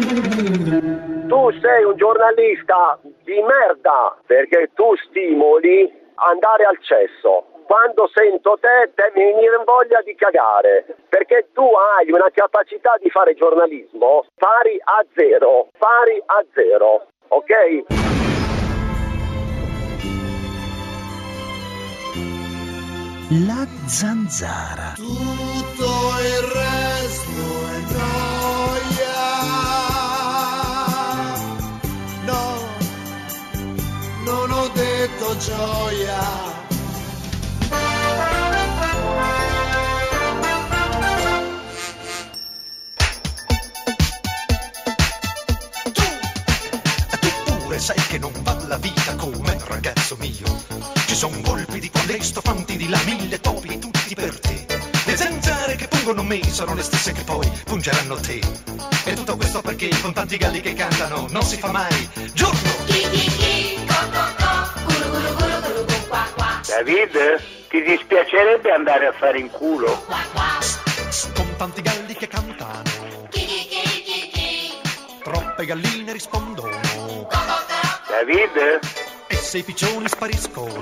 Tu sei un giornalista di merda perché tu stimoli andare al cesso. Quando sento te, te mi viene voglia di cagare, perché tu hai una capacità di fare giornalismo pari a zero, pari a zero, ok? La zanzara. Tutto il resto gioia. Tu pure sai che non va la vita come ragazzo mio. Ci son volpi di quelle stofanti di là, mille topi tutti per te. Le zanzare che pungono me sono le stesse che poi pungeranno te. E tutto questo perché con tanti galli che cantano non si fa mai giorno. David, ti dispiacerebbe andare a fare in culo? Con tanti galli che cantano. Troppe galline rispondono. David? E se i piccioni spariscono.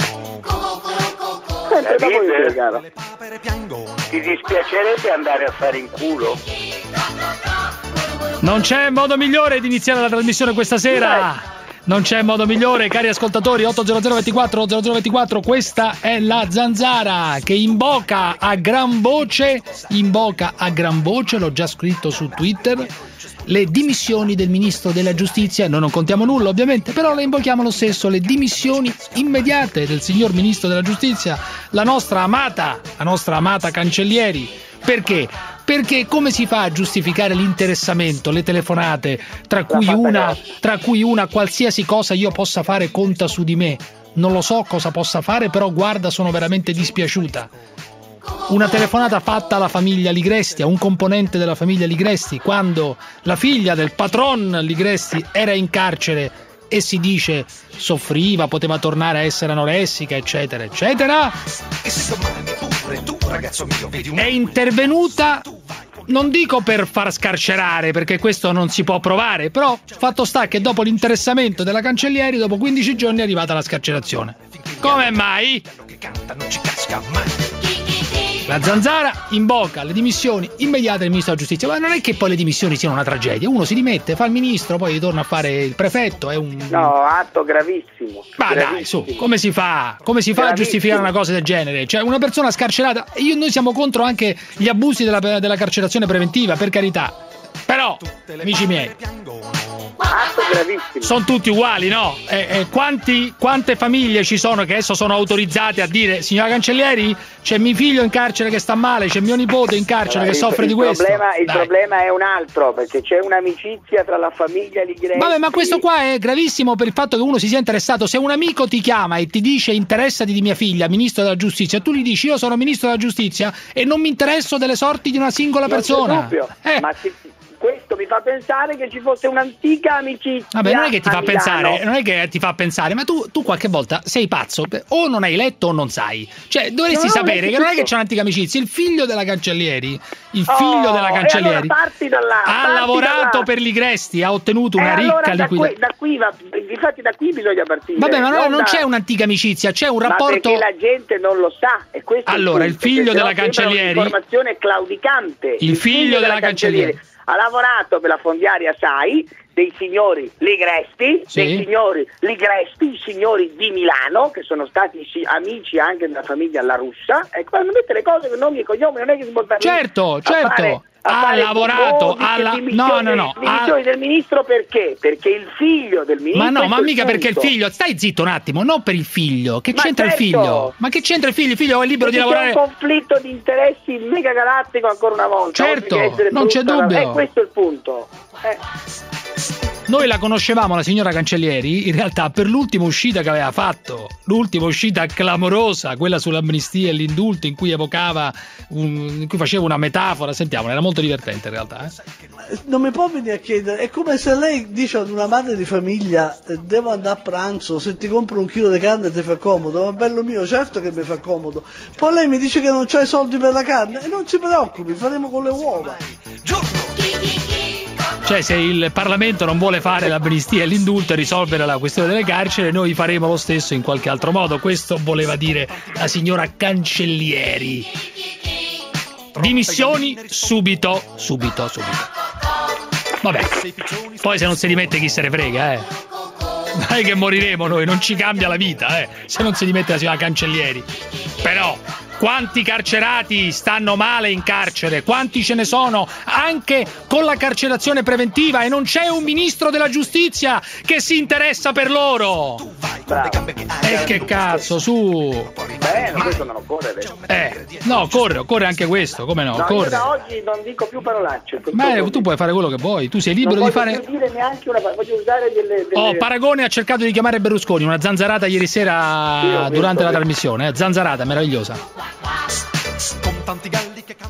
David? Le papere piangono. Ti dispiacerebbe andare a fare in culo? Non c'è modo migliore di iniziare la trasmissione questa sera. Non c'è modo migliore, cari ascoltatori. 80024 0024, questa è la zanzara che invoca a gran voce, invoca a gran voce, l'ho già scritto su Twitter, le dimissioni del ministro della giustizia. Noi non contiamo nulla, ovviamente, però le invochiamo lo stesso, le dimissioni immediate del signor ministro della giustizia, la nostra amata, la nostra amata Cancellieri. Perché? Perché come si fa a giustificare l'interessamento, le telefonate, tra cui, una, tra cui una qualsiasi cosa io possa fare conta su di me? Non lo so cosa possa fare, però guarda, sono veramente dispiaciuta. Una telefonata fatta alla famiglia Ligresti, a un componente della famiglia Ligresti, quando la figlia del patron Ligresti era in carcere e si dice soffriva, poteva tornare a essere anoressica, eccetera, eccetera. E se domani pure tu, ragazzo mio, vedi un È intervenuta, non dico per far scarcerare, perché questo non si può provare, però fatto sta che dopo l'interessamento della cancellieri, dopo 15 giorni è arrivata la scarcerazione. Come mai? La zanzara invoca le dimissioni immediate del ministro della giustizia. Ma non è che poi le dimissioni siano una tragedia. Uno si dimette, fa il ministro, poi ritorna a fare il prefetto. È un. No, atto gravissimo. Ma dai, su, come si fa? Come si fa a Gravissimo. giustificare una cosa del genere? Cioè, una persona scarcerata. Io, noi siamo contro anche gli abusi della, della carcerazione preventiva, per carità. Però, amici miei, Atto gravissimo. sono tutti uguali, no? E, e quanti- quante famiglie ci sono che adesso sono autorizzate a dire, signora Cancellieri, c'è mio figlio in carcere che sta male, c'è mio nipote in carcere Allora, che il- soffre il di questo. Problema, il Dai. problema è un altro, perché c'è un'amicizia tra la famiglia Ligresti. Vabbè, ma questo qua è gravissimo per il fatto che uno si sia interessato. Se un amico ti chiama e ti dice interessati di mia figlia, ministro della giustizia, tu gli dici io sono ministro della giustizia e non mi interesso delle sorti di una singola Non persona. Eh. Ma si- questo mi fa pensare che ci fosse un'antica amicizia. Vabbè, non è che ti fa Milano. pensare, non è che ti fa pensare, ma tu, tu qualche volta sei pazzo, o non hai letto o non sai. Cioè, dovresti No, no, sapere che non è che c'è un'antica amicizia. Il figlio della cancellieri, il Oh, figlio della cancellieri, allora là, ha lavorato per l'Igresti, ha ottenuto una Eh, ricca allora da liquidità. qui, da qui va, infatti da qui bisogna partire. Vabbè, ma non, non da- c'è un'antica amicizia, c'è un Ma rapporto. perché la gente non lo sa. E questo Allora, il punto, figlio della cancellieri- Un'informazione claudicante. Il figlio della cancellieri. Ha lavorato per la fondiaria SAI dei signori Ligresti, Sì. dei signori Ligresti, i signori di Milano, che sono stati amici anche della famiglia La Russa. E quando mette le cose con nomi e cognomi non è che si può lì Certo, certo. fare- Ha fare lavorato, bomboni, ha che la- dimissioni- no, no, no, Dimissioni ha- del ministro perché? Perché il figlio del ministro. Ma no, ma mica perché il figlio. Stai zitto un attimo, non per il figlio. Che Ma c'entra il certo. figlio? Ma che c'entra il figlio? Il figlio è libero di lavorare. C'è un conflitto di interessi mega galattico ancora una volta. Certo, non c'è dubbio. E questo è il punto. Eh, Noi la conoscevamo, la signora Cancellieri, in realtà per l'ultima uscita che aveva fatto, l'ultima uscita clamorosa, quella sull'amnistia e l'indulto, in cui evocava, un- in cui faceva una metafora. Sentiamola, era molto divertente in realtà. eh. Non mi può venire a chiedere, è come se lei dice ad una madre di famiglia eh, devo andare a pranzo, se ti compro un chilo di carne ti fa comodo, ma bello mio, certo che mi fa comodo. Poi lei mi dice che non c'hai soldi per la carne e non si preoccupi, faremo con le uova. Giorno. Cioè, se il Parlamento non vuole fare l'amnistia e l'indulto e risolvere la questione delle carceri, noi faremo lo stesso in qualche altro modo. Questo voleva dire la signora Cancellieri. Dimissioni subito, subito, subito. Vabbè, poi se non si rimette chi se ne frega, eh. Dai che moriremo noi, non ci cambia la vita, eh, se non si dimette la signora Cancellieri. Però, quanti carcerati stanno male in carcere? Quanti ce ne sono anche con la carcerazione preventiva e non c'è un ministro della giustizia che si interessa per loro? E che cazzo, su! Beh, ma questo non occorre? Eh, no, corre, corre anche questo, come no? No, Corre. da oggi non dico più parolacce. Ma eh, tu puoi fare quello che vuoi, tu sei non libero di voglio fare. più dire neanche una voglio usare delle... delle... Oh, Paragone ha cercato di chiamare Berlusconi, una zanzarata ieri sera durante la trasmissione, eh, zanzarata meravigliosa.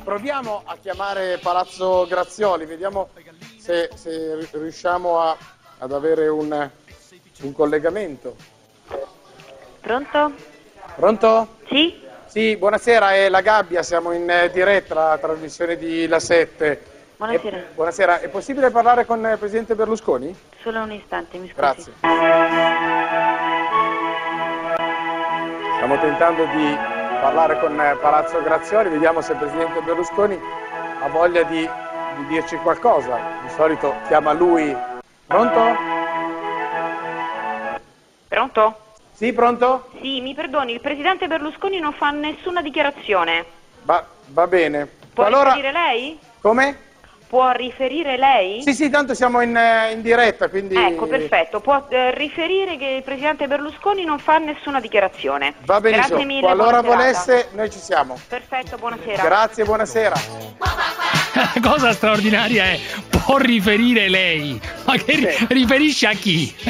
Proviamo a chiamare Palazzo Grazioli, vediamo se, se ri- riusciamo a- ad avere un, un collegamento. Pronto? Pronto? Sì? Sì, buonasera, è La Gabbia, siamo in eh, diretta alla trasmissione di La 7. Buonasera. È, buonasera, è possibile parlare con il Presidente Berlusconi? Solo un istante, mi scusi. Grazie. Stiamo tentando di parlare con eh, Palazzo Grazioli, vediamo se il Presidente Berlusconi ha voglia di, di dirci qualcosa. Di solito chiama lui. Pronto? Pronto? Sì, pronto? Sì, mi perdoni, il presidente Berlusconi non fa nessuna dichiarazione. Va, va bene. Può allora, riferire lei? come? Può riferire lei? Sì, sì, tanto siamo in, eh, in diretta, quindi... Ecco, perfetto. Può eh, riferire che il presidente Berlusconi non fa nessuna dichiarazione. Va benissimo. Grazie mille, Qualora volesse, noi ci siamo. Perfetto, buonasera. Grazie, buonasera. La cosa straordinaria è può riferire lei. Ma che ri- riferisce a chi?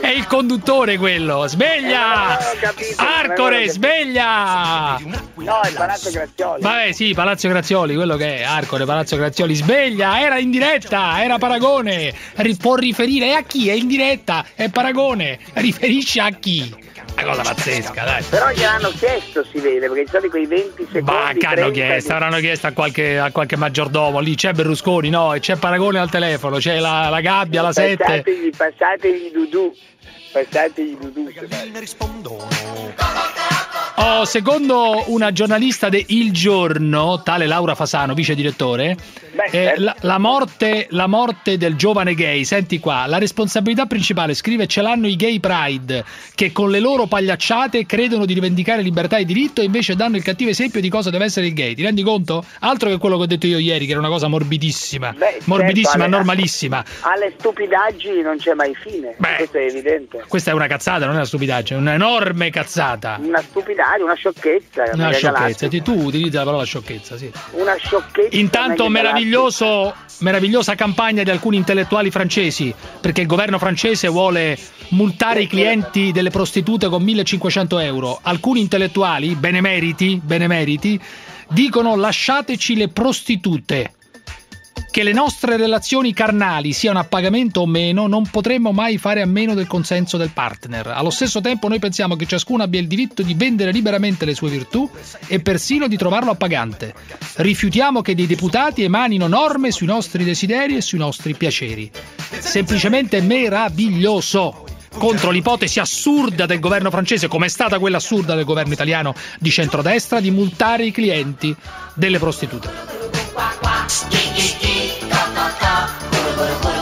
È il conduttore quello. Sveglia! Eh, capito, Arcore, sveglia! No, il Palazzo Grazioli. Vabbè, sì, Palazzo Grazioli, quello che è Arcore, Palazzo Grazioli, sveglia, era in diretta, era Paragone. Può riferire a chi? È in diretta, è Paragone. Riferisce a chi? Una cosa pazzesca, dai. Però gliel'hanno chiesto, si vede, perché sono quei 20 secondi. Ma che hanno 30 chiesto, di- avranno chiesto a qualche, a qualche maggiordomo lì, c'è Berlusconi, no, e c'è Paragone al telefono, c'è la, la gabbia, la 7. Passategli, passategli Dudu. Passategli Dudu. Ne rispondono. Oh, secondo una giornalista de Il Giorno, tale Laura Fasano, vice direttore, Beh, eh, certo. la, la morte, la morte del giovane gay, senti qua, la responsabilità principale, scrive, ce l'hanno i gay pride, che con le loro pagliacciate credono di rivendicare libertà e diritto e invece danno il cattivo esempio di cosa deve essere il gay. Ti rendi conto? Altro che quello che ho detto io ieri, che era una cosa morbidissima, Beh, certo, morbidissima, Ale- normalissima. Alle stupidaggini non c'è mai fine. Beh. Questo è evidente. Questa è una cazzata, non è una stupidaggine, è un'enorme cazzata. Una stupidaggine, una sciocchezza. Una sciocchezza. Ti- tu utilizzi la parola sciocchezza, sì. Una sciocchezza. Intanto meravigliosa campagna di alcuni intellettuali francesi, perché il governo francese vuole multare i clienti delle prostitute con 1500 euro. Alcuni intellettuali, benemeriti, benemeriti, dicono lasciateci le prostitute. Che le nostre relazioni carnali siano a pagamento o meno, non potremmo mai fare a meno del consenso del partner. Allo stesso tempo noi pensiamo che ciascuno abbia il diritto di vendere liberamente le sue virtù e persino di trovarlo appagante. Rifiutiamo che dei deputati emanino norme sui nostri desideri e sui nostri piaceri. Semplicemente meraviglioso contro l'ipotesi assurda del governo francese, come è stata quella assurda del governo italiano di centrodestra, di multare i clienti delle prostitute.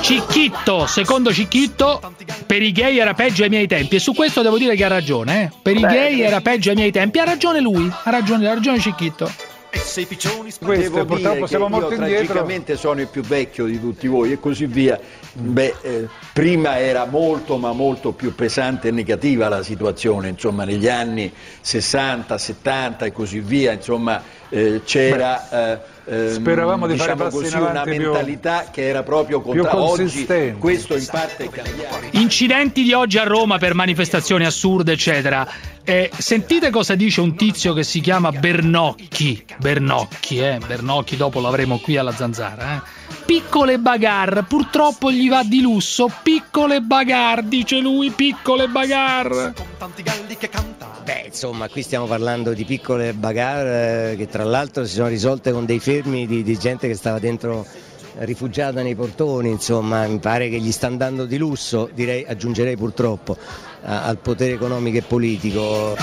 Cicchitto, secondo Cicchitto, per i gay era peggio ai miei tempi. E su questo devo dire che ha ragione, eh. Per i gay era peggio ai miei tempi. Ha ragione lui, ha ragione, ha ragione Cicchitto. E se i piccioni Devo dire che io tragicamente sono il più vecchio di tutti voi e così via. Beh, eh, prima era molto ma molto più pesante e negativa la situazione, insomma negli anni 60, 70 e così via, insomma eh, c'era eh, speravamo di fare diciamo in così, una avanti più- mentalità che era proprio contra oggi, questo in parte è cambiato. Incidenti di oggi a Roma per manifestazioni assurde, eccetera. Eh, sentite cosa dice un tizio che si chiama Bernocchi. Bernocchi, eh. Bernocchi, dopo l'avremo qui alla zanzara, eh. Piccole bagarre, purtroppo gli va di lusso. Piccole bagarre, dice lui, piccole bagarre. con tanti galli che cantano. Beh, insomma, qui stiamo parlando di piccole bagarre eh, che tra l'altro si sono risolte con dei fermi di, di gente che stava dentro rifugiata nei portoni, insomma, mi pare che gli sta andando di lusso, direi, aggiungerei purtroppo, a- al potere economico e politico.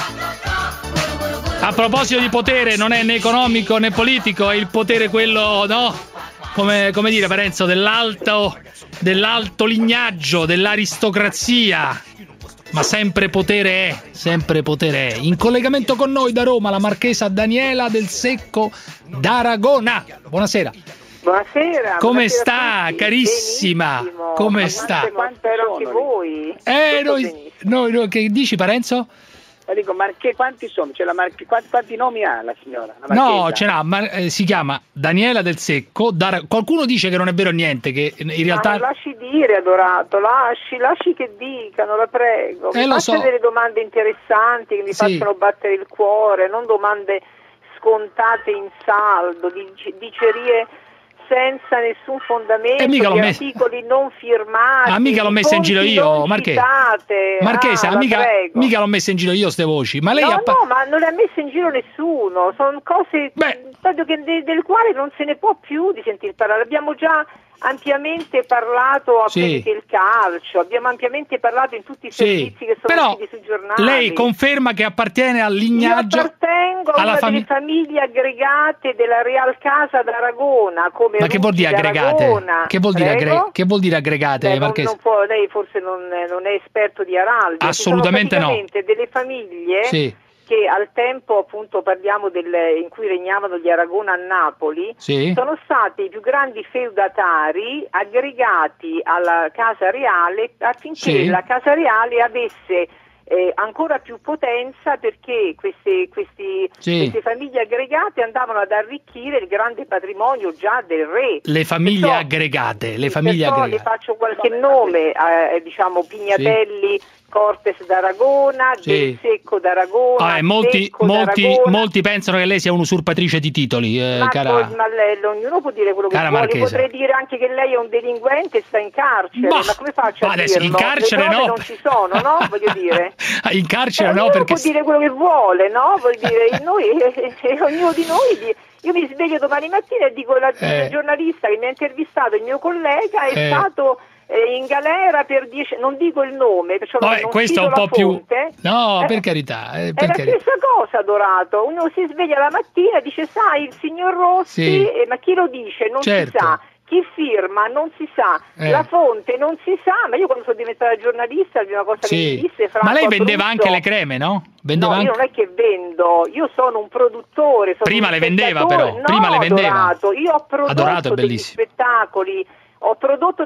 A proposito di potere, non è né economico né politico, è il potere quello, no? Come, come dire, Parenzo, dell'alto, dell'alto lignaggio, dell'aristocrazia. Ma sempre potere è, sempre potere è. In collegamento con noi da Roma la marchesa Daniela del Secco d'Aragona. Buonasera. Buonasera. Come buonasera sta, carissima? Benissimo. Come Ma sta? Quanto ero anche voi? Eh, noi, noi, noi- che dici Parenzo? Ma dico, Marche, quanti sono? C'è la Marche, quanti, quanti nomi ha la signora? La No, ce n'ha, ma eh, si chiama Daniela del Secco. d'Ara- Qualcuno dice che non è vero niente, che in Ma realtà... lasci dire, adorato, lasci, lasci che dicano, la prego. Eh, mi so. delle domande interessanti che mi Sì. facciano battere il cuore, non domande scontate in saldo, dic- dicerie senza nessun fondamento, Eh, mica messo- articoli non firmati, Ah, mica l'ho messa in giro io, Marche-. Marchesa, Ah, mica, mica l'ho messa in giro io queste voci, ma lei no, ha... pa- no, ma non le ha messe in giro nessuno, sono cose proprio che- de- del quale non se ne può più di sentir parlare. Abbiamo già ampiamente parlato a Sì. del calcio, abbiamo ampiamente parlato in tutti i Sì, servizi che sono però usciti sui giornali. Lei conferma che appartiene al lignaggio... Io appartengo a una fami- delle famiglie aggregate della Real Casa d'Aragona, come Ma che vuol dire Rucci aggregate? Che vuol dire, aggre- che vuol dire aggregate, Beh, non, non può- lei forse non, non è esperto di araldi. Assolutamente no. delle famiglie Sì. Che al tempo appunto parliamo del, in cui regnavano gli Aragona a Napoli, Sì. sono stati i più grandi feudatari aggregati alla Casa Reale affinché Sì. la Casa Reale avesse eh, ancora più potenza perché queste, questi- Sì. queste famiglie aggregate andavano ad arricchire il grande patrimonio già del re. Le famiglie Perciò- aggregate, le famiglie Perciò le aggregate. faccio qualche nome, eh, diciamo Pignatelli, Cortes d'Aragona, Sì. Secco d'Aragona, Vabbè, molti, molti, molti pensano che lei sia un'usurpatrice di titoli, eh, Ma, cara... poi- ma lei- ognuno può dire quello che Cara vuole, Marchesa. potrei dire anche che lei è un delinquente e sta in carcere, Ma- ma, come faccio ma a adesso dirlo? in carcere no. non ci sono, no? Voglio dire. In carcere Eh, no, perché... può dire quello che vuole, no? Vuol dire, noi, ognuno di noi... di- io mi sveglio domani mattina e dico la, Eh. giornalista che mi ha intervistato, il mio collega, è Eh. stato in galera per dieci... non dico il nome, Vabbè, non questo è un la po' più... No, Eh, per carità, eh, è per la carità. stessa cosa, Dorato. Uno si sveglia la mattina e dice: Sai, il signor Rossi, Sì. eh, ma chi lo dice? Non Certo. si sa. Chi firma non si sa, Eh. la fonte non si sa, ma io quando sono diventata giornalista la prima cosa che Sì. mi disse Franco Ma lei vendeva Abruzzo- anche le creme, no? Vendeva no, io anche... non è che vendo, io sono un produttore. Sono Prima un le vendeva, però, prima le No, vendeva. Dorato, io ho prodotto Adorato è degli spettacoli,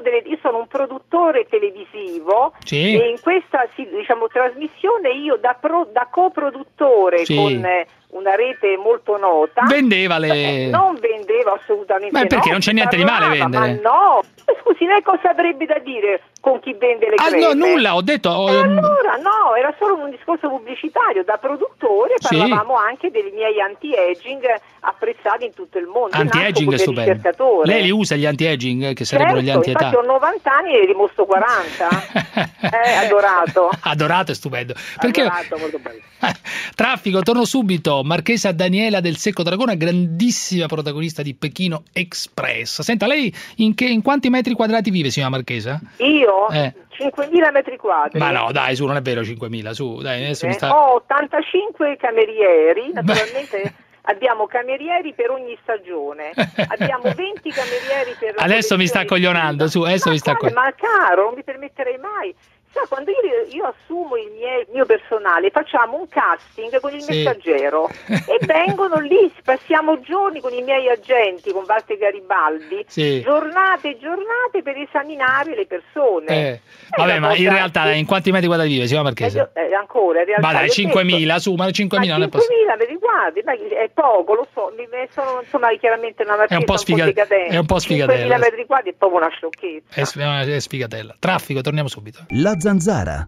delle, io sono un produttore televisivo Sì. e in questa diciamo, trasmissione io da, pro- da coproduttore Sì. con eh, una rete molto nota Vendeva le... eh, non vendevo assolutamente Ma perché no, non c'è niente di male vendere? Ma no, scusi, lei cosa avrebbe da dire con chi vende le Ah, creme? no, nulla, ho detto... ho- allora no, era solo un discorso pubblicitario. Da produttore Sì. parlavamo anche dei miei anti-aging apprezzati in tutto il mondo. Anti-aging è stupendo. Lei li usa gli anti-aging, che sarebbero gli Certo, anti-età? infatti ho 90 anni e ne dimostro 40. eh, adorato. Adorato è stupendo. Perché Adorato, molto bello. traffico, torno subito. Marchesa Daniela del Secco Dragona, grandissima protagonista di Pechino Express. Senta, lei in, che- in quanti metri quadrati vive, signora Marchesa? Io Eh. 5.000 metri quadri. Ma no, dai, su, non è vero 5.000, su, dai, adesso mi Eh, sta... Ho 85 camerieri, naturalmente abbiamo camerieri per ogni stagione, abbiamo 20 camerieri per la Adesso mi sta coglionando, su, adesso mi sta coglionando. Ma caro, non mi permetterei mai. Sa, quando io, io assumo il mie- mio personale, facciamo un casting con il Sì. messaggero e vengono lì, passiamo giorni con i miei agenti, con Walter Garibaldi, Sì. giornate e giornate per esaminare le persone. Eh, Vabbè, ma in realtà in quanti metri quadrati vive, signora Eh, Marchesa? io- eh, ancora, in realtà, Ma dai, io ho 5.000, su, ma 5.000 non è possibile. 5.000 metri quadri, ma è poco, lo so, mi- mi sono insomma chiaramente una marchesa È un po' sfiga- decadente. è un po' sfigatella. 5.000 metri quadri è proprio una sciocchezza. È, è sfigatella. Traffico, torniamo subito. La zanzara.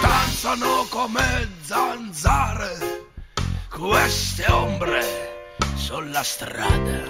danzano come zanzare queste ombre sulla strada.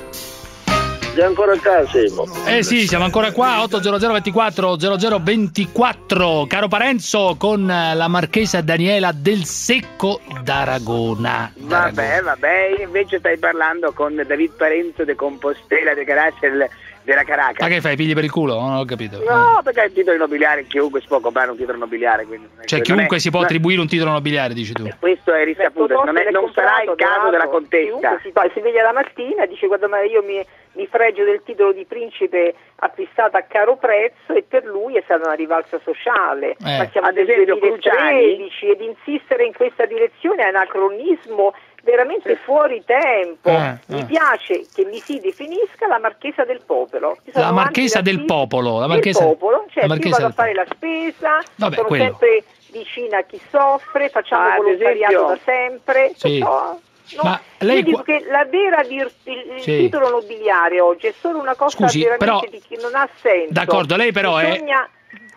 Sei ancora qua, Simo? Eh sì, siamo ancora qua, 800 24 0024. Caro Parenzo, con la marchesa Daniela del Secco d'Aragona. Vabbè, vabbè, invece stai parlando con David Parenzo de Compostela de Caracel della Caracas. Ma che fai, pigli per il culo? Non ho capito. No, perché il titolo immobiliare chiunque si può comprare un titolo immobiliare. Quindi, cioè chiunque è, si può attribuire un titolo immobiliare, dici tu. Questo è risaputo, non, è, non sarà il caso della contessa. Si, poi si sveglia la mattina e dice guarda ma io mi, mi fregio del titolo di principe acquistato a caro prezzo e per lui è stata una rivalsa sociale. Eh. Ma siamo ad esempio 2013 ed insistere in questa direzione è anacronismo veramente fuori tempo. Eh, mi eh. piace che mi si definisca la marchesa del popolo. La marchesa del popolo, la marchesa del popolo, cioè io vado a fare la spesa, Vabbè, sono quello. sempre vicina a chi soffre, facciamo ah, volontariato da sempre. Sì. No, Ma lei io dico che la vera il, sì. titolo nobiliare oggi è solo una cosa Scusi, veramente però, di chi non ha senso. D'accordo, lei però Bisogna è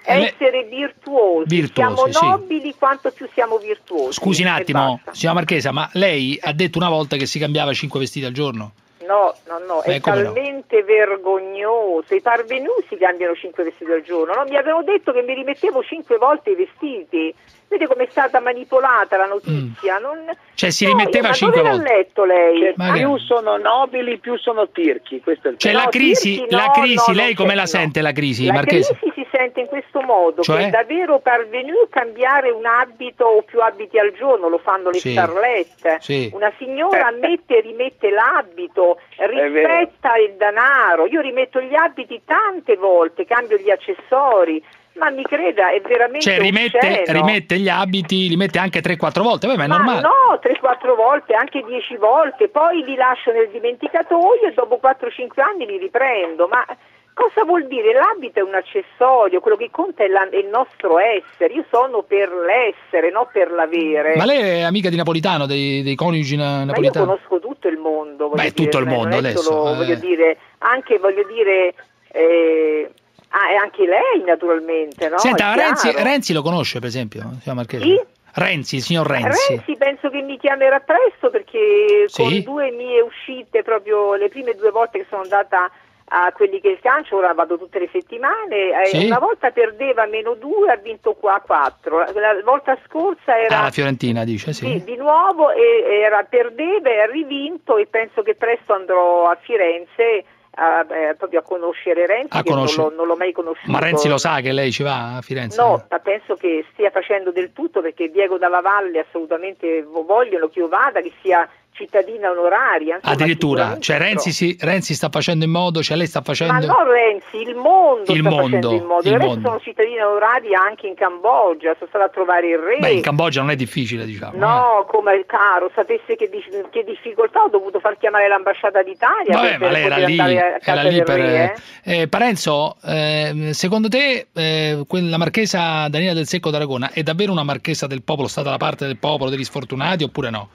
essere virtuosi, virtuosi siamo nobili sì. quanto più siamo virtuosi. Scusi un attimo, signora Marchesa, ma lei ha detto una volta che si cambiava cinque vestiti al giorno? No, no, no, è talmente no? vergognoso. I parvenusi cambiano cinque vestiti al giorno. No? Mi avevano detto che mi rimettevo cinque volte i vestiti. Vede com'è stata manipolata la notizia? Mm. Non... Cioè si rimetteva no, cinque volte. Ma dove l'ha letto lei? Cioè, più sono nobili, più sono tirchi. Questo è il cioè la crisi, tirchi, la crisi lei come la sente la crisi, la Marchese? crisi si sente in questo modo, cioè? che è davvero parvenu cambiare un abito o più abiti al giorno, lo fanno le sì. starlette. Sì. Una signora mette e rimette l'abito, rispetta il denaro. Io rimetto gli abiti tante volte, cambio gli accessori. Ma mi creda, è veramente Cioè rimette, rimette gli abiti, li mette anche 3-4 volte, Beh, ma è Ma normale. no, 3-4 volte, anche 10 volte, poi li lascio nel dimenticatoio e dopo 4-5 anni li riprendo. Ma cosa vuol dire? L'abito è un accessorio, quello che conta è, la- è il nostro essere. Io sono per l'essere, non per l'avere. Ma lei è amica di Napolitano, dei, dei coniugi na- Ma io napolitani? conosco tutto il mondo. voglio Beh, tutto dire, il non è mondo adesso, solo, eh. voglio dire, anche voglio dire. eh, ah, e anche lei naturalmente, no? Senta, Renzi. Renzi lo conosce per esempio? Chi? Renzi, il signor Renzi. Renzi penso che mi chiamerà presto perché Sì? con due mie uscite, proprio le prime due volte che sono andata a quelli che il calcio, ora vado tutte le settimane, Sì? una volta perdeva meno due, ha vinto qua a quattro, la, la volta scorsa era Ah, la Fiorentina dice, sì. sì, di nuovo e, era, perdeva e ha rivinto e penso che presto andrò a Firenze a, eh, proprio a conoscere Renzi, A che non l'ho, non l'ho mai conosciuto. Ma Renzi lo sa che lei ci va a Firenze? No, ma penso che stia facendo del tutto perché Diego Dalla Valle assolutamente vo- vogliono che io vada, che sia cittadina onoraria. insomma, Addirittura, cioè. Renzi, si- Renzi sta facendo in modo, cioè lei sta Ma facendo... non Renzi, il mondo Il sta mondo, facendo in modo. il Adesso mondo. sono cittadina onoraria anche in Cambogia, sono stata a trovare il re. Beh, in Cambogia non è difficile, diciamo. No, come caro, sapesse che, che difficoltà ho dovuto far chiamare l'ambasciata d'Italia Vabbè, ma lei era lì, era lì per... re, eh. eh, Parenzo, eh, secondo te eh, quella marchesa Daniela del Secco d'Aragona è davvero una marchesa del popolo, sta dalla parte del popolo, degli sfortunati oppure no?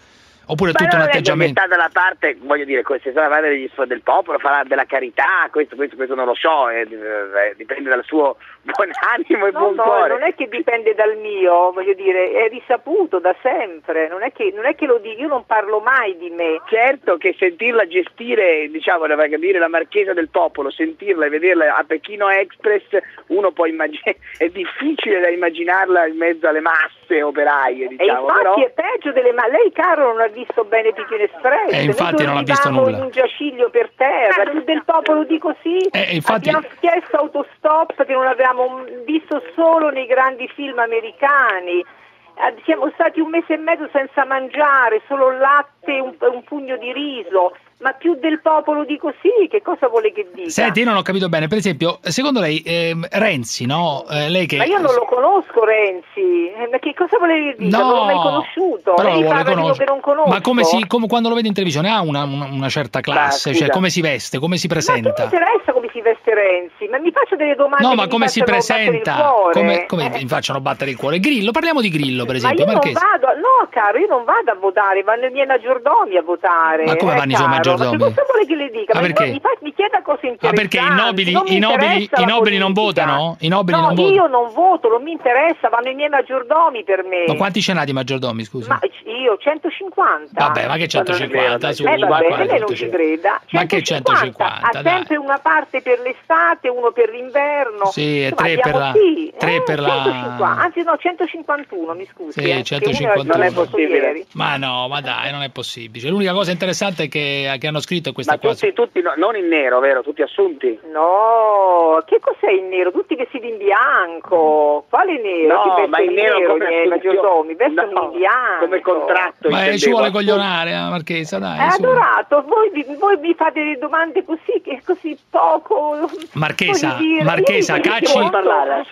Oppure è Ma tutto un non è che atteggiamento? sta dalla parte, voglio dire, se dalla parte degli del popolo, farà della carità, questo, questo, questo non lo so, eh, eh, dipende dal suo buon animo e No, buon no, cuore. non è che dipende dal mio, voglio dire, è risaputo da sempre, non è che, non è che lo dico, io non parlo mai di me. Certo che sentirla gestire, diciamo, la, dire la marchesa del popolo, sentirla e vederla a Pechino Express, uno può immaginare, è difficile da immaginarla in mezzo alle masse operaie, E diciamo, infatti però... è peggio delle ma lei caro non ha visto bene Pechino Express. Eh, infatti non ha visto nulla. un giaciglio per terra, più del popolo di così. Eh, infatti- Abbiamo chiesto autostop che non avevamo visto solo nei grandi film americani. Eh, Siamo stati un mese e mezzo senza mangiare, solo latte e un, un pugno di riso. Ma più del popolo di così, che cosa vuole che dica? Senti, io non ho capito bene, per esempio, secondo lei ehm, Renzi, no? Eh, lei che... Ma io non lo conosco Renzi, Eh, ma che cosa vuole dire? No, non l'ho mai conosciuto, però lo lei parla conoscere. che non conosco. Ma come, si, come quando lo vede in televisione ha una, una- una certa classe, Ma cioè come si veste, come si Ma che presenta? mi interessa come si veste Renzi? Ma mi faccio delle domande No, ma come si presenta? Come, come Eh, mi facciano battere il cuore? Grillo, parliamo di Grillo, per Ma esempio. io non Marchese. vado, no caro, io non vado a votare, vanno i miei maggiordomi a votare. Ma come eh, vanno i suoi caro. Maggiordomi? Ma cosa vuole che le dica? Ma Ma perché? Mi, fa- mi chieda cose Ma interessanti. perché i nobili, non i nobili, i nobili non votano? I nobili no, non votano? io non voto, non mi interessa, vanno i miei maggiordomi per me. Ma quanti ce n'ha di maggiordomi, scusi? Ma io 150. Vabbè, ma che 150? Su, eh, vabbè, lei non ci creda. Ma che 150, Ha sempre una parte per l'estate, uno per l'inverno. Sì, e tre per la- sì, tre eh, per la- 150, Anzi no, 151, mi scusi. Sì, eh, che uno 151. era giusto ieri. Ma no, ma dai, non è possibile. L'unica cosa interessante che, che hanno scritto questa Ma qua. tutti, tutti no- non in nero, vero? Tutti assunti? No, che cos'è il nero? Tutti vestiti in bianco. Quale nero? No, veste ma in nero nero, come assunzione. maggiordomi? Vestono No, in bianco. come contratto Ma eh, ci intendevo. vuole coglionare, eh, Marchesa, dai. È su. adorato, voi, vi- voi mi fate delle domande così, che così poco. Marchesa, dire, Marchesa, cacci- parlare.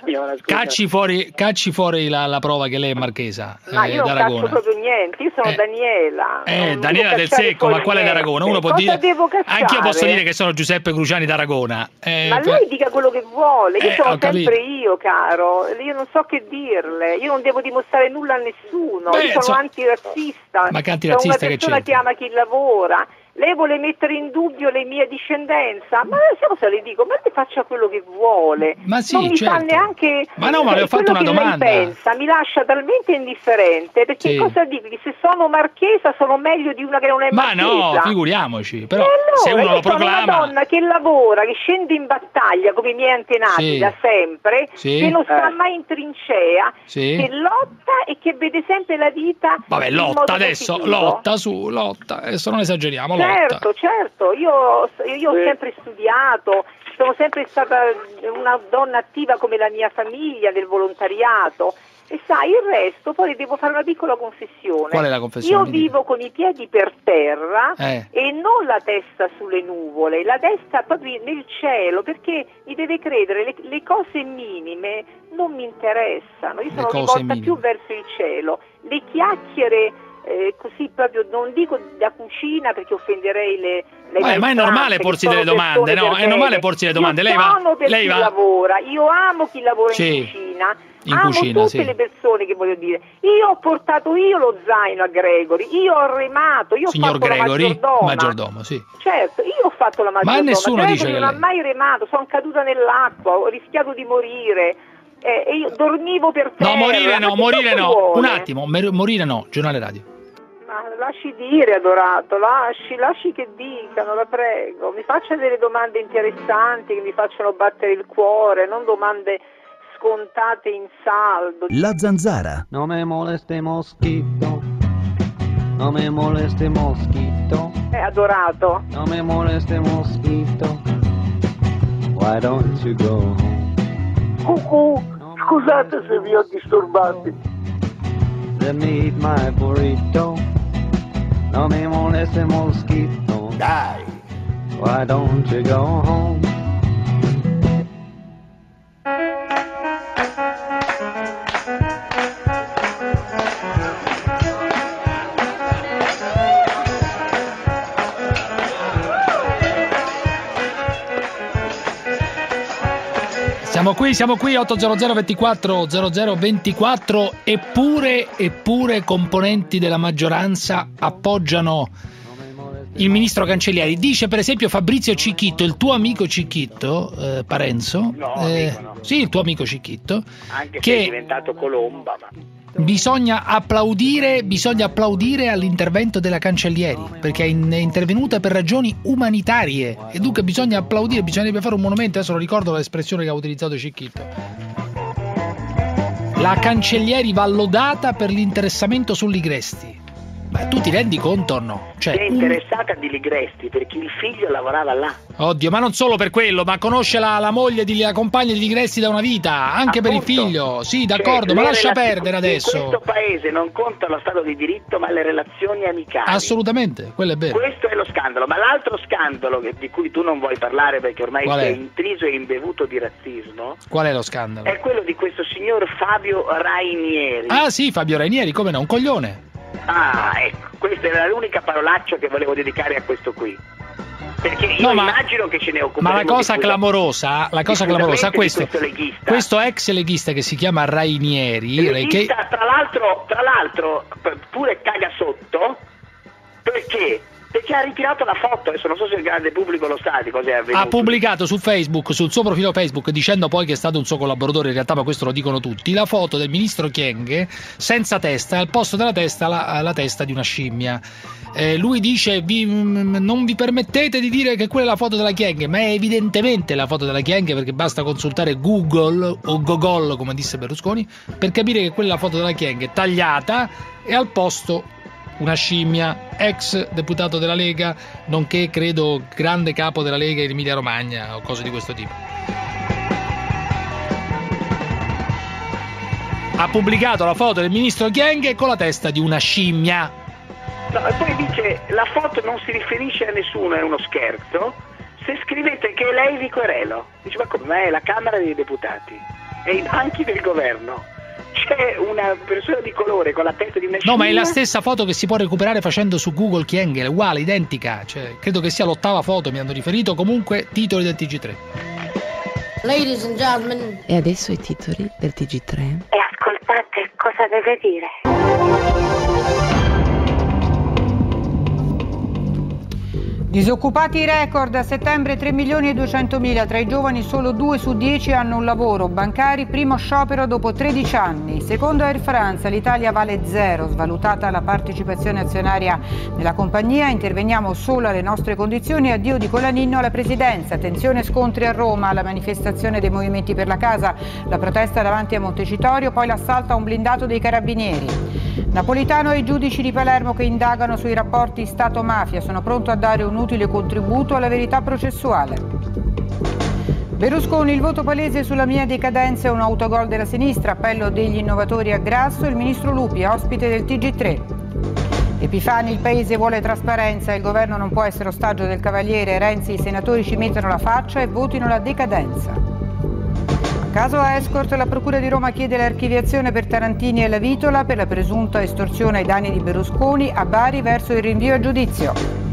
Cacci fuori, cacci fuori la, la prova che lei è Marchesa Ma eh, io non caccio proprio niente, io sono Daniela. Eh, Daniela del Secco, ma quale d'Aragona? Uno può Cosa dire. cacciare? Anch'io posso dire che sono Giuseppe Cruciani d'Aragona. Eh, Ma lei dica quello che vuole, io Eh, sono sempre io, caro. Io non so che dirle, io non devo dimostrare nulla a nessuno. Beh, io sono so- antirazzista. Ma che sono antirazzista una che persona c'entra? che ama chi lavora. Lei vuole mettere in dubbio le mie discendenza? Ma sai cosa le dico? Ma lei faccia quello che vuole. Ma sì, non mi fa certo. neanche Ma no, ma le ho fatto una domanda. pensa mi lascia talmente indifferente perché Sì. cosa dirgli? Se sono marchesa sono meglio di una che non è Ma marchesa. no, figuriamoci. Però allora, se uno lo sono proclama. una donna che lavora, che scende in battaglia come i miei antenati Sì. da sempre, Sì. che non sta Eh. mai in trincea, Sì. che lotta e che vede sempre la vita Vabbè, lotta adesso, positivo. lotta su, lotta. Adesso non esageriamo, lotta. Certo, certo, io, io ho sempre studiato, sono sempre stata una donna attiva come la mia famiglia nel volontariato e sai, il resto poi devo fare una piccola confessione. Qual è la confessione? Io vivo con i piedi per terra Eh. e non la testa sulle nuvole, la testa proprio nel cielo perché mi deve credere, le, le cose minime non mi interessano, io sono rivolta minime. più verso il cielo, le chiacchiere eh, così proprio non dico da cucina perché offenderei le, le Ma è- ma è normale porsi delle domande, no? È normale porsi le domande. Lei Io va- sono per lei chi va- lavora, io amo chi lavora Sì. in cucina. In amo cucina, tutte sì. le persone che voglio dire. Io ho portato io lo zaino a Gregory, io ho remato, io Signor ho fatto Gregory, la maggiordoma. maggiordomo, sì. Certo, io ho fatto la maggiordoma. nessuno Gregory dice non ha lei- mai remato, sono caduta nell'acqua, ho rischiato di morire. Eh, e io dormivo per terra. No, morire no, morire no. vuole? Un attimo, morire no. Giornale radio. Ma lasci dire, adorato, lasci, lasci che dicano, la prego. Mi faccia delle domande interessanti che mi facciano battere il cuore, non domande scontate in saldo. La zanzara. No me moleste mosquito, no me moleste mosquito, È adorato. no me moleste mosquito. Why don't you go home? Cucù, scusate se vi ho disturbati. Let me eat my burrito. No me moleste mosquito. Dai. Why don't you go home? Siamo qui, siamo qui 800 24 0024 eppure, eppure componenti della maggioranza appoggiano il ministro Cancellieri. Dice per esempio Fabrizio Cicchitto, il tuo amico Cicchitto, eh, Parenzo, No, eh, amico no. sì, il tuo amico Cicchitto, Anche Che- è diventato Colomba, ma bisogna applaudire, bisogna applaudire all'intervento della Cancellieri perché è, in- è intervenuta per ragioni umanitarie e dunque bisogna applaudire, bisognerebbe fare un monumento, adesso non ricordo l'espressione che ha utilizzato Cicchitto. La Cancellieri va lodata per l'interessamento su Ligresti. Ma tu ti rendi conto o no? Cioè, è interessata di Ligresti perché il figlio lavorava là. Oddio, ma non solo per quello, ma conosce la, la moglie, di, la compagna di Ligresti da una vita, anche per il Appunto. figlio. Sì, d'accordo, Cioè, ma lascia perdere In adesso. questo paese non conta lo Stato di diritto, ma le relazioni amicali. Assolutamente, quello è vero. Questo è lo scandalo, ma l'altro scandalo che- di cui tu non vuoi parlare perché ormai Qual è? sei intriso e imbevuto di razzismo Qual è lo scandalo? è quello di questo signor Fabio Rainieri. Ah sì, Fabio Rainieri, come no, un coglione. Ah, ecco, questa era l'unica parolaccia che volevo dedicare a questo qui. Perché io No, ma- immagino che ce ne Ma occuperemo la cosa clamorosa, la cosa clamorosa, questo, questo leghista. questo ex leghista che si chiama Rainieri, che, Leghista, tra l'altro, tra l'altro, pure caga sotto perché Perché ha ritirato la foto, adesso non so se il grande pubblico lo sa di cosa è avvenuto. Ha pubblicato su Facebook, sul suo profilo Facebook, dicendo poi che è stato un suo collaboratore, in realtà ma questo lo dicono tutti, la foto del ministro Chienghe senza testa, e al posto della testa la, la testa di una scimmia. Eh, lui dice vi, mm, non vi permettete di dire che quella è la foto della Chienghe, ma è evidentemente la foto della Chienghe perché basta consultare Google o Gogol, come disse Berlusconi, per capire che quella è la foto della Chienghe tagliata e al posto una scimmia, ex deputato della Lega, nonché credo grande capo della Lega in Emilia Romagna o cose di questo tipo. Ha pubblicato la foto del ministro Chienghe con la testa di una scimmia. No, e poi dice la foto non si riferisce a nessuno, è uno scherzo. Se scrivete che è lei vi querelo. Dice ma come? È la Camera dei Deputati e i banchi del governo. C'è una persona di colore con la testa di una No, ma è la scimmia. stessa foto che si può recuperare facendo su Google Chienghe, è uguale, identica. Cioè, credo che sia l'ottava foto, mi hanno riferito. Comunque, titoli del TG3. Ladies and gentlemen. E adesso i titoli del TG3. E ascoltate cosa deve dire. Disoccupati record, a settembre 3 milioni e 200 mila, tra i giovani solo 2 su 10 hanno un lavoro, bancari primo sciopero dopo 13 anni. Secondo Air France l'Italia vale zero, svalutata la partecipazione azionaria nella compagnia, interveniamo solo alle nostre condizioni, addio di Colaninno alla presidenza, tensione scontri a Roma, la manifestazione dei movimenti per la casa, la protesta davanti a Montecitorio, poi l'assalto a un blindato dei carabinieri. Napolitano e i giudici di Palermo che indagano sui rapporti Stato-mafia sono pronto a dare un utile contributo alla verità processuale. Berlusconi, il voto palese sulla mia decadenza è un autogol della sinistra, appello degli innovatori a Grasso, il ministro Lupi, ospite del TG3. Epifani, il paese vuole trasparenza, il governo non può essere ostaggio del cavaliere, Renzi, i senatori ci mettano la faccia e votino la decadenza. Caso Escort, la Procura di Roma chiede l'archiviazione per Tarantini e la Vitola per la presunta estorsione ai danni di Berlusconi a Bari verso il rinvio a giudizio.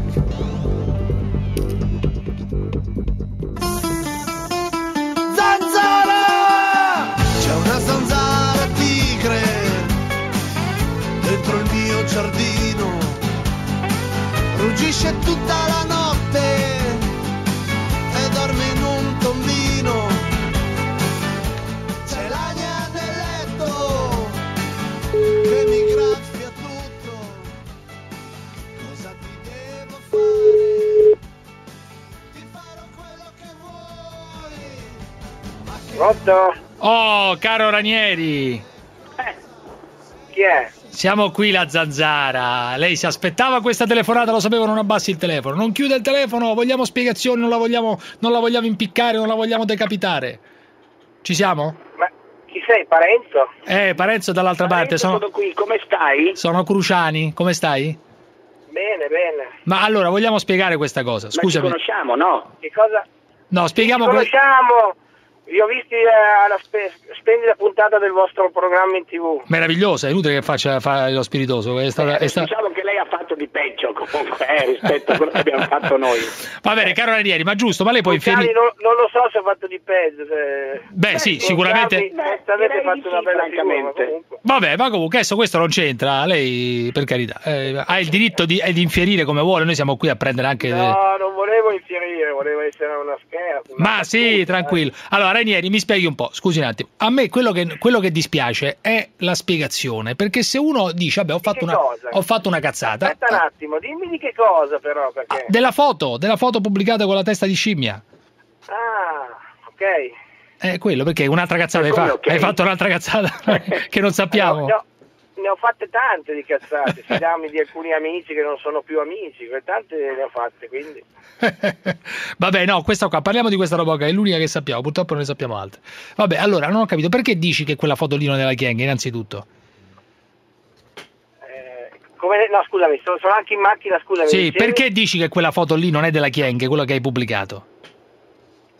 Giardino. Ruggisce tutta la notte e dorme in un tombino. C'è l'agna nel letto che mi graffia tutto. Cosa ti devo fare? Ti farò quello che vuoi. Pronto? Oh, caro Ranieri, Chi è? Siamo qui la zanzara. Lei si aspettava questa telefonata, lo sapevo, non abbassi il telefono. Non chiude il telefono, vogliamo spiegazioni, non la vogliamo, non la vogliamo impiccare, non la vogliamo decapitare. Ci siamo? Ma chi sei, Parenzo? Eh, Parenzo dall'altra parte, sono, sono qui, come stai? sono Cruciani, come stai? Bene, bene. Ma allora, vogliamo spiegare questa cosa, Ma ci scusami. conosciamo, no? Che cosa? No, spieghiamo Ci conosciamo! Vi ho visti eh, alla spe- splendida puntata del vostro programma in tv. Meravigliosa, è inutile che faccia fa lo spiritoso. È stata, è sta- Diciamo che lei ha fatto di peggio comunque eh, rispetto a quello che abbiamo fatto noi. Va bene, caro Ranieri, ma giusto, ma lei poi inferi- non, non lo so se ho fatto di peggio. se- Beh, sì, Cruciani, sicuramente- avete fatto una bella figura, comunque. Vabbè, ma comunque adesso questo non c'entra, lei per carità eh, ha il diritto di, eh, di infierire come vuole, noi siamo qui a prendere anche... No, non volevo infierire, volevo essere una scherzo. Ma sì, tranquillo. Allora, Ranieri, mi spieghi un po', scusi un attimo. A me quello che, quello che dispiace è la spiegazione, perché se uno dice, vabbè, ho fatto, che una, ho fatto una cazzata, Aspetta un attimo, dimmi di che cosa però, perché... della foto, della foto pubblicata con la testa di scimmia. Ah, ok. È quello, perché un'altra cazzata hai, Come fa- ok? hai fatto un'altra cazzata che non sappiamo. Ne ho, ne ho fatte tante di cazzate, fidarmi di alcuni amici che non sono più amici, tante ne ho fatte, quindi... Vabbè, no, questa qua, parliamo di questa roba qua, è l'unica che sappiamo, purtroppo non ne sappiamo altre. Vabbè, allora, non ho capito, perché dici che quella foto lì non è la Chieng, innanzitutto? Come, no, scusami, sono, sono anche in macchina, scusami. Sì, dicevi? perché dici che quella foto lì non è della Chieng, quella che hai pubblicato?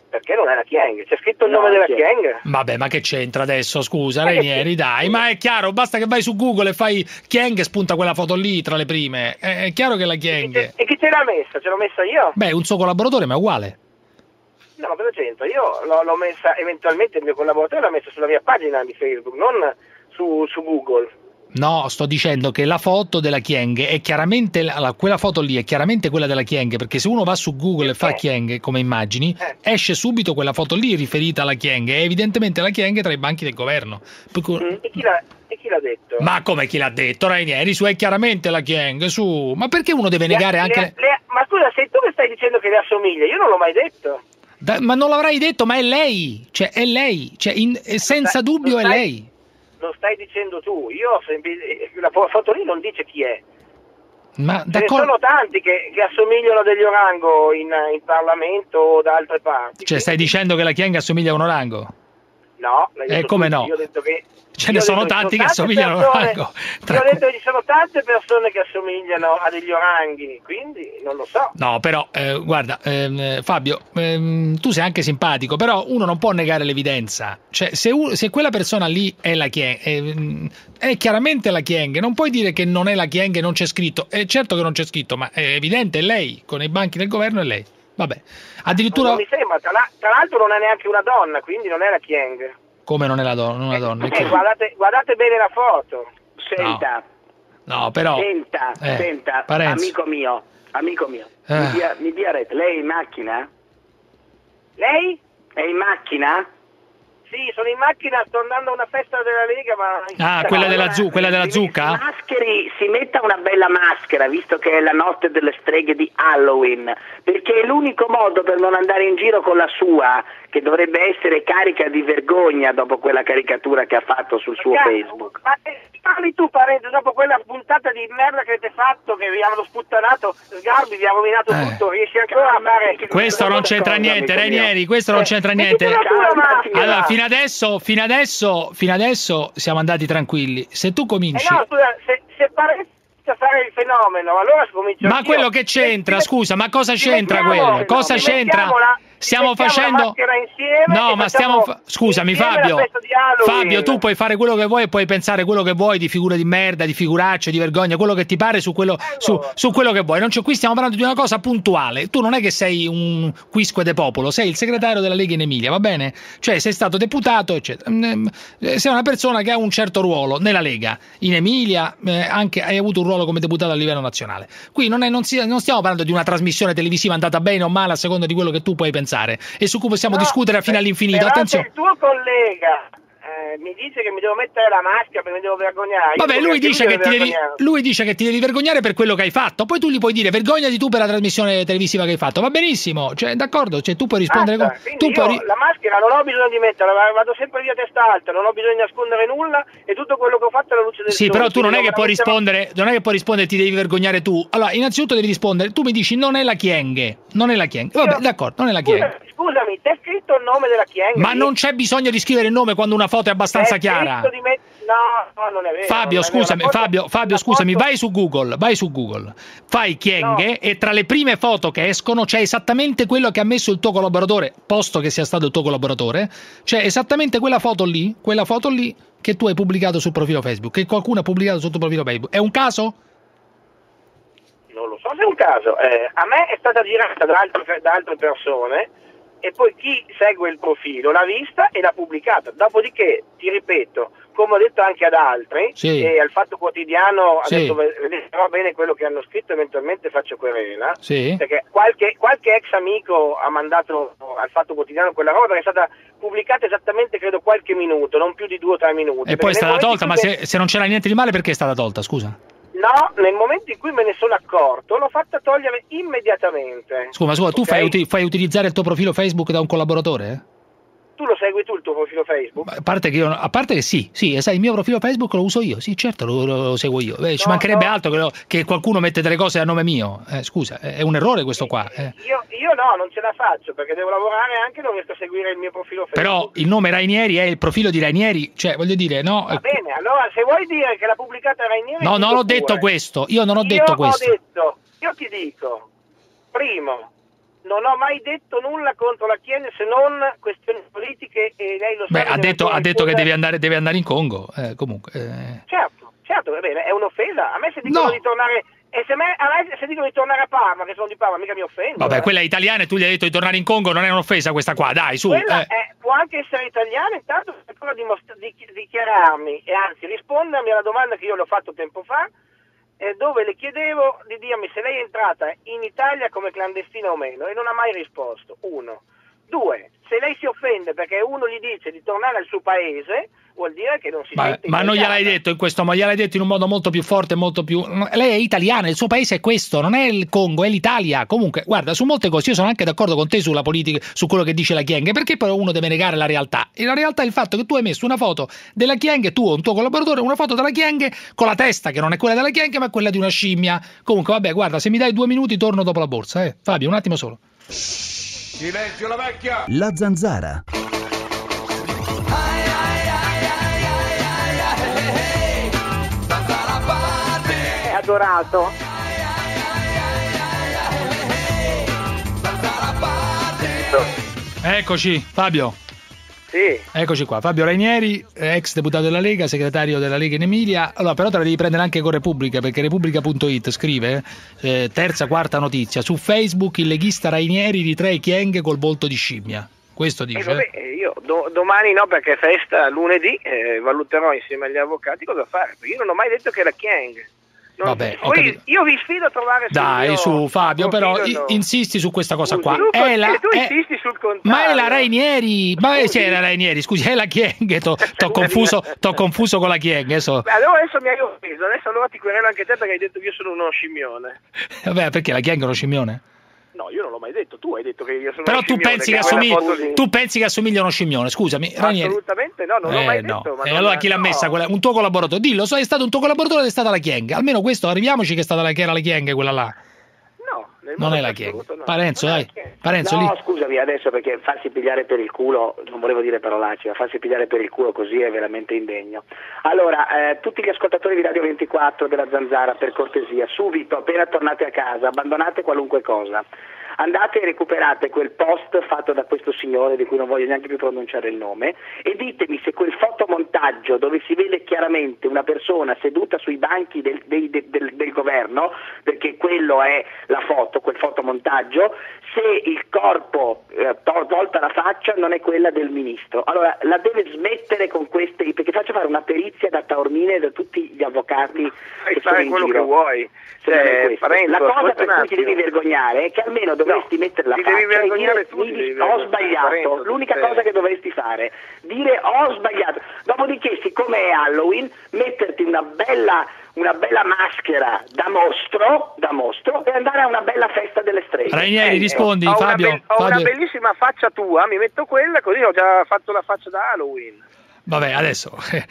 Perché non è la Chieng? C'è scritto il nome della Chieng? Vabbè, ma che c'entra adesso? Scusa, Renieri, dai, ma è chiaro, basta che vai su Google e fai Chieng e spunta quella foto lì tra le prime. È, è chiaro che è la Chieng. E chi te l'ha messa? Ce l'ho messa io? Beh, un suo collaboratore, ma è uguale. No, ma cosa c'entra? Io l'ho, l'ho messa, eventualmente il mio collaboratore l'ha messa sulla mia pagina di Facebook, non su, su Google. No, sto dicendo che la foto della Chieng è chiaramente la- quella foto lì è chiaramente quella della Chieng, perché se uno va su Google e fa Chieng come immagini, esce subito quella foto lì riferita alla Chieng, è evidentemente la Chieng tra i banchi del governo. Per cui- Mm, E chi l'ha, e chi l'ha detto? Ma come chi l'ha detto, Rainieri? Su è chiaramente la Chieng, su. Ma perché uno deve Le- negare anche le- ma scusa, sei tu che stai dicendo che le assomiglia? Io non l'ho mai detto. Da- ma non l'avrai detto, ma è lei, cioè è lei, cioè in- eh, senza dubbio è lei. Non stai dicendo tu. Io la fo- foto lì non dice chi è. Ma Ce ne sono tanti che, che assomigliano a degli orango in, in Parlamento o da altre parti. cioè stai dicendo che la Chieng assomiglia a un orango? No, Eh, come no? Io ho detto che Ce io ne sono tanti che assomigliano persone- orango. Io ho detto ci sono tante persone che assomigliano a degli oranghi, quindi non lo so. No, però, eh, guarda, ehm, Fabio, ehm, tu sei anche simpatico, però uno non può negare l'evidenza. Cioè, se, se quella persona lì è la Chieng, ehm, è chiaramente la Chieng, non puoi dire che non è la Chieng e non c'è scritto. È certo che non c'è scritto, ma è evidente, è lei, con i banchi del governo è lei. Vabbè, addirittura... Non mi sembra, tra, la- tra l'altro non è neanche una donna, quindi non è la Chieng. Come non è la donna? Una donna Eh, guardate, guardate bene la foto. Senta, No, però... senta, Eh, senta, Parenzo. amico mio, amico mio, Eh. mi, dia, mi dia retta, lei è in macchina? Lei? È in macchina? Sì, sono in macchina, sto andando a una festa della Lega, ma... Ah, quella della, zu- quella della zucca? Mascheri, si metta una bella maschera, visto che è la notte delle streghe di Halloween, perché è l'unico modo per non andare in giro con la sua, che dovrebbe essere carica di vergogna dopo quella caricatura che ha fatto sul suo Cazzo, Facebook. Ma eh, parli tu, Parenzo, dopo quella puntata di merda che avete fatto, che vi hanno sputtanato, Sgarbi vi ha rovinato Eh. tutto, riesci ancora a fare... Questo non c'entra niente, Rainieri, questo non c'entra niente. maschera. Allora, fino adesso, fino adesso, fino adesso siamo andati tranquilli. Se tu Eh cominci... no, scusa, se, se Parenzo a fare il fenomeno, allora comincio Ma quello che c'entra, scusa, ma cosa c'entra quello? Cosa c'entra? la- Stiamo facendo insieme No, e ma stiamo Scusami Fabio. Fabio, tu puoi fare quello che vuoi e puoi pensare quello che vuoi di figure di merda, di figuracce, di vergogna, quello che ti pare su quello, su, su quello che vuoi. Non c'è- qui stiamo parlando di una cosa puntuale. Tu non è che sei un quisque de popolo, sei il segretario della Lega in Emilia, va bene? Cioè sei stato deputato, eccetera. Mm, eh, Sei una persona che ha un certo ruolo nella Lega. In Emilia eh, anche hai avuto un ruolo come deputato a livello nazionale. Qui non, è- non si- non stiamo parlando di una trasmissione televisiva andata bene o male a seconda di quello che tu puoi pensare e su cui possiamo No, discutere fino all'infinito. Però se Attenzione. il tuo collega eh, mi dice che mi devo mettere la maschera perché mi devo vergognare. Vabbè, lui dice, che ti devi, vergognare. lui dice che ti devi vergognare per quello che hai fatto. Poi tu gli puoi dire vergognati tu per la trasmissione televisiva che hai fatto. Va benissimo, cioè, d'accordo, cioè, tu puoi rispondere Basta, con. Tu puoi la maschera non ho bisogno di metterla, va- vado sempre via testa alta, non ho bisogno di nascondere nulla e tutto quello che ho fatto è la luce del Sì, sole. però tu non è che puoi rispondere, non è che puoi rispondere ti devi vergognare tu. Allora, innanzitutto devi rispondere, tu mi dici non è la Chieng, non è la Chieng. Vabbè, d'accordo, non è la Chieng. Scusami, scusami, scritto il nome della Chieng? Ma non c'è bisogno di scrivere il nome quando una foto è abbastanza È chiara. me- No, no, non è vero. Fabio, è vero. scusami, foto- Fabio, Fabio, scusami, foto- vai su Google, vai su Google, fai Chienghe e tra le prime foto che escono c'è esattamente quello che ha messo il tuo collaboratore, posto che sia stato il tuo collaboratore, c'è esattamente quella foto lì, quella foto lì che tu hai pubblicato sul profilo Facebook, che qualcuno ha pubblicato sul tuo profilo Facebook. È un caso? Non lo so se è un caso. Eh, a me è stata girata da altre, da altre persone e poi chi segue il profilo l'ha vista e l'ha pubblicata. Dopodiché, ti ripeto, come ho detto anche ad altri, Sì. e al Fatto Quotidiano Sì. adesso ve- vedrò bene quello che hanno scritto, eventualmente faccio querela. Sì. Perché qualche, qualche ex amico ha mandato al Fatto Quotidiano quella roba perché è stata pubblicata esattamente, credo, qualche minuto, non più di due o tre minuti. E poi è stata tolta, ma se, se non c'era niente di male perché è stata tolta, scusa? No, nel momento in cui me ne sono accorto, l'ho fatta togliere immediatamente. Scusa, scusa, tu Ok? fai, fai utilizzare il tuo profilo Facebook da un collaboratore? Eh? Tu lo segui tu il tuo profilo Facebook? A parte che, io, a parte che sì, sì, sai, il mio profilo Facebook lo uso io, sì, certo, lo, lo- seguo io. Ci No, mancherebbe no. altro che, lo- che qualcuno mette delle cose a nome mio. Eh, scusa, è un errore questo qua. eh. Io, io no, non ce la faccio perché devo lavorare anche non riesco a seguire il mio profilo Facebook. Però il nome Rainieri è il profilo di Rainieri, cioè voglio dire, no? Va bene, allora se vuoi dire che l'ha pubblicata Rainieri... No, non ho detto questo, io non ho Io detto questo. ho detto, io ti dico, primo, non ho mai detto nulla contro la Chiesa se non questioni politiche e lei lo. Beh, ha deve detto, ha detto che devi andare, devi andare in Congo, eh, comunque. eh. Certo, certo, va bene, è un'offesa. A me se dicono No. di tornare... E se, me, a me se dicono di tornare a Parma, che sono di Parma, mica mi offendo. Vabbè, eh. quella è italiana e tu gli hai detto di tornare in Congo, non è un'offesa questa qua, dai, su. Quella eh. è- può anche essere italiana, intanto per ancora dimostra- di- dichiararmi e anzi rispondermi alla domanda che io le ho fatto tempo fa, eh, dove le chiedevo di dirmi se lei è entrata in Italia come clandestina o meno e non ha mai risposto. Uno. Due, se lei si offende perché uno gli dice di tornare al suo paese, vuol dire che non si Ma, sente ma non gliel'hai detto in questo modo, gliel'hai detto in un modo molto più forte, molto più. Lei è italiana, il suo paese è questo, non è il Congo, è l'Italia. Comunque, guarda, su molte cose io sono anche d'accordo con te sulla politica, su quello che dice la Chieng, perché però uno deve negare la realtà. E la realtà è il fatto che tu hai messo una foto della Chieng, tu o un tuo collaboratore, una foto della Chieng con la testa che non è quella della Chieng, ma quella di una scimmia. Comunque, vabbè, guarda, se mi dai due minuti torno dopo la borsa, eh. Fabio, un attimo solo. Silenzio la vecchia! La zanzara. È adorato. Eccoci, Fabio. Sì. Eccoci qua, Fabio Rainieri, ex deputato della Lega, segretario della Lega in Emilia. Allora, però te la devi prendere anche con Repubblica, perché Repubblica.it scrive, eh, terza, quarta notizia, su Facebook il leghista Rainieri ritrae Chieng col volto di scimmia. Questo Eh, dice. vabbè, eh, io do- domani no perché è festa lunedì, eh, valuterò insieme agli avvocati cosa fare, io non ho mai detto che era Chiang. Vabbè, Poi io vi sfido a trovare Dai, su Fabio, però i- insisti su questa cosa qua. Tu, È la- tu è- insisti sul contrario. Ma è la Rainieri, ma è, sì, è la Rainieri, scusi, è la Chieng, t'ho, t'ho confuso, t'ho confuso con la Chieng, adesso. Beh, allora adesso mi hai offeso, adesso allora ti querelo anche te perché hai detto che io sono uno scimmione. Vabbè, perché la Chieng è uno scimmione? No, io non l'ho mai detto, tu hai detto che io sono Però tu pensi che, assomigli, lì. tu pensi che assomiglia a uno scimmione, scusami, Rainieri. Assolutamente no, non l'ho Eh, mai no. detto. E non- allora chi l'ha no. messa quella? Un tuo collaboratore? Dillo, so, è stato un tuo collaboratore ed è stata la Chieng. Almeno questo, arriviamoci che, è stata la, che era la Chieng quella là. Non è la assoluto no. Parenzo, dai. Parenzo no, lì. scusami adesso perché farsi pigliare per il culo, non volevo dire parolacce, ma farsi pigliare per il culo così è veramente indegno. Allora, eh, tutti gli ascoltatori di Radio 24 della Zanzara, per cortesia, subito, appena tornate a casa, abbandonate qualunque cosa. Andate e recuperate quel post fatto da questo signore di cui non voglio neanche più pronunciare il nome e ditemi se quel fotomontaggio dove si vede chiaramente una persona seduta sui banchi del, dei- de- del- del governo, perché quello è la foto, quel fotomontaggio, se il corpo eh, tolta la faccia non è quella del ministro. Allora la deve smettere con queste, perché faccia fare una perizia da Taormina e da tutti gli avvocati Fai fare quello giro. che vuoi. Cioè, questo. Parenzo, la cosa per cui ti devi vergognare è che almeno dovresti mettere la faccia devi e dire tu, "Mi ho vergognare. sbagliato. L'unica cosa che dovresti fare, dire ho sbagliato. Dopodiché, siccome è Halloween, metterti una bella una bella maschera da mostro, da mostro e andare a una bella festa delle streghe. Rainieri, Eh, rispondi, ho Fabio. Una, be- ho una Fabio. bellissima faccia tua, mi metto quella, così ho già fatto la faccia da Halloween. Vabbè, adesso. Eh,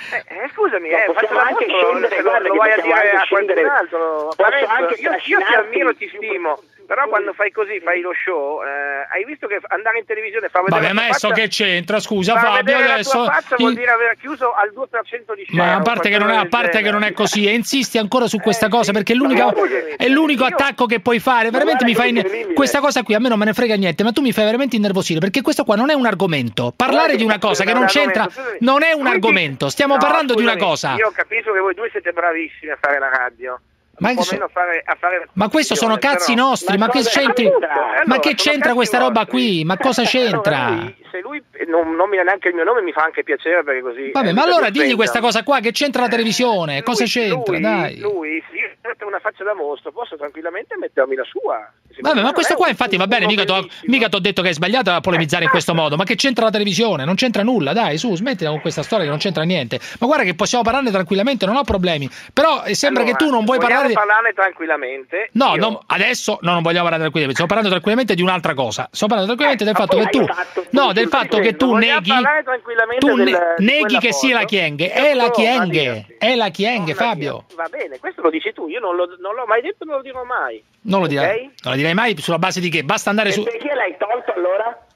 scusami, No, eh, possiamo faccia da anche scendere, guarda lo vai a possiamo dire anche a qualcun scendere. altro. Posso Parenzo, anche io, io ti ammiro, ti stimo, però quando fai così, fai lo show, eh, hai visto che andare in televisione far vedere Vabbè, ma adesso faccia- che c'entra? Scusa, Fabio, adesso. la tua faccia vuol dire aver chiuso al 2% di share. Ma a parte, che non è, a parte che non è così, e insisti ancora su questa Eh, cosa perché è l'unico, è l'unico attacco che puoi fare. Veramente mi fai. Questa cosa qui a me non me ne frega niente, ma tu mi fai veramente innervosire perché questo qua non è un argomento. Parlare di una cosa che non c'entra non è un argomento. Stiamo parlando di una cosa. Io capisco che voi due siete bravissimi a fare la radio. Ma che so- a fare, a fare Ma questo sono cazzi però- nostri, ma che cosa c'entri? c'entra? Ma Allora, che sono c'entra questa roba vostri. qui? Ma cosa c'entra? Allora, lui- se lui non nomina neanche il mio nome mi fa anche piacere perché così... Vabbè, eh, ma mi allora digli questa cosa qua che c'entra la televisione. Cosa c'entra? lui, Dai. Lui, metto una faccia da mostro, posso tranquillamente mettermi la sua. Vabbè, ma questo qua infatti va bene, mica ti ho detto che è sbagliato a polemizzare in questo modo, ma che c'entra la televisione? Non c'entra nulla, dai, su, smettila con questa storia che non c'entra niente. Ma guarda che possiamo parlarne tranquillamente, non ho problemi. Però eh, sembra Allora, che tu non vuoi parlare di... parlarne tranquillamente. No, Io- no, adesso no, non vogliamo parlare tranquillamente, stiamo parlando tranquillamente di un'altra cosa. Stiamo parlando tranquillamente del fatto che tu No, del fatto che tu neghi tu del- neghi che sia la foto? Chieng, Io è la provo a Chieng, dirti. è la Chieng, Non la Fabio. Va bene, questo lo dici tu, io non, l'ho mai detto e non lo dirò mai. Non lo Ok? direi, non lo direi mai sulla base di che? Basta andare su Perché l'hai tolto allora?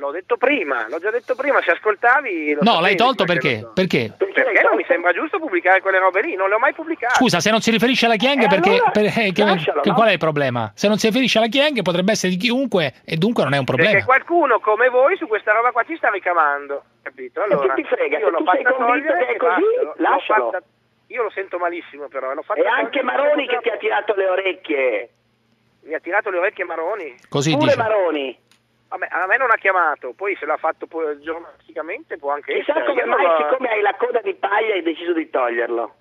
L'ho detto prima, l'ho già detto prima, se ascoltavi... lo No, l'hai tolto perché perché? lo so. Perché? Perché non mi sembra giusto pubblicare quelle robe lì, non le ho mai pubblicate. Scusa, se non si riferisce alla Chieng, Eh, perché, allora, per- eh, che- lascialo, che- qual è il problema? Se non si riferisce alla Chieng potrebbe essere di chiunque e dunque non è un problema. Perché qualcuno come voi su questa roba qua ci sta ricamando, capito? Allora, chi ti frega? io l'ho fatta convinto togliere che è e così, lascialo. fatta- Io lo sento malissimo però, l'ho fatta E anche Maroni che ti ha tirato le orecchie. Mi ha tirato le orecchie Maroni. Così Pure dice. Maroni. Vabbè, a me non ha chiamato, poi se l'ha fatto poi giornalisticamente può anche Chissà essere. come Io non mai, l'ho- siccome hai la coda di paglia, hai deciso di toglierlo.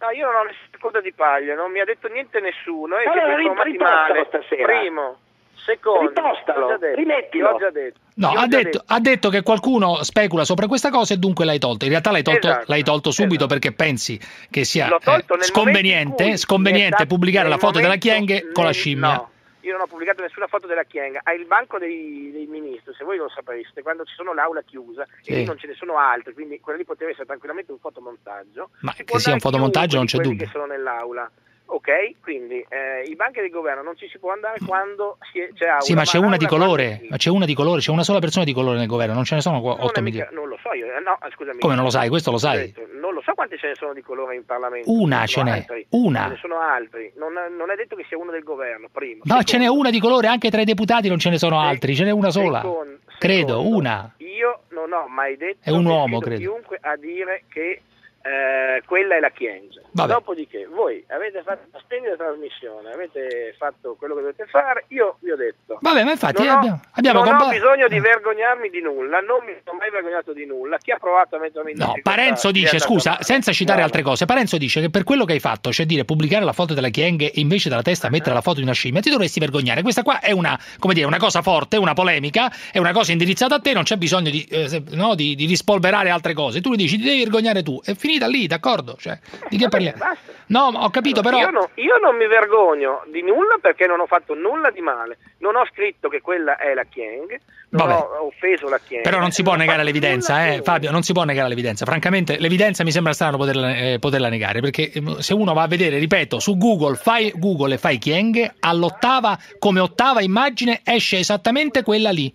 No, io non ho nessuna coda di paglia, non mi ha detto niente nessuno e Allora, siete ri- informati ripostalo male. stasera. Primo, secondo, Ripostalo, l'ho già detto, rimettilo. l'ho già detto. No, ha già detto, ha detto che qualcuno specula sopra questa cosa e dunque l'hai tolto. In realtà l'hai tolto, Esatto, l'hai tolto subito perché pensi che sia eh, nel sconveniente, sconveniente esatto, pubblicare la foto della momento- Chienghe con la scimmia. No, io non ho pubblicato nessuna foto della Chienga. Ha il banco dei, dei ministri, se voi lo sapreste, quando ci sono l'aula chiusa Sì. e lì non ce ne sono altri, quindi quello lì poteva essere tranquillamente un fotomontaggio. Ma Si che sia un fotomontaggio non c'è dubbio. che sono nell'aula. Ok? Quindi eh, i banchi del governo non ci si può andare quando si è- c'è aula. Sì, ma c'è una di quando colore, ma c'è una di colore, c'è una sola persona di colore nel governo, non ce ne sono non, è 8 mica- milioni. non lo so io, eh, no, scusami. Come non lo sai? Questo lo sai. Non lo so quante ce ne sono di colore in Parlamento. Una Ce n'è, una. Ce ne sono altri. Non, non è detto che sia uno del governo, primo. No, ce n'è una di colore, anche tra i deputati non ce ne sono altri, ce n'è una sola. Secondo- Credo, secondo, una. Io non ho mai detto È un uomo, credo. chiunque a dire che eh, quella è la Chiesa. Vabbè. Dopodiché voi avete fatto una splendida trasmissione, avete fatto quello che dovete fare, io vi ho detto. Vabbè, ma infatti non ho, abbiamo, abbiamo non comba- ho bisogno di vergognarmi di nulla, non mi sono mai vergognato di nulla. Chi ha provato a mettermi in No, Parenzo dice, scusa, senza citare Bravo. altre cose, Parenzo dice che per quello che hai fatto, cioè dire pubblicare la foto della Chienghe e invece dalla testa mettere la foto di una scimmia, ti dovresti vergognare. Questa qua è una, come dire, una cosa forte, una polemica, è una cosa indirizzata a te, non c'è bisogno di, eh, no, di, di rispolverare altre cose. Tu gli dici, ti devi vergognare tu. È finita lì, d'accordo? Cioè, di che parliamo? No, ho capito, però... Io, no- io non mi vergogno di nulla perché non ho fatto nulla di male. Non ho scritto che quella è la Chieng, non Vabbè. ho offeso la Chieng. Però non si può ho negare l'evidenza, eh. Fabio, non si può negare l'evidenza. Francamente, l'evidenza mi sembra strano poterla, eh, poterla negare, perché eh, se uno va a vedere, ripeto, su Google, fai Google e fai Chieng, all'ottava, come ottava immagine, esce esattamente quella lì.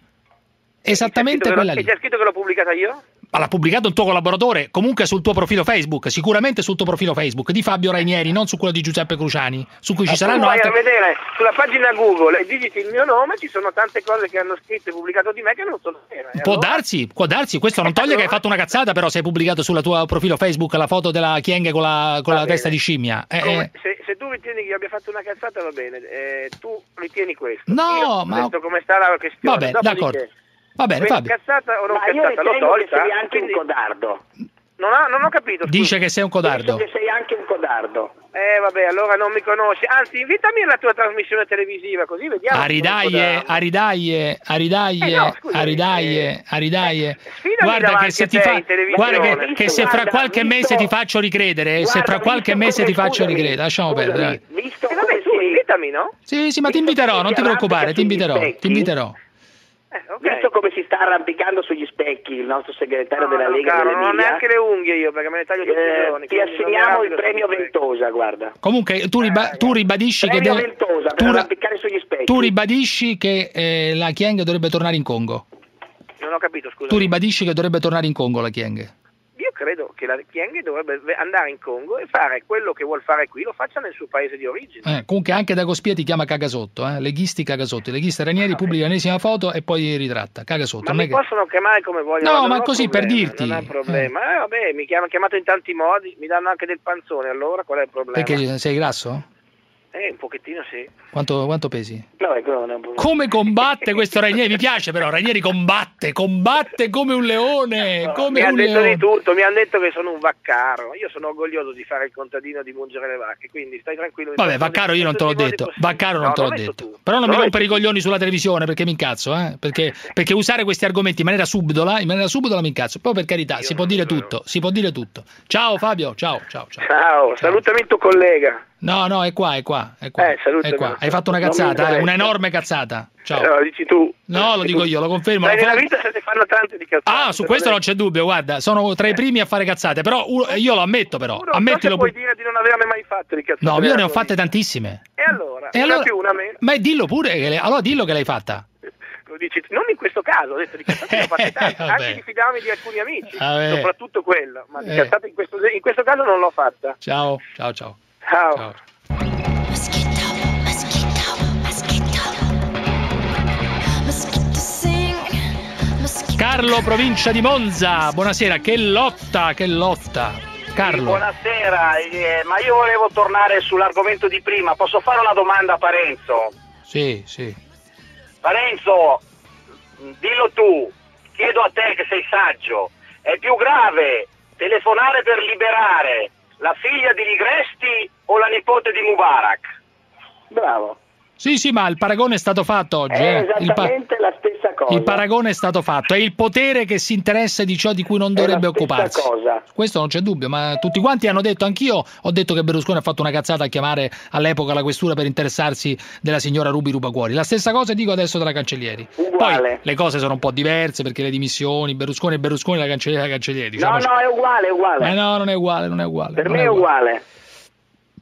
Esattamente quella lì. E c'è scritto che l'ho pubblicata io? Ma l'ha pubblicato un tuo collaboratore, comunque sul tuo profilo Facebook, sicuramente sul tuo profilo Facebook, di Fabio Rainieri, non su quello di Giuseppe Cruciani, su cui ci Tu saranno vai altre... a vedere sulla pagina Google e digiti il mio nome, ci sono tante cose che hanno scritto e pubblicato di me che non sono vere. E Può allora- darsi, può darsi, questo non toglie che hai fatto una cazzata, però se hai pubblicato sul tuo profilo Facebook la foto della Chienghe con la, con la testa di scimmia. Eh, Come- eh, se, se tu ritieni che io abbia fatto una cazzata va bene, eh, tu ritieni questo. No, Io ma- detto come sta la questione. Va bene, Dopodiché, d'accordo. Va bene, quindi Fabio. Cazzata o non Ma io cazzata? L'ho tolta. sei anche quindi- un codardo. Non, ho- non ho capito. scusa. Dice che sei un codardo. Penso che sei anche un codardo. Eh vabbè, allora non mi conosci. Anzi, invitami alla tua trasmissione televisiva, così vediamo. Aridaie, aridaie, aridaie, Eh, no, scusami, aridaie, aridaie. sfidami Guarda che se a ti fa, guarda che, che se fra qualche visto- mese ti faccio ricredere, se Guarda, fra qualche visto mese ti faccio ricredere, lasciamo scusami, perdere. Visto Eh, vabbè, tu invitami, no? Sì, sì, ma ti inviterò, non ti preoccupare, ti inviterò, ti inviterò. Eh, ok. Visto come si sta arrampicando sugli specchi il nostro segretario No, della Lega caro, non ho neanche le unghie io perché me le taglio tutti i eh, giorni. ti assegniamo il premio. Ventosa, guarda. Comunque tu, riba- tu ribadisci che deve- Ventosa tu, ra- arrampicare sugli specchi. tu ribadisci che eh, la Chieng dovrebbe tornare in Congo. Non ho capito, scusa. Tu ribadisci che dovrebbe tornare in Congo la Chieng. Io credo che la Chieng dovrebbe andare in Congo e fare quello che vuol fare qui, lo faccia nel suo paese di origine. Eh, comunque anche Dagospia ti chiama Cagasotto, eh? leghisti Cagasotto. Leghisti Ranieri pubblica l'ennesima foto e poi ritratta. Cagasotto. Ma mi che- possono chiamare come vogliono. No, ma così per problema, dirti. Non è un problema. Eh, vabbè, mi chiamano chiamato in tanti modi, mi danno anche del panzone, allora qual è il problema? Perché sei grasso? Eh, un pochettino sì. Quanto, quanto pesi? No, ecco, non è un problema. Come combatte questo Ranieri? Mi piace però, Ranieri combatte, combatte come un leone, come mi un hanno detto leone. di tutto, mi hanno detto che sono un vaccaro. Io sono orgoglioso di fare il contadino di mungere le vacche, quindi stai tranquillo. mi Vabbè, Vaccaro io non te l'ho detto. Vaccaro non No, te l'ho detto tu. Però non mi L'ho rompere i coglioni sulla televisione perché mi incazzo, eh? Perché, perché usare questi argomenti in maniera subdola, in maniera subdola mi incazzo. Poi per carità, si può dire tutto, si può dire tutto. Ciao Fabio, ciao, ciao, ciao. Ciao, salutami il tuo collega. No, no, è qua, è qua, è qua. Eh, è qua. Hai fatto una Non cazzata, eh, interessa. una enorme cazzata. Ciao. Eh, No, dici tu. No, lo dico io, lo confermo. Sai, lo fa- nella vita se ne fanno tante di cazzate. Ah, su questo non c'è dubbio, guarda, sono tra i primi a fare cazzate, però uno- io lo ammetto però, Non se ammettilo puoi pu- dire di non averne mai fatte di cazzate. No, io nella ne ho fatte tantissime. E allora? E allora- una meno. Ma dillo pure, che le- allora dillo che l'hai fatta. Lo dici. Non in questo caso, ho detto di cazzate ne ho fatte tante, Vabbè. anche di fidarmi di alcuni amici, Vabbè. soprattutto quello, ma di Eh. cazzate in questo, in questo caso non l'ho fatta. Ciao, ciao, ciao. Ciao. Carlo, provincia di Monza, buonasera, che lotta, che lotta. Carlo, Buonasera, eh, ma io volevo tornare sull'argomento di prima. Posso fare una domanda a Parenzo? sì, sì. Parenzo, dillo tu, chiedo a te che sei saggio, è più grave telefonare per liberare la figlia di Ligresti o la nipote di Mubarak? Bravo. Sì, sì, ma il paragone è stato fatto oggi. È eh. Il, pa- esattamente la stessa cosa. il paragone è stato fatto. È il potere che si interessa di ciò di cui non È la dovrebbe stessa occuparsi. cosa. Questo non c'è dubbio, ma tutti quanti hanno detto, anch'io ho detto che Berlusconi ha fatto una cazzata a chiamare all'epoca la questura per interessarsi della signora Rubi Rubacuori. La stessa cosa dico adesso della Cancellieri. Uguale. Poi le cose sono un po' diverse perché le dimissioni, Berlusconi e Berlusconi, la Cancellieri e la Cancellieri. No, diciamoci. no, è uguale, è uguale. Eh no, non è uguale, non è uguale. per me è uguale.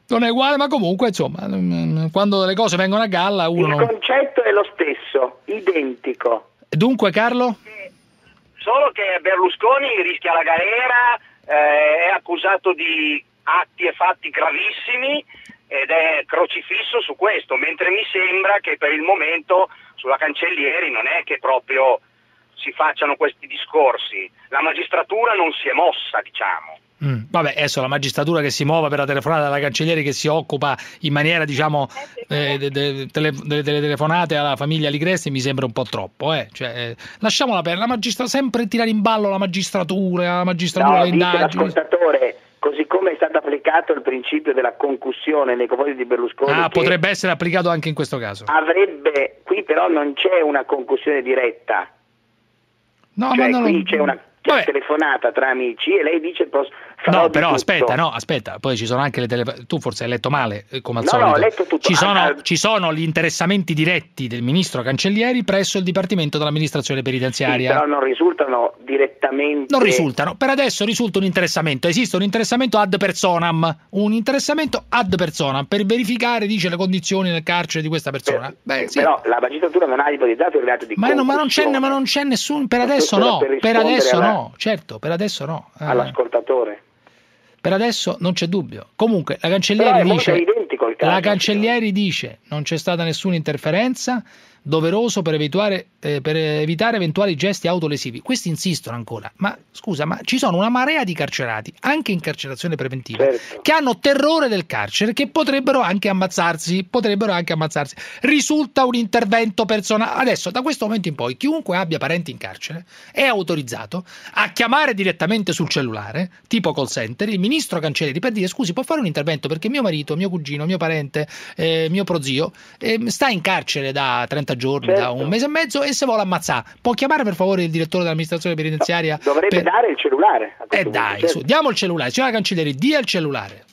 Non è uguale, ma comunque, insomma, mm, quando le cose vengono a galla uno Il concetto è lo stesso, identico. Dunque, Carlo? Solo che Berlusconi rischia la galera, eh, è accusato di atti e fatti gravissimi ed è crocifisso su questo, mentre mi sembra che per il momento sulla Cancellieri non è che proprio si facciano questi discorsi. La magistratura non si è mossa, diciamo. Mm, Vabbè, adesso la magistratura che si muova per la telefonata della cancelliere che si occupa in maniera, diciamo, eh, de- de- tele- delle, delle telefonate alla famiglia Ligresti mi sembra un po' troppo, eh. Cioè, eh, lasciamola per la magistratura, sempre tirare in ballo la magistratura, la magistratura, No, le indagini. l'ascoltatore, così come è stato applicato il principio della concussione nei confronti di Berlusconi, Ah, potrebbe essere applicato anche in questo caso. avrebbe, qui però non c'è una concussione diretta, No, cioè ma no, qui c'è una telefonata tra amici e lei dice No, però aspetta, no, aspetta, poi ci sono anche le tele... Tu forse hai letto male, eh, come al No, solito. no, ho letto tutto. Ci sono, ah. ci sono gli interessamenti diretti del ministro Cancellieri presso il Dipartimento dell'amministrazione Sì, penitenziaria. però non risultano direttamente Non risultano, per adesso risulta un interessamento, esiste un interessamento ad personam, un interessamento ad personam per verificare, dice, le condizioni nel carcere di questa persona. Beh, sì. Però la magistratura non ha ipotizzato il reato di Ma, no, ma non c'è, ma non c'è nessun, per adesso no, per per adesso alla- no, certo, per adesso no. All'ascoltatore. Per adesso non c'è dubbio. Comunque la molto dice la cancellieri dice non c'è stata nessuna interferenza, doveroso per evitare, eh, per evitare eventuali gesti autolesivi. Questi insistono ancora, ma scusa, ma ci sono una marea di carcerati, anche in carcerazione preventiva, Certo. che hanno terrore del carcere, che potrebbero anche ammazzarsi, potrebbero anche ammazzarsi. Risulta un intervento personale. Adesso, da questo momento in poi, chiunque abbia parenti in carcere è autorizzato a chiamare direttamente sul cellulare, tipo call center, il ministro Cancellieri per dire scusi, può fare un intervento perché mio marito, mio cugino, mio parente, eh, mio prozio eh, sta in carcere da 30 giorni, da Certo. un mese e mezzo e se vuole ammazzare. Può chiamare per favore il direttore dell'amministrazione penitenziaria? Dovrebbe per- dare il cellulare. Eh dai, certo. su, diamo il cellulare, signora Cancellieri, dia il cellulare.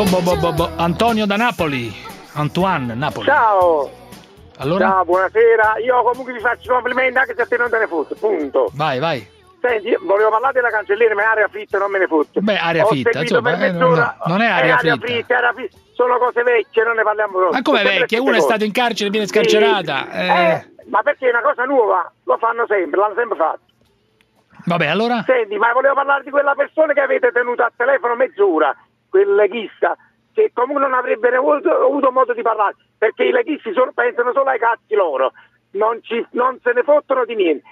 Bo, bo, bo. Antonio da Napoli. Antoine, Napoli. Ciao. Allora? Ciao, buonasera. Io comunque vi faccio complimenti anche se a te non te ne fotte, punto. Vai, vai. Senti, volevo parlare della cancelliera, ma aria fitta non me ne fotte. Beh, aria Ho fitta, seguito insomma, eh, mezz'ora. no, non è aria aria fitta. fitta, aria fitta. Sono cose vecchie, non ne parliamo proprio. Ma come le Uno è stato in carcere viene scarcerata. Sì. Eh. Eh, ma perché è una cosa nuova? Lo fanno sempre, l'hanno sempre fatto. Vabbè, allora? Senti, ma volevo parlare di quella persona che avete tenuto a telefono mezz'ora, quel leghista, che comunque non avrebbero avuto, avuto modo di parlare, perché i leghisti solo- pensano solo ai cazzi loro, non, ci- non se ne fottono di niente.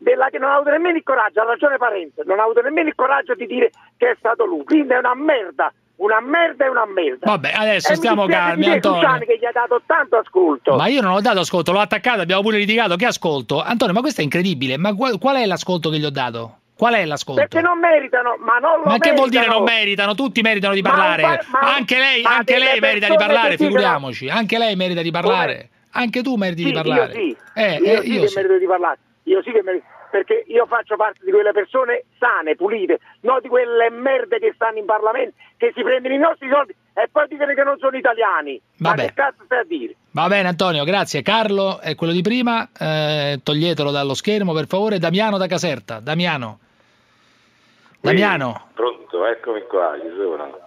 Della che non ha avuto nemmeno il coraggio, ha ragione Parenzo, non ha avuto nemmeno il coraggio di dire che è stato lui, quindi è una merda, una merda e una merda. Vabbè, adesso E stiamo calmi, Antonio. Cruciani, che gli ha dato tanto ascolto. Ma io non ho dato ascolto, l'ho attaccato, abbiamo pure litigato. Che ascolto? Antonio, ma questo è incredibile. Ma qual, qual è l'ascolto che gli ho dato? Qual è l'ascolto? Perché non meritano, ma non lo Ma che vuol dire meritano. non meritano? Tutti meritano di Ma parlare. pa- ma- anche lei, ma anche lei merita di parlare, che dicono- figuriamoci. Anche lei merita di parlare. Anche tu meriti Sì, di parlare. Io sì, Eh, io eh, sì io che sì. merito di parlare. Io sì che merito, perché io faccio parte di quelle persone sane, pulite, non di quelle merde che stanno in Parlamento, che si prendono i nostri soldi e poi dicono che non sono italiani. Ma Vabbè. che cazzo stai a dire? Va bene Antonio, grazie. Carlo è quello di prima, eh, toglietelo dallo schermo per favore. Damiano da Caserta. Damiano. Damiano, Pronto, eccomi qua, ci sono.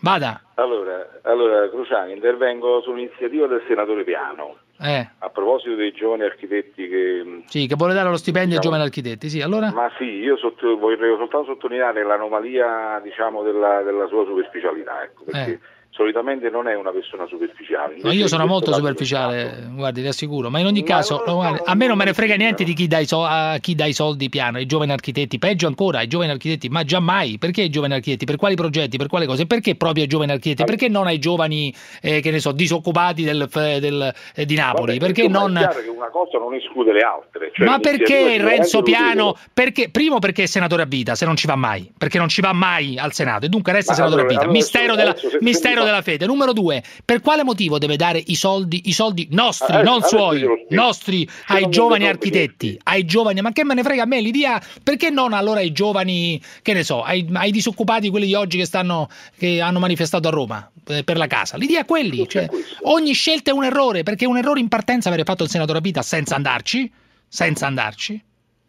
vada. Allora, allora, Cruciani, intervengo sull'iniziativa del senatore Piano. Eh, A proposito dei giovani architetti che... mh, sì, che vuole dare lo stipendio ai Diciamo- giovani architetti, sì, allora? Ma sì, io sotto- vorrei soltanto sottolineare l'anomalia diciamo, della, della sua superficialità, ecco, perché Eh. Solitamente non è una persona superficiale. No, io sono molto superficiale, guardi, ti assicuro, ma in ogni caso, no, guardi, a me non me ne frega niente di chi dà, i so- a chi dà i soldi piano, ai giovani architetti, peggio ancora, ai giovani architetti, ma già mai, perché ai giovani architetti, per quali progetti, per quali cose, perché proprio ai giovani architetti, perché non ai giovani, eh, che ne so, disoccupati del, del- eh, di Napoli, Vabbè, perché non... È chiaro che una cosa non esclude le altre. cioè Ma perché Renzo Lorenzo Piano? Perché, primo perché è senatore a vita, se non ci va mai, perché non ci va mai al Senato e dunque resta Ma senatore allora- a vita. allora, mistero della, mistero della fede. Numero due, per quale motivo deve dare i soldi, i soldi nostri, Adesso- non adesso suoi, nostri ai giovani architetti, ai giovani, ma che me ne frega a me, li dia, perché non allora ai giovani, che ne so, ai, ai disoccupati, quelli di oggi che stanno, che hanno manifestato a Roma eh, per la casa, li dia a quelli. Cioè, ogni scelta è un errore, perché è un errore in partenza avere fatto il senatore a vita senza andarci, senza andarci,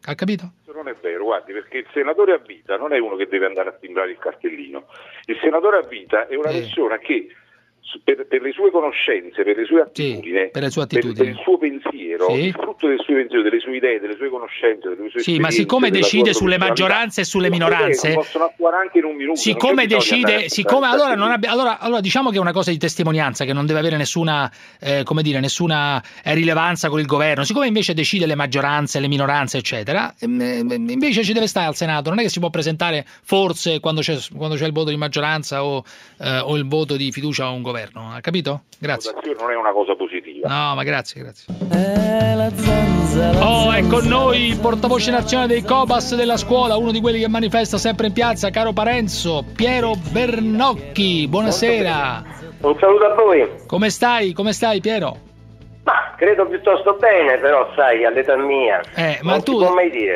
ha capito? Non è vero, guardi, perché il senatore a vita non è uno che deve andare a timbrare il cartellino. Il senatore a vita è una Eh. persona che per, per le sue conoscenze, per le sue attitudini, per sue per- attitudini. per il suo pensiero, Sì. il frutto del suo pensiero, delle sue idee, delle sue conoscenze, delle sue Sì, ma siccome decide sulle maggioranze e sulle minoranze, possono attuare anche in un minuto. siccome decide, siccome allora, abbia- allora, allora diciamo che è una cosa di testimonianza che non deve avere nessuna, eh, come dire, nessuna eh, rilevanza con il governo, siccome invece decide le maggioranze, le minoranze, eccetera, ehm, ehm, invece ci deve stare al Senato, non è che si può presentare forse quando c'è, quando c'è il voto di maggioranza o, eh, o il voto di fiducia a un governo, ha capito? Grazie. votazione non è una cosa positiva. No, ma grazie, grazie. Oh, è con noi il portavoce nazionale dei Cobas della scuola, uno di quelli che manifesta sempre in piazza, caro Parenzo, Piero Bernocchi. Buonasera. Un saluto a voi. Come stai? Come stai, Piero? Ma credo piuttosto bene, però sai, all'età mia. Eh, ma tu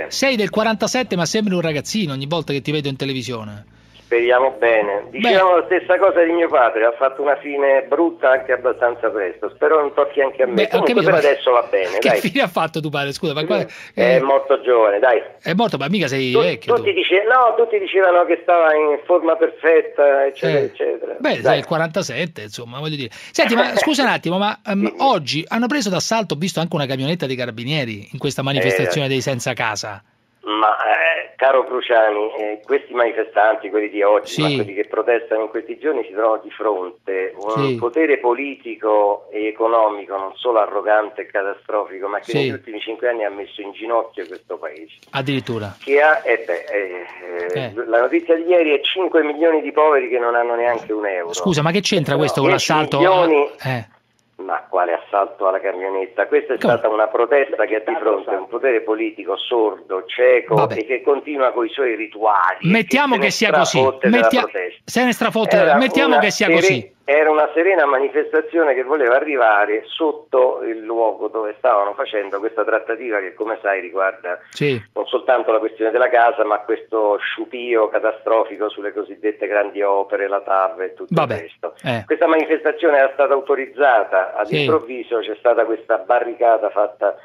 sei del 47, ma sembri un ragazzino ogni volta che ti vedo in televisione. Speriamo bene. Dicevamo la stessa cosa di mio padre, ha fatto una fine brutta anche abbastanza presto. Spero non tocchi anche a me. Beh, Comunque capito, per adesso va bene, Che dai. fine ha fatto tuo padre? Scusa, ma qua- È eh, morto giovane, dai. è morto, ma mica sei Tu- vecchio. tu. tutti, dice- no, tutti dicevano che stava in forma perfetta, eccetera, Eh. eccetera. Beh, Dai. sei il 47, insomma, voglio dire. Senti, ma scusa un attimo, ma ehm, oggi hanno preso d'assalto, ho visto anche una camionetta dei carabinieri in questa manifestazione Eh. dei senza casa. Ma eh, caro Cruciani, eh, questi manifestanti, quelli di oggi, Sì. ma quelli che protestano in questi giorni, si trovano di fronte a un Sì. potere politico e economico non solo arrogante e catastrofico, ma che Sì. negli ultimi cinque anni ha messo in ginocchio questo paese. Addirittura. Che ha, eh beh, eh, eh, Eh. La notizia di ieri è 5 milioni di poveri che non hanno neanche un euro. Scusa, ma che c'entra questo con 10 l'assalto? a- milioni- Eh. Ma quale assalto alla camionetta? Questa è stata una protesta che ha di fronte a un potere politico sordo, cieco Vabbè. e che continua con i suoi rituali. Mettiamo che ne sia così. Mettia-. Se ne strafotte, mettiamo una che sia così. Era una serena manifestazione che voleva arrivare sotto il luogo dove stavano facendo questa trattativa che, come sai, riguarda Sì. non soltanto la questione della casa, ma questo sciupio catastrofico sulle cosiddette grandi opere, la TAV e tutto Vabbè. il resto. Eh. Questa manifestazione era stata autorizzata, Sì. all'improvviso c'è stata questa barricata fatta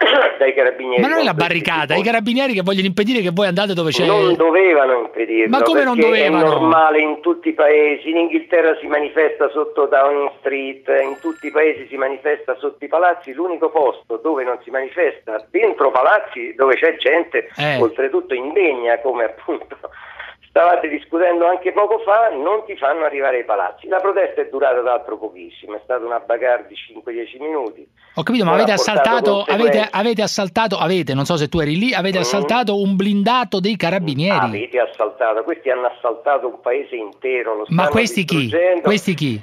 dai carabinieri. Ma non è la barricata, i carabinieri che vogliono impedire che voi andate dove c'è. non dovevano impedirlo. Ma come non dovevano? È normale in tutti i paesi. In Inghilterra si manifesta sotto Downing Street, in tutti i paesi si manifesta sotto i palazzi. L'unico posto dove non si manifesta dentro palazzi dove c'è gente, Eh. oltretutto indegna, come appunto stavate discutendo anche poco fa, non ti fanno arrivare ai palazzi. La protesta è durata d'altro pochissimo, è stata una bagarre di 5-10 minuti. Ho capito, ma avete assaltato, avete, avete assaltato, avete, non so se tu eri lì, avete Mm. assaltato un blindato dei carabinieri. Avete assaltato, questi hanno assaltato un paese intero. Lo Ma stanno questi chi? Questi chi?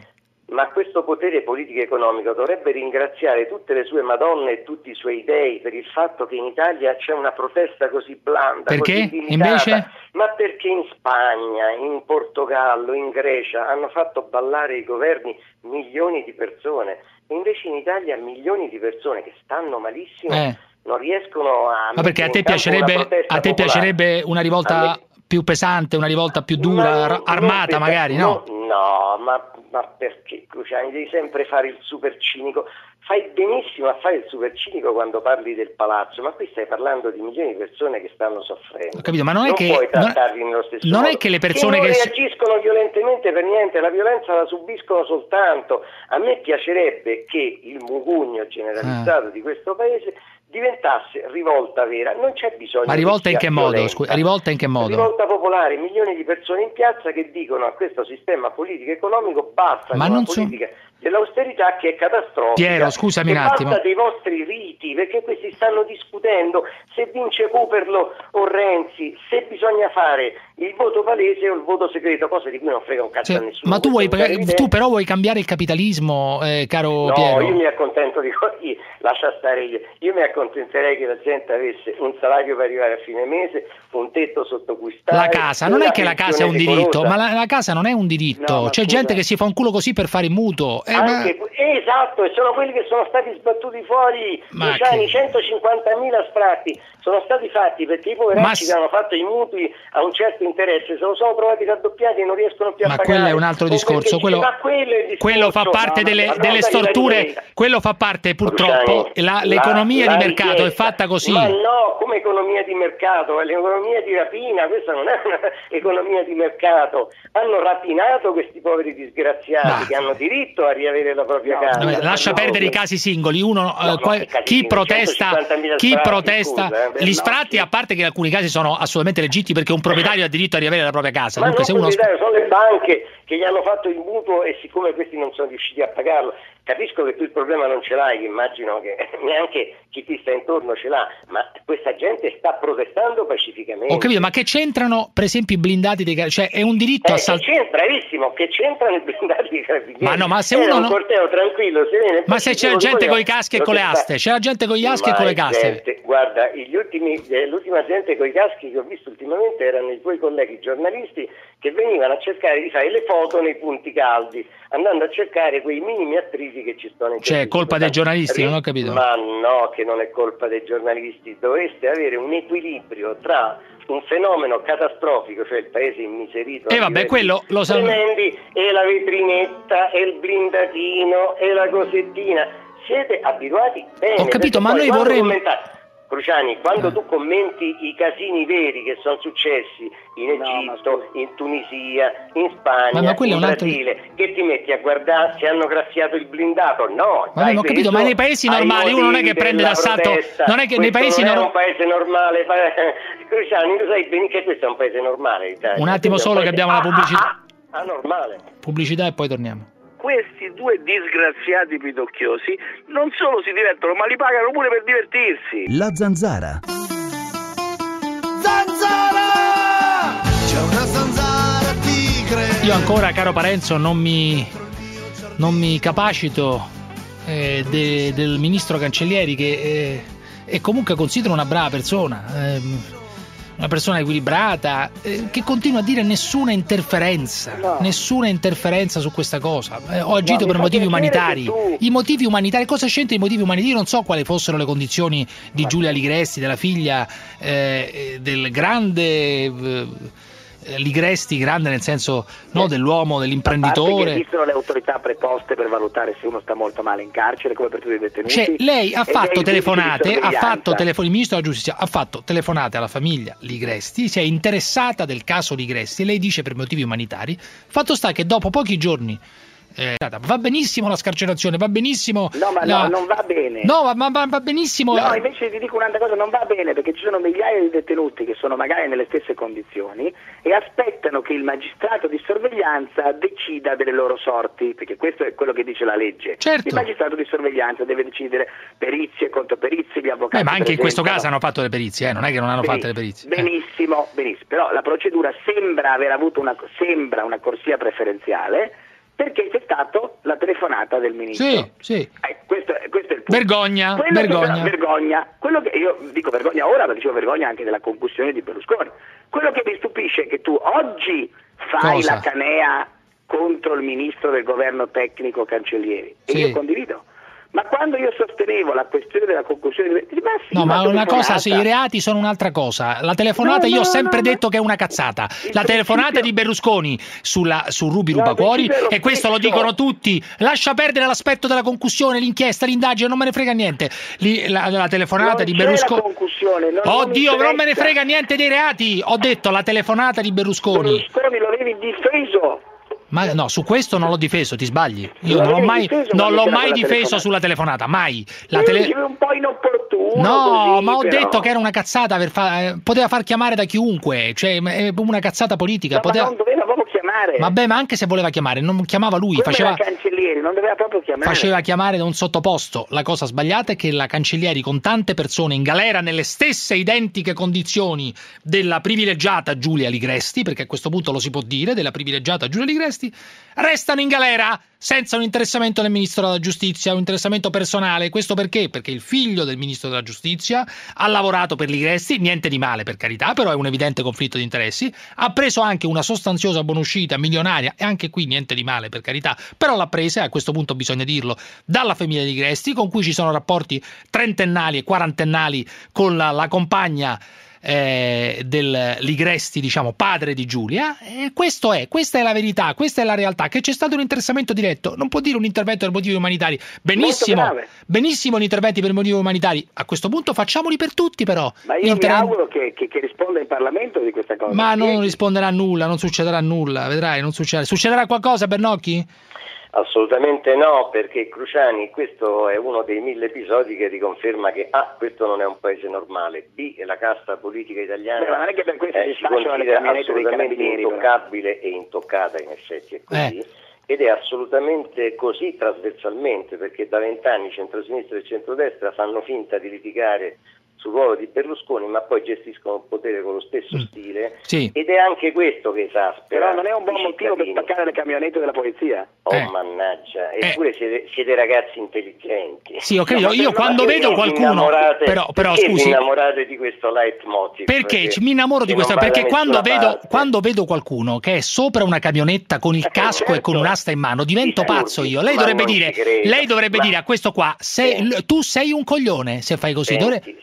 Ma questo potere politico e economico dovrebbe ringraziare tutte le sue madonne e tutti i suoi dei per il fatto che in Italia c'è una protesta così blanda, Perché? così limitata. Invece? Ma perché in Spagna, in Portogallo, in Grecia hanno fatto ballare i governi milioni di persone e invece in Italia milioni di persone che stanno malissimo Eh. non riescono a Ma perché a te piacerebbe, a te popolare. piacerebbe una rivolta più pesante, una rivolta più dura, Ma- armata no, magari, no? No, ma, ma perché Cruciani? Devi sempre fare il super cinico. Fai benissimo a fare il super cinico quando parli del palazzo, ma qui stai parlando di milioni di persone che stanno soffrendo. Ho capito, ma non è che- puoi non- trattarli nello stesso non è modo. che le persone non che reagiscono violentemente per niente, la violenza la subiscono soltanto. A me piacerebbe che il mugugno Ah. generalizzato di questo paese diventasse rivolta vera. Non c'è bisogno Ma rivolta in che modo? scusa, rivolta in che modo? Rivolta popolare, milioni di persone in piazza che dicono a questo sistema politico economico basta Ma non la so- politica dell'austerità che è catastrofica. Piero, scusami un attimo. Basta dei vostri riti, perché questi stanno discutendo se vince Cooperlo o Renzi, se bisogna fare il voto palese o il voto segreto, cosa di cui non frega un cazzo Cioè, a nessuno. ma tu, vuoi, tu però vuoi cambiare il capitalismo, eh, caro No, Piero? io mi accontento di io- lascia stare io. Io mi accontenterei che la gente avesse un salario per arrivare a fine mese, un tetto sotto cui stare. La casa, non è che la casa è un diritto, ma la, la casa non è un diritto. No, C'è gente che si fa un culo così per fare mutuo. Eh, ma- Anche que- esatto, e sono quelli che sono stati sbattuti fuori, Ma Luciani, che- 150.000 sfratti sono stati fatti perché i Ma poveracci s- che hanno fatto i mutui a un certo interesse se lo sono trovati raddoppiati e non riescono più a Ma pagare. quello è un altro discorso, quello, ma quello, è discorso. quello fa parte No, delle, ma delle storture, quello fa parte purtroppo, Luciani, la- l'economia la di mercato è richiesta- fatta così. Ma no, come economia di mercato, è l'economia di rapina, questa non è un'economia di mercato. Hanno rapinato questi poveri disgraziati Ma- che hanno diritto a riavere la propria casa. Vabbè, lascia No, perdere i casi singoli. Uno, eh, no, qua- che casi chi singoli, protesta, 150.000 chi protesta scusa, eh, gli sfratti, a parte che in alcuni casi sono assolutamente legittimi perché un proprietario ha diritto a riavere la propria casa. Ma Dunque, se uno sono le banche che gli hanno fatto il mutuo e siccome questi non sono riusciti a pagarlo, capisco che tu il problema non ce l'hai, immagino che neanche chi ti sta intorno ce l'ha, ma questa gente sta protestando pacificamente. ho capito, ma che c'entrano, per esempio, i blindati dei Cioè, è un diritto Eh, a che sal- c'entra, bravissimo, che c'entrano i blindati dei carabinieri. Ma no, ma se Era uno un corteo tranquillo, sereno Ma se c'è gente con i caschi e con le aste, c'è la gente con gli caschi e con le gente- guarda, gli ultimi- eh, l'ultima gente con i caschi che ho visto ultimamente erano i tuoi colleghi giornalisti che venivano a cercare di fare le foto nei punti caldi, andando a cercare quei minimi attriti che ci sono in Cioè, questi colpa dei giornalisti, non ho capito. Ma no, che non è colpa dei giornalisti, dovreste avere un equilibrio tra un fenomeno catastrofico, cioè il paese immiserito, E a vabbè, quello lo sa- tremendi, e la vetrinetta, e il blindatino, e la cosettina. Siete abituati bene. Ho capito, ma noi vorremmo- Cruciani, quando tu commenti i casini veri che sono successi in Egitto, in Tunisia, in Spagna, Ma- in altro- Brasile, che ti metti a guardare se hanno graziato il blindato? No, ma ho capito, ma nei paesi normali uno non è che prende protesta. non è che nei paesi non è un paese normale, Cruciani, tu sai bene che questo è un paese normale. l'Italia. Un attimo Questo solo che abbiamo la pubblicità. Ah, normale. Pubblicità e poi torniamo. Questi due disgraziati pidocchiosi non solo si divertono, ma li pagano pure per divertirsi. La zanzara. Zanzara! C'è una zanzara tigre. Io ancora, caro Parenzo, non mi, non mi capacito eh, de- del ministro Cancellieri che eh, è comunque considero una brava persona, ehm, una persona equilibrata, eh, che continua a dire nessuna interferenza, No. nessuna interferenza su questa cosa. Eh, ho agito mi per motivi umanitari. tu- I motivi umanitari, cosa c'entra i motivi umanitari? Io non so quali fossero le condizioni di Giulia Ligresti, della figlia eh, eh, del grande eh, Ligresti, grande nel senso no, dell'uomo, dell'imprenditore. esistono le autorità preposte per valutare se uno sta molto male in carcere, come per tutti i detenuti. Cioè, lei ha fatto telefonate, ha fatto telefoni, il ministro della giustizia ha fatto telefonate alla famiglia Ligresti, si è interessata del caso Ligresti, lei dice per motivi umanitari. Fatto sta che dopo pochi giorni eh, va benissimo la scarcerazione, va benissimo. No, ma la- no, non va bene. No, ma, ma- ma va benissimo. No, invece ti dico un'altra cosa, non va bene perché ci sono migliaia di detenuti che sono magari nelle stesse condizioni e aspettano che il magistrato di sorveglianza decida delle loro sorti, perché questo è quello che dice la legge. Certo. Il magistrato di sorveglianza deve decidere perizie, controperizie, gli avvocati. Eh, ma anche in questo caso hanno fatto le perizie, eh, non è che non hanno fatto le perizie. Eh. Benissimo, benissimo, però la procedura sembra aver avuto una, sembra una corsia preferenziale perché c'è stata la telefonata del ministro. Sì, sì. Eh, questo, questo è il punto. Vergogna, Quello che vergogna. però- vergogna. Quello che io dico vergogna ora perché dicevo vergogna anche della concussione di Berlusconi. Quello che mi stupisce è che tu oggi fai Cosa? la canea contro il ministro del governo tecnico Cancellieri Sì. e io condivido. Ma quando io sostenevo la questione della concussione di ma sì, No, ma una cosa, se i reati sono un'altra cosa. La telefonata No, io ho no, sempre no, detto che è una cazzata. La telefonata di Berlusconi sulla, su Rubi Rubacuori, e questo lo dicono tutti. Lascia perdere l'aspetto della concussione, l'inchiesta, l'indagine, non me ne frega niente. Li- la, la telefonata Non di Berlusconi. non- non Oddio, non, me ne frega niente dei reati. Ho detto la telefonata di Berlusconi. Berlusconi lo avevi difeso. Ma no, su questo non l'ho difeso, ti sbagli. Io non, ho avevi mai, difeso non l'ho mai difeso sulla telefonata, mai. La tele- un po' inopportuno. No, così, ma ho però. detto che era una cazzata per fa- eh, poteva far chiamare da chiunque, cioè è una cazzata politica. No, ma poteva- non doveva proprio chiamare. Vabbè, ma anche se voleva chiamare, non chiamava lui, Quello faceva, cancellieri, non doveva proprio chiamare. faceva chiamare da un sottoposto. La cosa sbagliata è che la cancellieri con tante persone in galera nelle stesse identiche condizioni della privilegiata Giulia Ligresti, perché a questo punto lo si può dire, della privilegiata Giulia Ligresti, restano in galera senza un interessamento del ministro della giustizia, un interessamento personale. Questo perché? Perché il figlio del ministro della giustizia ha lavorato per Ligresti, niente di male per carità, però è un evidente conflitto di interessi, ha preso anche una sostanziosa buonuscita milionaria e anche qui niente di male per carità, però l'ha presa, e a questo punto bisogna dirlo, dalla famiglia di Ligresti con cui ci sono rapporti trentennali e quarantennali con la, la compagna eh, del Ligresti, diciamo, padre di Giulia. E questo è, questa è la verità, questa è la realtà. Che c'è stato un interessamento diretto, non può dire un intervento per motivi umanitari. Benissimo, benissimo gli interventi per motivi umanitari. A questo punto facciamoli per tutti, però. Ma io Inter- mi auguro che, che- che risponda in Parlamento di questa cosa. Ma non risponderà a nulla, non succederà nulla, vedrai, non succederà. Succederà qualcosa, Bernocchi? Assolutamente no, perché Cruciani questo è uno dei mille episodi che riconferma che A. questo non è un paese normale, B. la casta politica italiana Beh, ma non è che per questo eh, si considera assolutamente carabinieri, però. intoccabile e intoccata in effetti è così. Eh. Ed è assolutamente così trasversalmente, perché da vent'anni centrosinistra e centrodestra fanno finta di litigare sul ruolo di Berlusconi, ma poi gestiscono il potere con lo stesso stile. Mm. Sì. Ed è anche questo che esaspera. Però non è un buon motivo per spaccare le camionette della polizia. Oh Eh. mannaggia, eppure siete, siete ragazzi intelligenti. Sì, ho capito. ma Io quando perché vedo qualcuno- però- però, perché scusi. vi innamorate di questo leitmotiv? Perché ci- mi innamoro di questo? Perché quando vedo, quando vedo qualcuno che è sopra una camionetta con il Eh, casco e con certo. un'asta in mano, divento Ti pazzo io. Lei dovrebbe dire, lei dovrebbe Ma- dire a questo qua, se- Senti. l- tu sei un coglione se fai così. Senti, dovre- senti,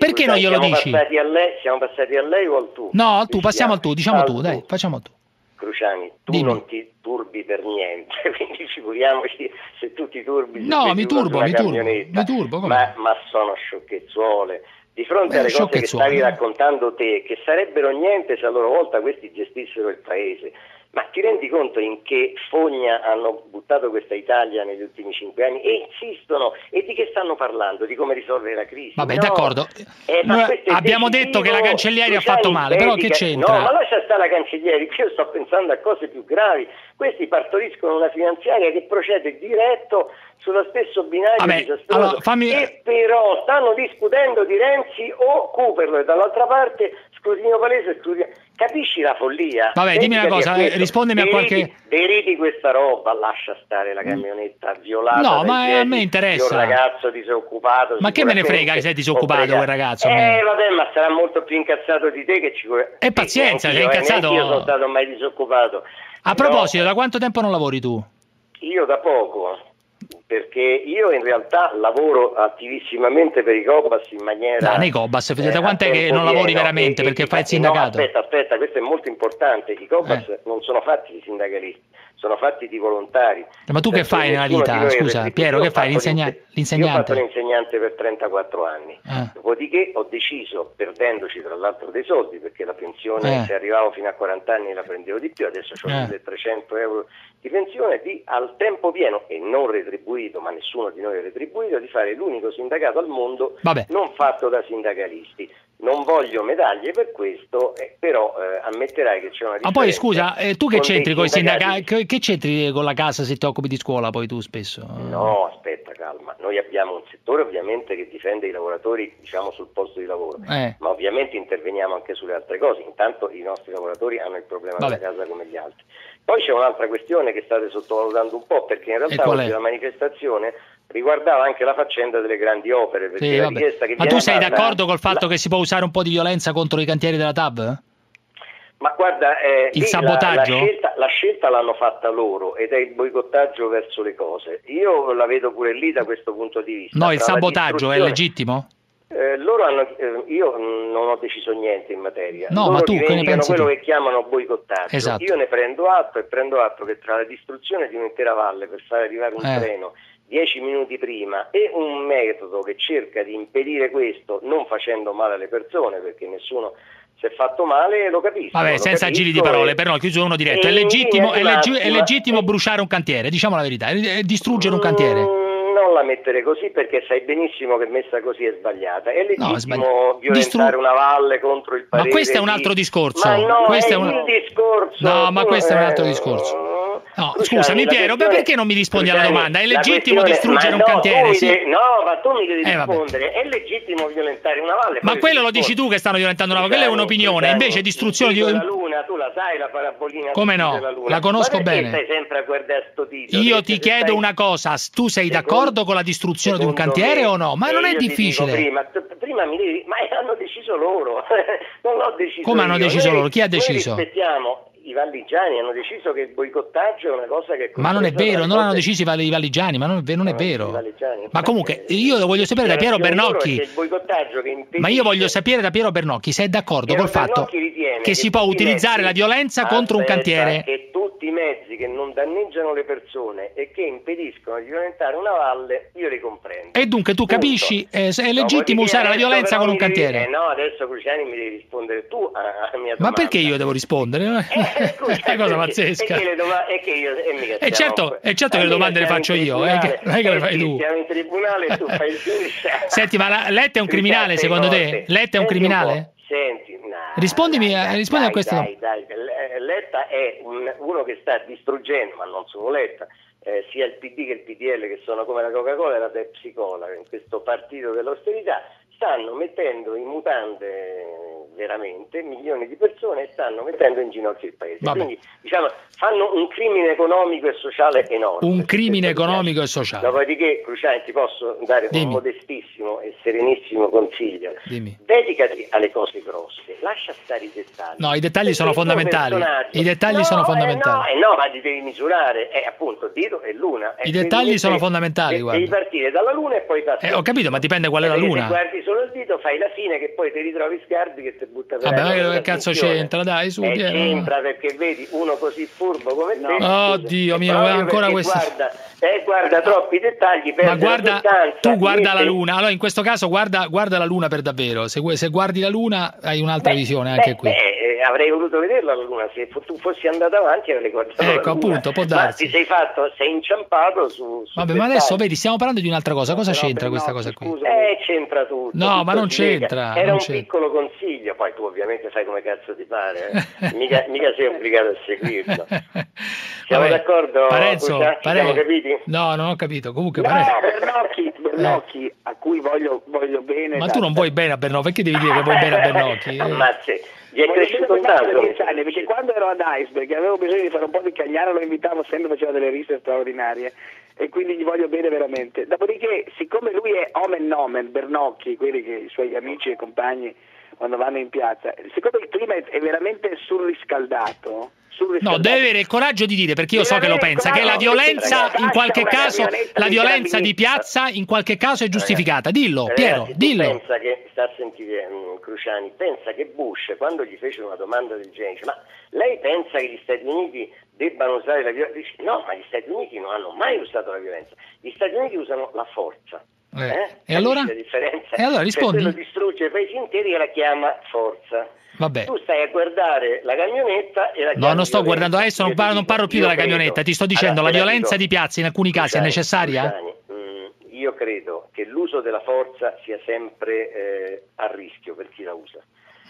Perché non Cruciani, glielo siamo dici? Passati a lei, siamo passati a lei o al tu? No, al tu, Decidiamo. passiamo al tu, diciamo Al tu, dai, facciamo il tu. Cruciani, tu Dimmi. non ti turbi per niente, quindi figuriamoci se tu ti turbi. No, mi turbo, mi turbo, mi turbo, come? Ma, ma sono sciocchezzuole. Di fronte Beh, alle cose che stavi raccontando te, che sarebbero niente se a loro volta questi gestissero il paese, ma ti rendi conto in che fogna hanno buttato questa Italia negli ultimi cinque anni e insistono e di che stanno parlando? Di come risolvere la crisi? Vabbè, No. d'accordo. Eh, abbiamo decisivo. detto che la cancellieri ha fatto male, però che- c'entra? No, ma lascia stare la cancellieri, io sto pensando a cose più gravi. Questi partoriscono una finanziaria che procede diretto sullo stesso binario Vabbè, disastroso allora, fammi- e però stanno discutendo di Renzi o Cooperlo e dall'altra parte scrutinio palese e scrutinio... Capisci la follia? Vabbè, dimmi una cosa, a eh, rispondimi a Deridi- qualche- Deridi questa roba, lascia stare la camionetta violata No, ma a piedi me di interessa. un ragazzo disoccupato Ma che me ne frega se è disoccupato quel ragazzo, a me? Eh vabbè ma sarà molto più incazzato di te che ci E pazienza, sei eh, incazzato- neanche Io sono stato mai disoccupato A proposito, da quanto tempo non lavori tu? io da poco perché io in realtà lavoro attivissimamente per i Cobas in maniera No, nei Cobas, eh, da quant'è a che non lavori veramente E- perché e- fai il sindacato? No, aspetta, aspetta, questo è molto importante. I Cobas Eh. non sono fatti di sindacalisti, sono fatti di volontari. Ma tu che fai nella vita? Scusa. Piero, che fai? L'insegna- l'inse- l'insegnante? Io ho fatto l'insegnante per 34 anni. Eh. Dopodiché ho deciso, perdendoci tra l'altro dei soldi, perché la pensione Eh. se arrivavo fino a 40 anni la prendevo di più, adesso ho Eh. 1300 euro di pensione, di al tempo pieno e non retribuito, ma nessuno di noi è retribuito, di fare l'unico sindacato al mondo Vabbè. non fatto da sindacalisti. Non voglio medaglie per questo, eh, però eh, ammetterai che c'è una Ma differenza. poi scusa, eh, tu che con c'entri con i sindacati-? Che, che c'entri con la casa se ti occupi di scuola poi tu spesso? No, aspetta, calma. Noi abbiamo un settore ovviamente che difende i lavoratori, diciamo, sul posto di lavoro, Eh. ma ovviamente interveniamo anche sulle altre cose. Intanto i nostri lavoratori hanno il problema Vabbè. della casa come gli altri. Poi c'è un'altra questione che state sottovalutando un po', perché in realtà oggi la manifestazione riguardava anche la faccenda delle grandi opere, Sì, la Ma tu sei d'accordo col fatto la- che si può usare un po' di violenza contro i cantieri della TAB? Ma guarda, eh, Il sabotaggio? La, la scelta, la scelta l'hanno fatta loro ed è il boicottaggio verso le cose. Io la vedo pure lì da questo punto di vista. No, il la sabotaggio è legittimo? Eh, loro hanno, eh, io non ho deciso niente in materia. No, Loro ma tu che ne pensi quello tu? che chiamano boicottaggio. Esatto. Io ne prendo atto e prendo atto che tra la distruzione di un'intera valle per far arrivare un Eh. treno dieci minuti prima e un metodo che cerca di impedire questo non facendo male alle persone perché nessuno si è fatto male lo capisco. Vabbè, lo senza capisco giri di parole, e- però chiuso uno diretto. È legittimo, è leggi- è legittimo bruciare un cantiere, diciamo la verità, è- è distruggere un cantiere. Mm, Non la mettere così perché sai benissimo che messa così è sbagliata. È legittimo No, è sbagliato. violentare Distru- una valle contro il Ma parere questo è un altro discorso. Ma no, Questo è un- il discorso. No, ma questo è un altro Eh, discorso. No, scusami la Piero, ma questione- perché non mi rispondi alla domanda? È la legittimo distruggere ma un no, cantiere, sì. devi- no, ma tu mi devi Eh, rispondere. È legittimo violentare una valle. Ma quello lo dici tu che stanno violentando una quella è un'opinione, invece distruzione di luna, tu la sai la parabolina Come no? La conosco Ma bene. stai sempre a guardare sto titolo? Io ti chiedo una cosa, tu sei d'accordo con la distruzione di un cantiere me- o no? Ma eh, non è difficile. Prima, prima mi devi, ma hanno deciso loro, non l'ho deciso Come hanno io. deciso Noi- loro? Chi ha noi deciso? rispettiamo i valligiani, hanno deciso che il boicottaggio è una cosa che... Ma non è vero, non hanno deciso i val- i valligiani, ma non è, ve- non è vero. Ma comunque, io lo voglio sapere da Piero Bernocchi. Ma io voglio sapere da Piero Bernocchi se è d'accordo col fatto che si può utilizzare la violenza contro un cantiere. Che tutti i mezzi che non danneggiano le persone e che impediscono di violentare una valle, io li comprendo. E dunque tu capisci, eh, è legittimo usare la violenza con un cantiere. eh no, adesso Cruciani mi devi rispondere tu a- alla mia domanda. Ma perché io devo rispondere? È una cosa pazzesca. Le doma- è che io, e E stiamo- certo, e certo che le domande le faccio io, eh, non è che le Eh fai tu. Siamo in tribunale e tu fai il giudice. Senti, ma la- Letta è un criminale secondo te? Letta è un criminale? Senti, no, Rispondimi, dai, eh, rispondi a dai, dai, Le- Letta è un- uno che sta distruggendo, ma non solo Letta, eh, sia il PD che il PDL, che sono come la Coca-Cola e la Pepsi Cola, in questo partito dell'austerità, stanno mettendo in mutande veramente milioni di persone e stanno mettendo in ginocchio il paese. Vabbè. Quindi diciamo, fanno un crimine economico e sociale enorme. Un crimine economico e sociale. Dopodiché, Cruciani, ti posso dare Dimmi. un modestissimo e serenissimo consiglio. Dimmi. Dedicati alle cose grosse, lascia stare i dettagli. No, i dettagli sono fondamentali. I dettagli No, sono eh, fondamentali. no, eh no, ma li devi misurare. Eh, appunto, Dito e Luna. Eh, I dettagli devi sono fondamentali, de- guarda. Devi partire dalla Luna e poi passi. Eh, ho capito, ma dipende qual è la luna. Se guardi solo il dito, fai la fine che poi ti ritrovi Scardi che ti butta per Vabbè, aria ma che cazzo c'entra? Dai, su, Eh, c'entra perché vedi uno così furbo come te. Oddio mio, ancora questo. Guarda, eh, guarda troppi dettagli, Ma guarda, tu guarda la luna. Allora, in questo caso, guarda, guarda la luna per davvero. Se, se guardi la luna, hai un'altra visione anche Beh, qui. beh, eh, avrei voluto vederla la luna, se tu fossi andato avanti avrei guardato la Ecco, appunto, può Ma darsi. ti sei fatto, sei inciampato su, su Vabbè, ma adesso vedi, stiamo parlando di un'altra cosa. Cosa Però, c'entra però, questa cosa qui? Eh, c'entra tutto. No, tutto ma non c'entra, Era non un c'entra. piccolo consiglio, poi tu ovviamente fai come cazzo ti pare, eh. mica, mica sei obbligato a seguirlo. Siamo Vabbè, d'accordo? Parenzo, Cruciani? Ci Pare- siamo capiti? No, non ho capito. Comunque, No, Bernocchi, Bernocchi a cui voglio, voglio bene. Ma da- tu non vuoi bene a Bernocchi, perché devi dire che vuoi bene a Bernocchi? Eh. Ammazzi, gli è Voglio cresciuto tanto. anni, perché quando ero ad Iceberg e avevo bisogno di fare un po' di cagliare lo invitavo sempre, faceva delle risse straordinarie e quindi gli voglio bene veramente. Dopodiché, siccome lui è omen nomen, Bernocchi, quelli che i suoi amici e compagni quando vanno in piazza, siccome il clima è- veramente surriscaldato, No, deve avere il coraggio di dire, perché io so che lo pensa, che la violenza in qualche caso, la violenza di piazza in qualche caso è giustificata. Dillo, Ragazzi, Piero, dillo. Pensa che, sta a sentire mm, Cruciani, pensa che Bush, quando gli fece una domanda del genere, dice, ma lei pensa che gli Stati Uniti debbano usare la violenza? Dice, no, ma gli Stati Uniti non hanno mai usato la violenza. Gli Stati Uniti usano la forza. Eh, Eh? E allora? E allora rispondi? Se quello distrugge paesi interi e la chiama forza. Vabbè. Tu stai a guardare la camionetta e la No, non sto guardando adesso, non parlo, non parlo più della credo- camionetta, ti sto dicendo, Allora, la violenza dico. di piazza in alcuni casi è Cruciani, necessaria? Cruciani, mm, io credo che l'uso della forza sia sempre eh, a rischio per chi la usa.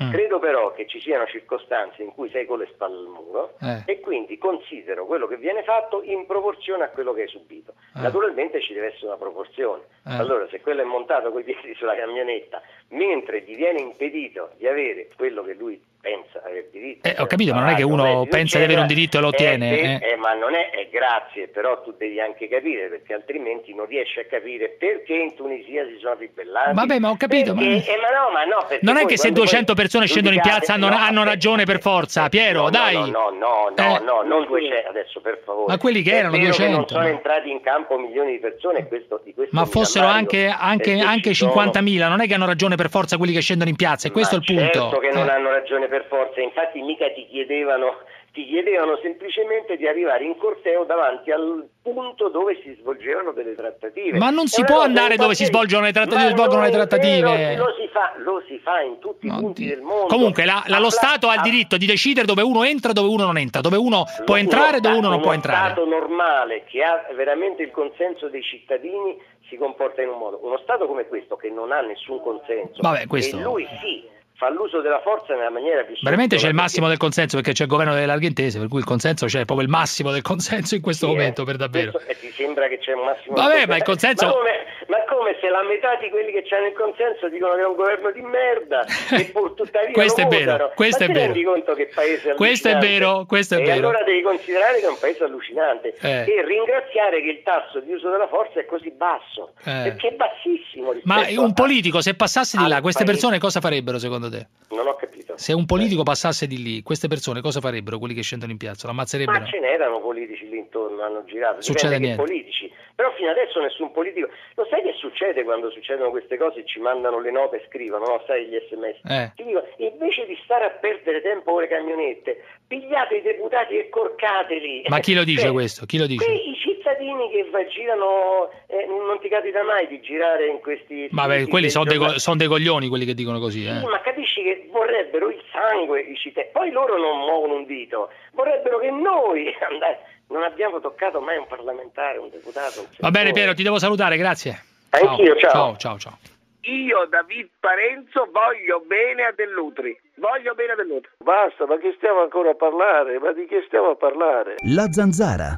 Mm. Credo però che ci siano circostanze in cui sei con le spalle al muro Eh. e quindi considero quello che viene fatto in proporzione a quello che hai subito. Eh. Naturalmente ci deve essere una proporzione. Eh. Allora, se quello è montato coi piedi sulla camionetta mentre gli viene impedito di avere quello che lui pensa aver diritto. Eh, ho capito, ma non è che uno pensa di avere un diritto e lo eh, ottiene. eh. eh, ma non è, è grazie, però tu devi anche capire, perché altrimenti non riesci a capire perché in Tunisia si sono ribellati. Vabbè, ma ho capito, ma- Perché- eh, ma no, ma no, Non è che se quando 200 voi persone scendono in piazza hanno, no, hanno eh, ragione per forza, Piero, dai. No, no, no, no, Eh. no, non 200, adesso per favore. Ma quelli che erano vero che 200, non sono ma- entrati in campo milioni di persone, questo, di questo Ma fossero anche, anche, anche ci sono- 50.000, non è che hanno ragione per forza quelli che scendono in piazza, e questo è il punto. Certo che non Eh. hanno ragione per forza, infatti mica ti chiedevano, ti chiedevano semplicemente di arrivare in corteo davanti al punto dove si svolgevano delle trattative. Ma non si può andare dove si svolgono le trattative, svolgono le non trattative. vero, Lo si, fa, lo si fa in tutti i punti del mondo. Comunque, la- la- lo Stato ha il diritto di decidere dove uno entra e dove uno non entra, dove uno può entrare e dove uno non può entrare. Uno Stato normale che ha veramente il consenso dei cittadini si comporta in un modo. Uno Stato come questo che non ha nessun consenso Vabbè, questo- e lui sì fa l'uso della forza nella maniera più Veramente c'è il massimo del consenso perché c'è il governo delle larghe intese, per cui il consenso c'è proprio il massimo del consenso in questo Sì, momento, eh. per davvero. Questo- e ti sembra che c'è un massimo Vabbè, ma il consenso- Ma come, ma come se la metà di quelli che hanno il consenso dicono che è un governo di merda e pur tuttavia Questo è vero, questo ma è ti vero. rendi conto che paese Questo è vero, questo è e vero. allora devi considerare che è un paese allucinante Eh. e ringraziare che il tasso di uso della forza è così basso Eh. perché è bassissimo Ma un politico, se passasse di là, queste paese. persone cosa farebbero secondo te? non ho capito Se un politico passasse di lì, queste persone cosa farebbero? Quelli che scendono in piazza? Lo ammazzerebbero? Ma ce n'erano politici lì intorno, hanno girato. Succede Dipende che niente. politici. Però fino adesso nessun politico. Lo sai che succede quando succedono queste cose? Ci mandano le note e scrivono, no? Sai gli sms. Eh. Ti dico, invece di stare a perdere tempo con le camionette, pigliate i deputati e corcateli. Ma chi lo dice Cioè, questo? Chi lo dice? quei- cittadini che va- girano, eh, non ti capita mai di girare in questi. Vabbè, siti quelli sono dei, go- son dei coglioni quelli che dicono così, eh. sì, ma capisci che vorrebbero il sangue i cittadini. Poi loro non muovono un dito, vorrebbero che noi andai- non abbiamo toccato mai un parlamentare, un deputato. un Va bene. Piero, ti devo salutare, grazie. Anch'io, ciao. Ciao, ciao, ciao. Io, David Parenzo, voglio bene a Dell'Utri. Voglio bene a Dell'Utri. Basta, ma che stiamo ancora a parlare? Ma di che stiamo a parlare? La zanzara.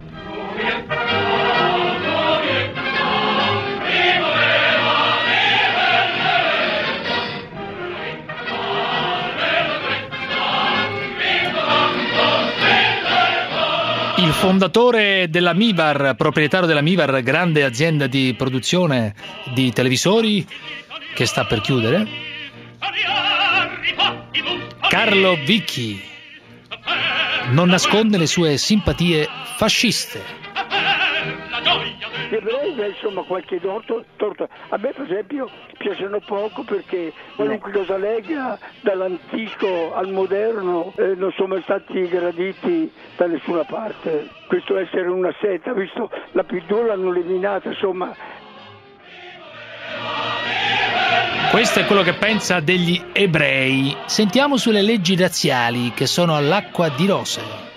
Il fondatore della Mivar, proprietario della Mivar, grande azienda di produzione di televisori che sta per chiudere, Carlo Vicchi, non nasconde le sue simpatie fasciste. Beh, insomma, qualche torto, torto. A me, per esempio, piacciono poco perché qualunque cosa lega, dall'antico al moderno, eh, non sono mai stati graditi da nessuna parte. Questo essere una setta, visto la P2 l'hanno eliminata, insomma, Questo è quello che pensa degli ebrei. Sentiamo sulle leggi razziali che sono all'acqua di rose.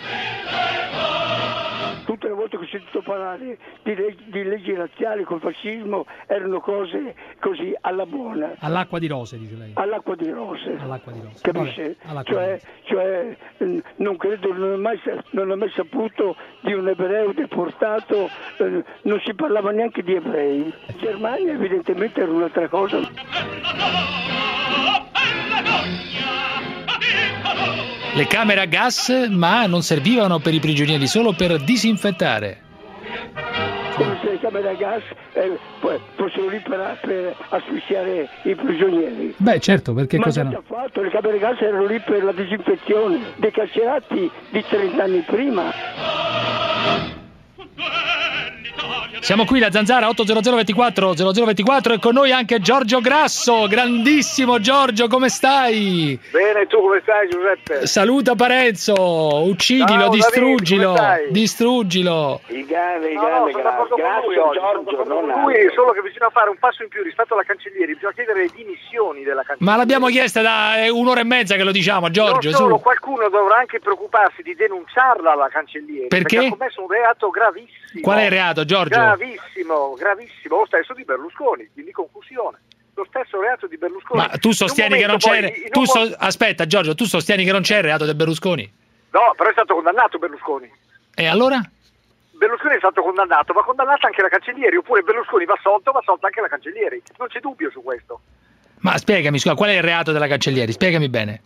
Parlare di, leg- di leggi razziali col fascismo erano cose così alla buona. All'acqua di rose, dice lei. All'acqua di rose. All'acqua di rose. Capisce? Vabbè, Cioè, cioè, non credo, non ho, mai, non ho mai saputo di un ebreo deportato, eh, non si parlava neanche di ebrei. Germania evidentemente era un'altra cosa. Le camere a gas, ma non servivano per i prigionieri, solo per disinfettare. Come se le camere a gas eh, poi fossero lì per, asfissiare i prigionieri. Beh, certo, perché Ma cosa non no? fatto, le camere a gas erano lì per la disinfezione dei carcerati di 30 anni prima. Siamo qui, la Zanzara 80024 0024 e con noi anche Giorgio Grasso. Grandissimo Giorgio, come stai? Bene, tu come stai Giuseppe? Saluta Parenzo, uccidilo, Ciao, David, distruggilo, stai? distruggilo. Il grande, il No, no, grande, sono gra- grazie lui Giorgio, non lui, altro. solo che bisogna fare un passo in più rispetto alla cancellieri, bisogna chiedere le dimissioni della cancellieri. Ma l'abbiamo chiesta da eh, un'ora e mezza che lo diciamo, Giorgio, non solo, su. qualcuno dovrà anche preoccuparsi di denunciarla alla cancellieri Perché? ha commesso un reato gravissimo. Qual è il reato, Giorgio? Gravissimo, gravissimo, lo stesso di Berlusconi, quindi confusione. Lo stesso reato di Berlusconi. Ma tu In sostieni che non c'è poi- in tu so- aspetta Giorgio, tu sostieni che non c'è il reato del Berlusconi. No, però è stato condannato Berlusconi. E allora? Berlusconi è stato condannato, va condannata anche la cancellieri, oppure Berlusconi va assolto, va assolta anche la cancellieri. Non c'è dubbio su questo. Ma spiegami, scusa, qual è il reato della cancellieri? Spiegami bene.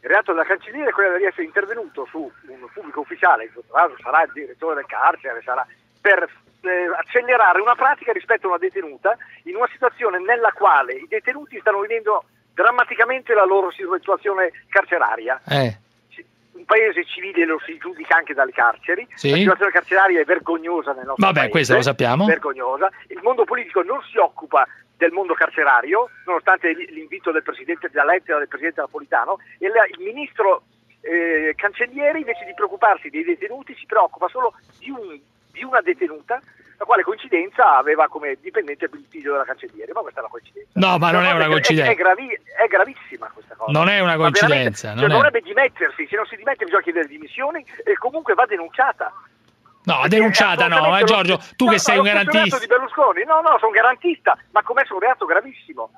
Il reato della cancelliera è quello di essere intervenuto su un pubblico ufficiale, che tra l'altro sarà il direttore del carcere, sarà, per eh, accelerare una pratica rispetto a una detenuta in una situazione nella quale i detenuti stanno vivendo drammaticamente la loro situazione carceraria. Eh. Un paese civile lo si giudica anche dalle carceri, Sì. la situazione carceraria è vergognosa nel nostro Vabbè, paese. questo lo sappiamo. Vergognosa. Il mondo politico non si occupa del mondo carcerario, nonostante l'invito del Presidente della lettera del Presidente Napolitano, e la- il Ministro eh, Cancellieri invece di preoccuparsi dei detenuti si preoccupa solo di, un- di una detenuta, la quale coincidenza aveva come dipendente il figlio della cancelliere, ma questa è una coincidenza. No, ma non è una coincidenza. È, gravi- è gravissima questa cosa. Non è una coincidenza, cioè, non è- dovrebbe dimettersi, se non si dimette bisogna chiedere dimissioni e comunque va denunciata. No, denunciata è no, eh, Giorgio, tu no, che sei un garantista. reato di Berlusconi, no, no, sono garantista, ma ha commesso un reato gravissimo,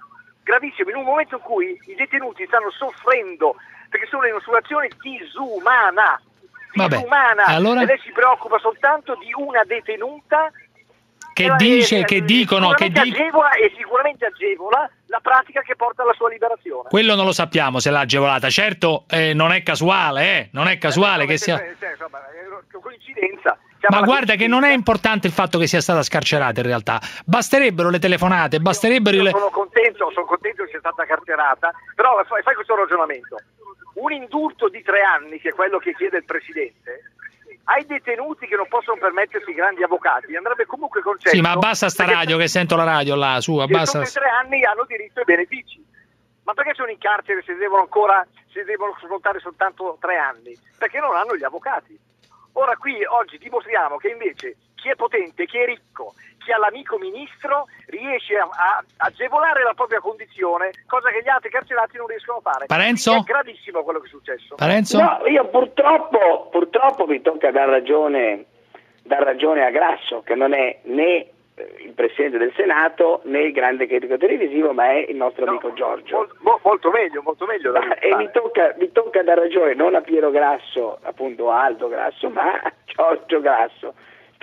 gravissimo, in un momento in cui i detenuti stanno soffrendo perché sono in una situazione disumana, Vabbè, disumana, allora? e lei si preoccupa soltanto di una detenuta Che eh, dice, eh, che dicono, che dicono... agevola e sicuramente agevola la pratica che porta alla sua liberazione. Quello non lo sappiamo se l'ha agevolata. Certo, eh, non è casuale, eh, non è casuale che sia... Eh, insomma, è coincidenza. Ma guarda che non è importante il fatto che sia stata scarcerata in realtà. Basterebbero le telefonate, basterebbero Io le... sono contento, sono contento che sia stata carcerata, però fai, fai questo ragionamento. Un indulto di tre anni, che è quello che chiede il Presidente, ai detenuti che non possono permettersi grandi avvocati, andrebbe comunque concesso. Sì, ma abbassa sta radio che sento la radio là, su, abbassa. i tre anni hanno diritto ai benefici. Ma perché sono in carcere se devono ancora se devono scontare soltanto tre anni? Perché non hanno gli avvocati. Ora qui oggi dimostriamo che invece chi è potente, chi è ricco, chi ha l'amico ministro riesce a, a agevolare la propria condizione, cosa che gli altri carcerati non riescono a fare. Parenzo? È gravissimo quello che è successo. Parenzo? No, io purtroppo, purtroppo mi tocca dar ragione, dar ragione a Grasso, che non è né il Presidente del Senato né il grande critico televisivo, ma è il nostro amico Giorgio. Mo- molto meglio, molto meglio. E mi tocca, mi tocca dar ragione non a Piero Grasso, appunto a Aldo Grasso, ma a Giorgio Grasso.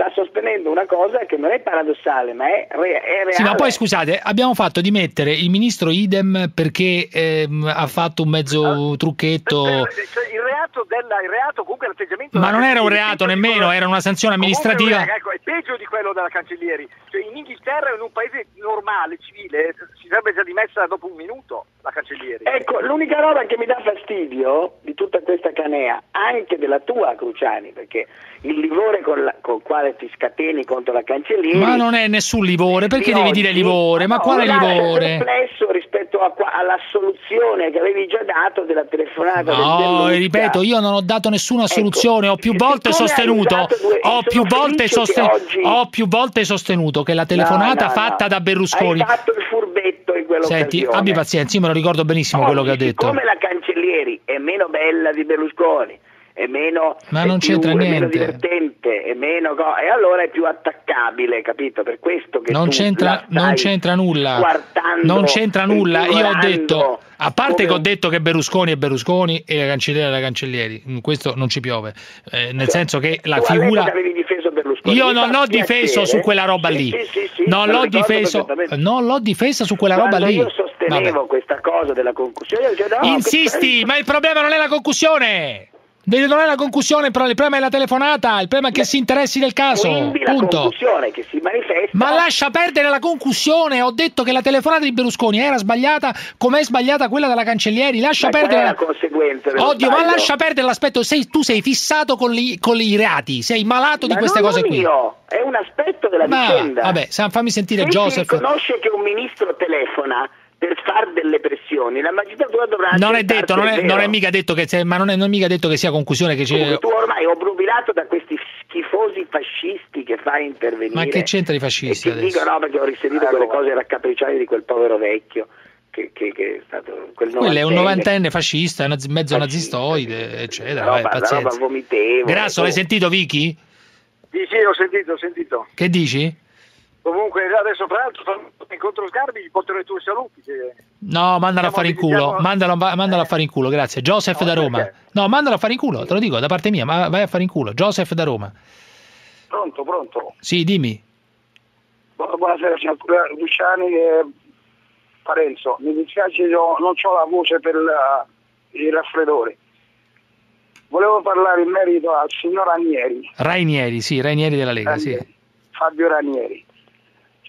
Sta sostenendo una cosa che non è paradossale, ma è, re- è reale. Sì, ma poi scusate, abbiamo fatto dimettere il ministro Idem perché ehm, ha fatto un mezzo trucchetto. Cioè, il reato della, il reato comunque l'atteggiamento Ma non era un reato nemmeno, quello- era una sanzione Comunque, amministrativa. ecco, è peggio di quello della Cancellieri. Cioè, in Inghilterra, in un paese normale, civile, sarebbe già dimessa dopo un minuto la Cancellieri. Ecco, l'unica roba che mi dà fastidio di tutta questa canea, anche della tua Cruciani, perché il livore con la- col quale ti scateni contro la cancelliera Ma non è nessun livore, perché devi oggi, dire livore? Ma no, quale livore? perplesso rispetto a alla soluzione che avevi già dato della telefonata del No, Belluccia. ripeto, io non ho dato nessuna soluzione, ho più volte sostenuto, due- ho più volte sosten- che oggi- ho più volte sostenuto che la telefonata No, no, fatta no. da Berlusconi Hai fatto il furbetto in quell'occasione. Senti, abbi pazienza, io me lo ricordo benissimo quello che ho detto. Come la Cancellieri è meno bella di Berlusconi, è meno, Ma è non più- c'entra è meno niente. divertente, è meno co- e allora è più attaccabile, capito? Per questo che Non c'entra, non c'entra nulla. Non c'entra nulla. Io ho detto, a parte come che ho detto che Berlusconi è Berlusconi e la cancelliera è la cancellieri, in questo non ci piove. Eh, nel senso che la figura. avevi difeso Berlusconi. Io non l'ho difeso su quella roba lì. sì, sì, sì, non l'ho difeso, non l'ho difesa su quella roba lì. io sostenevo Vabbè. questa cosa della concussione, io dicevo, no, Insisti, ma il problema non è la concussione. Non è la concussione, però il problema è la telefonata, il problema è che si interessi del caso. Quindi la Punto. concussione che si manifesta Ma lascia perdere la concussione. Ho detto che la telefonata di Berlusconi era sbagliata, com'è sbagliata quella della Cancellieri. Lascia Ma perdere è la conseguenza Oddio, ma sbaglio? lascia perdere l'aspetto. Sei, tu sei fissato con, li- con i reati, sei malato di Ma queste non cose qui. io, è un aspetto della Ma, vicenda. vabbè, fammi sentire Se Joseph. si riconosce che un ministro telefona per far delle pressioni, la magistratura dovrà Non è detto, non è, vero. non è mica detto che, se- ma non è, non è mica detto che sia concussione. Che c'è, tu ormai obnubilato da questi schifosi fascisti che fai intervenire. ma che c'entra i fascisti ti adesso? dico no perché ho risentito quelle cose raccapricciate di quel povero vecchio che, che- che è stato quel Quello è un novantenne. fascista, nazi- mezzo nazistoide, eccetera. roba, vai, la pazienza. roba vomitevole. Grasso, l'hai sentito, Vicky? Sì, sì, ho sentito, ho sentito. Che dici? Comunque adesso fra l'altro incontro Sgarbi, gli porterò i tuoi saluti. che- No, mandalo a fare in culo. Mandalo, mandalo a fare in culo, grazie. Joseph da Roma. No, mandalo a fare in culo, te lo dico da parte mia, ma vai a fare in culo. Joseph da Roma. Pronto, pronto. Sì, dimmi. Bu- Buonasera signor Luciani e Parenzo. Mi dispiace, io non ho la voce per, la- i raffreddori. Volevo parlare in merito al signor Ranieri, Rainieri, sì, Rainieri della Lega, sì. Fabio Ranieri,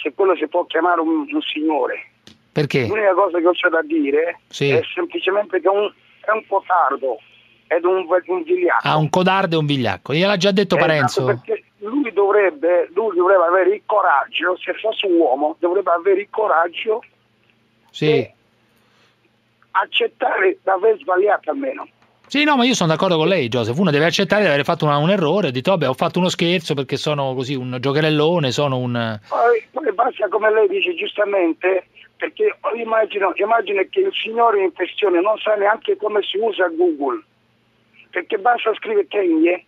se quello si può chiamare un, un signore. Perché? L'unica cosa che ho c'è da dire Sì. è semplicemente che è un, è un cotardo ed un, un vigliacco. Ha un codardo e un vigliacco. Gliel'ha già detto Esatto, Parenzo. perché lui dovrebbe, lui dovrebbe avere il coraggio, se fosse un uomo, dovrebbe avere il coraggio Sì. accettare di aver sbagliato almeno. Sì, no, ma io sono d'accordo con lei, Joseph. Uno deve accettare di aver fatto una- un errore. Detto, vabbè, ho fatto uno scherzo perché sono così un giocherellone, sono un... Poi, poi basta come lei dice giustamente, perché immagino, immagino che il signore in questione non sa neanche come si usa Google, perché basta scrivere Kanye,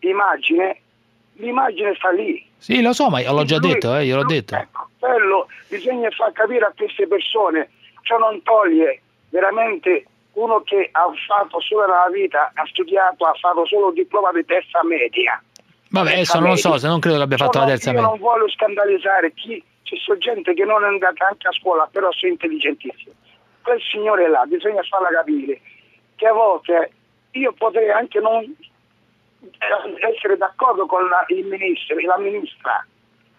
immagine, l'immagine sta lì. Sì, lo so, ma l'ho già Lui- detto, eh, gliel'ho detto. Quello bisogna far capire a queste persone, ciò non toglie veramente uno che ha fatto solo nella vita, ha studiato, ha fatto solo un diploma di terza media. Vabbè, adesso non lo so, se non credo che abbia fatto Io la terza Io media. non voglio scandalizzare chi, c'è so gente che non è andata anche a scuola, però sono intelligentissimi. Quel signore là, bisogna farla capire che a volte io potrei anche non eh, essere d'accordo con la, il ministro, la ministra,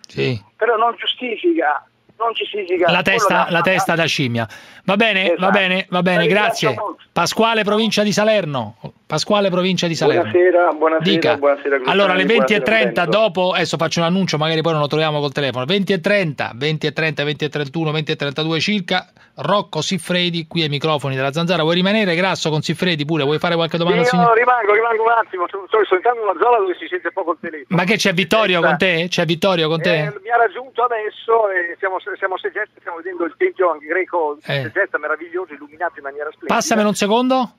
Sì. però non giustifica, non giustifica La quello testa, che ha la testa da scimmia. Va bene, va Esatto. bene, va bene, La grazie. Pasquale, provincia di Salerno. Pasquale, provincia di Salerno. Buonasera, buonasera, Dica. buonasera, Allora, alle 20 e buonasera, 30 Lorenzo. dopo, adesso faccio un annuncio, magari poi non lo troviamo col telefono. 20 e 30, 20 e 30, 20 e 31, 20 e 32 circa. Rocco Siffredi, qui ai microfoni della Zanzara. Vuoi rimanere grasso con Siffredi pure? Vuoi fare qualche domanda al Io signor? rimango, rimango un attimo, sono, in una zona dove si sente poco il telefono. Ma che c'è Vittorio con te? C'è Vittorio con Eh, te? mi ha raggiunto adesso e siamo, siamo a Segesta, stiamo vedendo il tempio greco di Eh. Segesta, meraviglioso, illuminato in maniera splendida. Passamelo un secondo.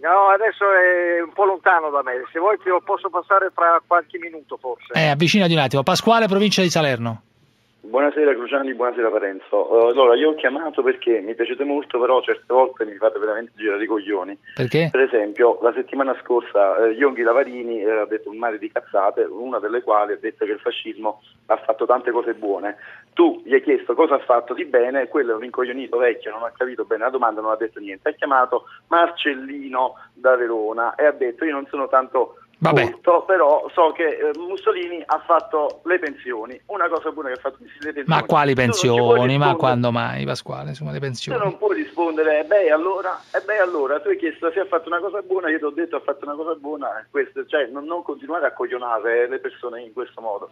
No, adesso è un po' lontano da me, se vuoi te lo posso passare fra qualche minuto forse. Eh, avvicinati un attimo. Pasquale, provincia di Salerno. Buonasera Cruciani, buonasera Parenzo. Eh, allora, io ho chiamato perché mi piacete molto, però certe volte mi fate veramente girare i coglioni. Perché? Per esempio, la settimana scorsa eh, Ionghi Lavarini eh, ha detto un mare di cazzate, una delle quali ha detto che il fascismo ha fatto tante cose buone. Tu gli hai chiesto cosa ha fatto di bene, quello è un incoglionito vecchio, non ha capito bene la domanda, non ha detto niente. Ha chiamato Marcellino da Verona e ha detto io non sono tanto Vabbè. però so che eh, Mussolini ha fatto le pensioni. Una cosa buona che ha fatto le pensioni. Ma quali Tu pensioni? Ma quando mai, Pasquale? Insomma, le Tu pensioni. non puoi rispondere, beh allora, eh, beh allora, tu hai chiesto se ha fatto una cosa buona, io ti ho detto ha fatto una cosa buona, questo, cioè non, non continuare a coglionare le persone in questo modo.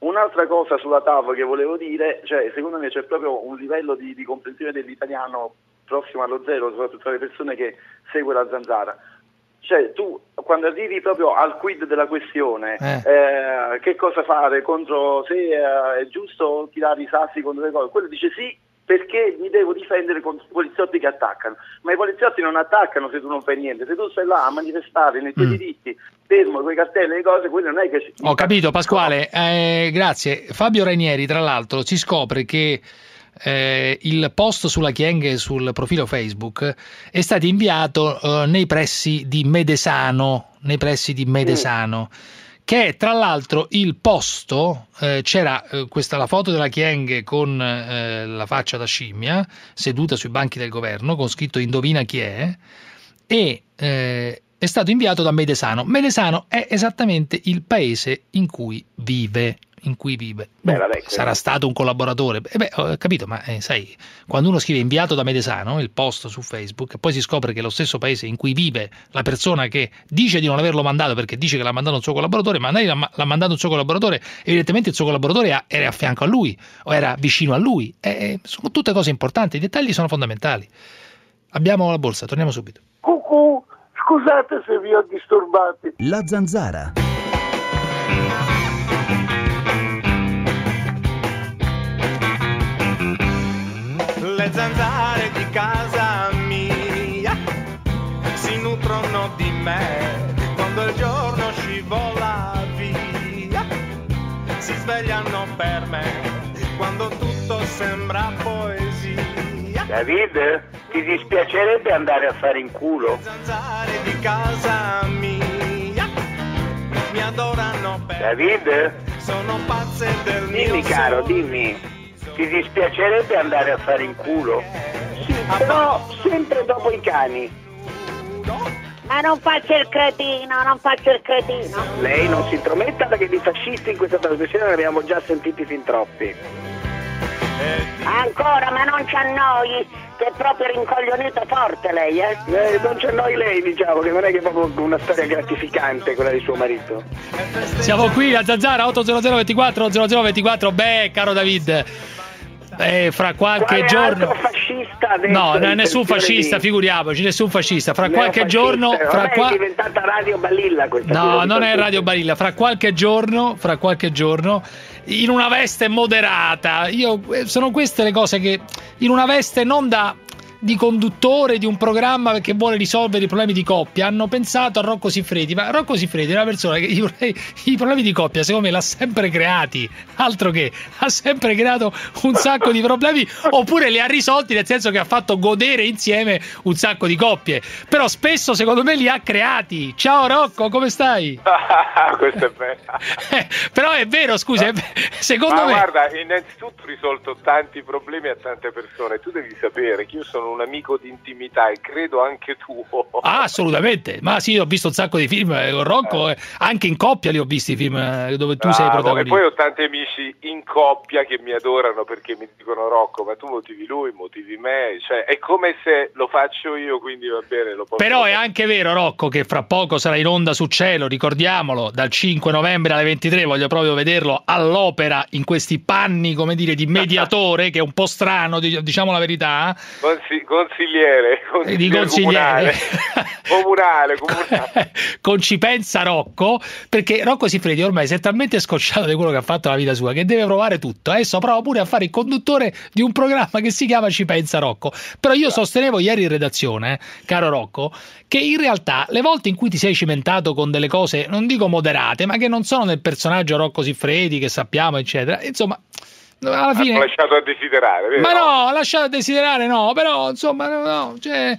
Un'altra cosa sulla TAV che volevo dire, cioè secondo me c'è proprio un livello di, di comprensione dell'italiano prossimo allo zero, soprattutto tra le persone che segue la zanzara. Cioè tu quando arrivi proprio al quid della questione, Eh. eh, che cosa fare contro se eh, è giusto tirare i sassi contro le cose, quello dice sì perché mi devo difendere contro i poliziotti che attaccano, ma i poliziotti non attaccano se tu non fai niente, se tu stai là a manifestare nei tuoi Mm. diritti, fermo con i cartelli e le cose, quello non è che... Ho capito, Pasquale. Eh, grazie. Fabio Rainieri, tra l'altro, si scopre che eh, il post sulla Chieng sul profilo Facebook è stato inviato eh, nei pressi di Medesano, nei pressi di Medesano. Che è tra l'altro il posto, eh, c'era eh, questa la foto della Chieng con eh, la faccia da scimmia, seduta sui banchi del governo, con scritto Indovina chi è, e eh, è stato inviato da Medesano. Medesano è esattamente il paese in cui vive. In cui vive. Beh, No, vabbè, sarà stato un collaboratore. Eh beh, ho capito, ma eh, sai, quando uno scrive inviato da Medesano, il post su Facebook, e poi si scopre che è lo stesso paese in cui vive la persona che dice di non averlo mandato perché dice che l'ha mandato un suo collaboratore, ma lei l'ha, l'ha mandato un suo collaboratore, evidentemente il suo collaboratore era- era a fianco a lui o era vicino a lui. Eh, eh, sono tutte cose importanti, i dettagli sono fondamentali. Abbiamo la borsa, torniamo subito. Cucù, scusate se vi ho disturbati. La zanzara. Le zanzare di casa mia si nutrono di me quando il giorno scivola via. Si svegliano per me quando tutto sembra poesia. David, ti dispiacerebbe andare a fare in culo? Zanzare di casa mia mi adorano per David? sono pazze del Dimmi mio caro, sorriso. dimmi. Ti dispiacerebbe andare a fare in culo? Sì, però sempre dopo i cani. Ma non faccia il cretino, non faccia il cretino. Lei non si intrometta perché di fascisti in questa trasmissione ne abbiamo già sentiti fin troppi. Ancora, ma non ci annoi, che è proprio rincoglionito forte lei, eh? Eh, non c'è noi lei, diciamo, che non è che è proprio una storia gratificante quella di suo marito. Siamo qui a Zanzara 80024 0024. Beh, caro David. Eh, fra qualche Quale giorno. fascista No, nessun fascista, figuriamoci, nessun fascista. Fra qualche giorno. Fra qua- è diventata Radio Balilla questa. No, non è. Radio Barilla. Fra qualche giorno, fra qualche giorno, in una veste moderata. Io, eh, sono queste le cose che. In una veste non da. Di conduttore di un programma che vuole risolvere i problemi di coppia hanno pensato a Rocco Siffredi ma Rocco Siffredi è una persona che i problemi, i problemi di coppia secondo me l'ha sempre creati altro che ha sempre creato un sacco di problemi oppure li ha risolti nel senso che ha fatto godere insieme un sacco di coppie però spesso secondo me li ha creati ciao Rocco come stai? Questo è bello. però è vero scusa è secondo Ma me guarda, innanzitutto ho risolto tanti problemi a tante persone. Tu devi sapere che io sono un amico di intimità e credo anche tu. Ah, assolutamente. Ma sì, ho visto un sacco di film eh, con Rocco, eh, anche in coppia li ho visti i film eh, dove tu sei Bravo, E protagonista. poi ho tanti amici in coppia che mi adorano perché mi dicono Rocco, ma tu motivi lui, motivi me. Cioè, è come se lo faccio io, quindi va bene, lo posso Però è anche vero, Rocco, che fra poco sarà in onda su cielo, ricordiamolo, dal 5 novembre alle 23, voglio proprio vederlo all'opera in questi panni, come dire, di mediatore, che è un po' strano, di- diciamo la verità. Consi- consigliere, Eh, di consigliere consigliere. comunale, comunale, comunale. con ci pensa Rocco, perché Rocco Siffredi ormai si è talmente scocciato di quello che ha fatto nella vita sua che deve provare tutto. Adesso prova pure a fare il conduttore di un programma che si chiama Ci pensa Rocco. Però io sostenevo ieri in redazione, eh, caro Rocco, che in realtà le volte in cui ti sei cimentato con delle cose, non dico moderate, ma che non sono nel personaggio Rocco Siffredi che sappiamo, eccetera, insomma, alla fine... Hanno lasciato a desiderare, vero? Ma no, lasciate a desiderare, no, però insomma, no, no, cioè,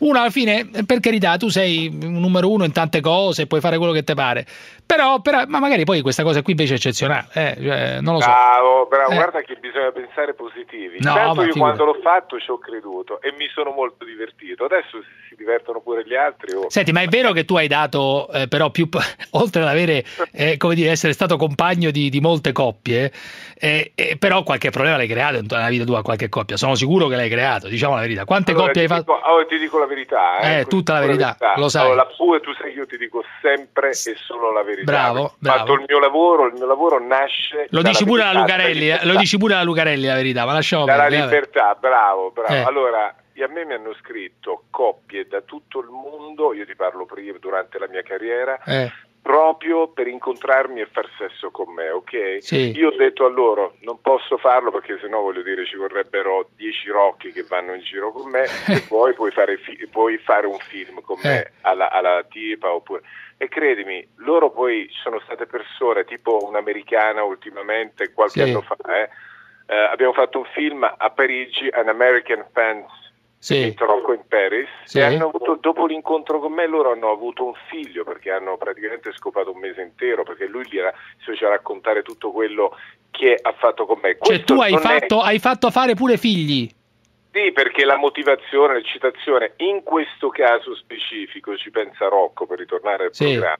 uno alla fine, per carità, tu sei un numero uno in tante cose, puoi fare quello che ti pare, però, però- ma magari poi questa cosa qui invece è eccezionale, eh, cioè, non lo so. Bravo, bravo, Eh. guarda che bisogna pensare positivi. No, Intanto io figurati. quando l'ho fatto ci ho creduto e mi sono molto divertito. Adesso si divertono pure gli altri. oh. Senti, ma è vero che tu hai dato, eh, però, più, oltre ad avere, eh, come dire, essere stato compagno di, di molte coppie, eh, eh, però qualche problema l'hai creato nella vita tua, qualche coppia. Sono sicuro che l'hai creato, diciamo la verità. Quante Allora, coppie hai fatto? oh, ti dico la verità. Eh, Eh, tutta la Pure verità, lo sai. Allora, pure tu sai che io ti dico sempre e solo la verità. Bravo, Ho bravo. fatto il mio lavoro, il mio lavoro nasce Lo dici pure verità, Lucarelli, eh, lo dici pure alla Lucarelli la verità, ma lasciamo dalla libertà, bravo, bravo. Allora, a me mi hanno scritto coppie da tutto il mondo, io ti parlo prima, durante la mia carriera, Eh. proprio per incontrarmi e far sesso con me, ok? Sì. Io ho detto a loro, non posso farlo perché sennò voglio dire ci vorrebbero dieci rocchi che vanno in giro con me e poi puoi fare, fi- puoi fare un film con me Eh. alla, alla tipa oppure... E credimi, loro poi sono state persone, tipo un'americana ultimamente, qualche Sì. anno fa, eh, eh, abbiamo fatto un film a Parigi, An American Fans Sì. Rocco in Paris Sì. e hanno avuto, dopo l'incontro con me loro hanno avuto un figlio perché hanno praticamente scopato un mese intero perché lui gli era, si faceva raccontare tutto quello che ha fatto con me. Cioè Questo tu hai non è- fatto, hai fatto fare pure figli. Sì, perché la motivazione, l'eccitazione, in questo caso specifico, ci pensa Rocco per ritornare al Sì. programma,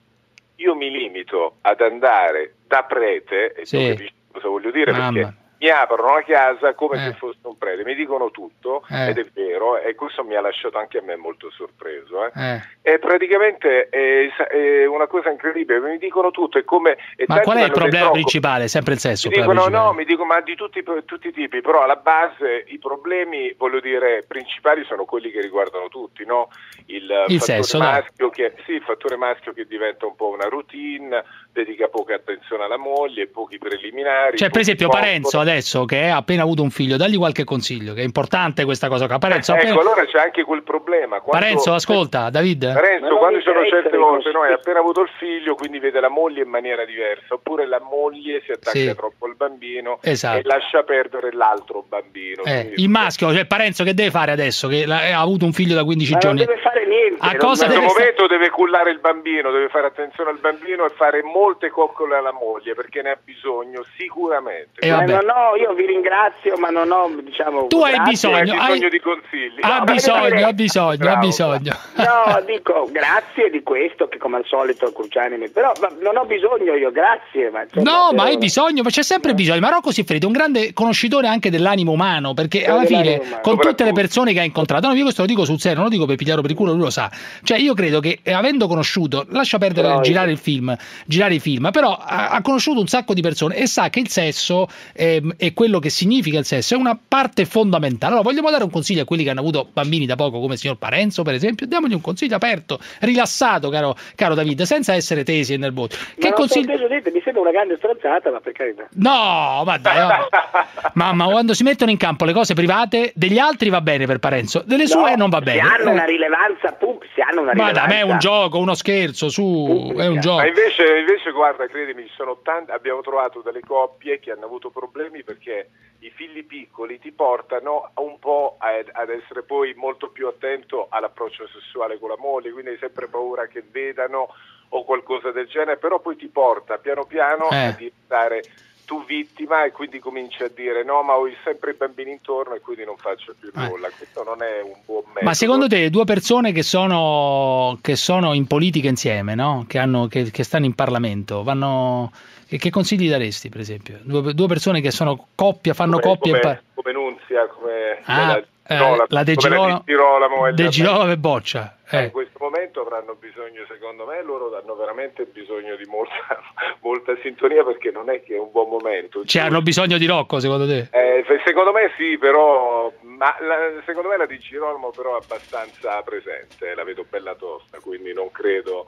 io mi limito ad andare da prete, e Sì. tu capisci cosa voglio dire, Mamma. perché mi aprono la casa come Eh. se fosse un prete, mi dicono tutto, Eh. ed è vero, e questo mi ha lasciato anche a me molto sorpreso. eh. Eh. E praticamente è, è una cosa incredibile, mi dicono tutto, è come... e Ma qual è il problema detto, "Rocco, principale? Sempre il sesso. mi dicono no, mi dico ma di tutti, tutti i tipi, però alla base i problemi, voglio dire, principali sono quelli che riguardano tutti, no? Il, Il fattore sesso, maschio che, sì, il fattore maschio che diventa un po' una routine, dedica poca attenzione alla moglie, pochi preliminari. Cioè, per esempio, coccoli. Parenzo adesso che ha appena avuto un figlio, dagli qualche consiglio, che è importante questa cosa qua. Parenzo, Ecco, appena- allora c'è anche quel problema. Quando- Parenzo, ascolta, David. Parenzo, non quando ci sono certe volte, consigli. no, hai appena avuto il figlio, quindi vede la moglie in maniera diversa, oppure la moglie si attacca Sì. troppo al bambino Esatto. e lascia perdere l'altro bambino. Eh, Quindi- il maschio, cioè Parenzo, che deve fare adesso? Che ha avuto un figlio da 15 Ma non giorni. deve fare niente. A non- cosa In deve questo sta- momento deve cullare il bambino, deve fare attenzione al bambino e fare molte coccole alla moglie perché ne ha bisogno sicuramente. Eh, vabbè. non ho, io vi ringrazio, ma non ho, diciamo... Tu hai grazie. bisogno, Hai bisogno hai- di consigli. Ha No, bisogno, ha bisogno, ha bisogno. No, dico grazie di questo che come al solito Cruciani mi... Però ma non ho bisogno io, grazie. Ma, insomma, No, ma hai bisogno, ma c'è sempre bisogno. Ma Rocco Siffredi è un grande conoscitore anche dell'animo umano, perché alla dell'animo fine, umano. con tutte le persone che ha incontrato, no, io questo lo dico sul serio, non lo dico per pigliarlo per il culo, lui lo sa. Cioè, io credo che eh, avendo conosciuto, lascia perdere Però- girare il film, girare i film, però ha, ha conosciuto un sacco di persone e sa che il sesso ehm, e quello che significa il sesso è una parte fondamentale. Allora, vogliamo dare un consiglio a quelli che hanno avuto bambini da poco, come il signor Parenzo, per esempio? Diamogli un consiglio aperto, rilassato, caro, caro David, senza essere tesi e nervosi. Ma Che consiglio? mi sembra una grande stronzata, ma per carità. No, ma dai, oh. mamma, quando si mettono in campo le cose private degli altri va bene per Parenzo, delle sue No, non va bene. Se hanno una Eh, rilevanza pubblica, se hanno una ma rilevanza... da me è un gioco, uno scherzo, su, è un gioco. Ma invece, invece, guarda, credimi, tanti, abbiamo trovato delle coppie che hanno avuto problemi perché i figli piccoli ti portano un po' ad, ad essere poi molto più attento all'approccio sessuale con la moglie, quindi hai sempre paura che vedano o qualcosa del genere, però poi ti porta piano piano Eh. a diventare tu vittima e quindi cominci a dire no ma ho sempre i bambini intorno e quindi non faccio più nulla, questo non è un buon metodo. Eh. Ma secondo te due persone che sono, che sono in politica insieme, no? che, hanno, che, che stanno in Parlamento, vanno... Che, che consigli daresti, per esempio? Due, due persone che sono coppia, fanno come, coppia come, pa- come Nunzia, come Ah, eh, la De Girolamo- Di Girolamo e De Girolamo e Boccia. Eh, eh. In questo momento avranno bisogno, secondo me, loro hanno veramente bisogno di molta, molta sintonia perché non è che è un buon momento. Cioè, hanno bisogno di Rocco, secondo te? Eh, se- secondo me sì, però, ma la- secondo me la di Girolamo però è abbastanza presente, la vedo bella tosta, quindi non credo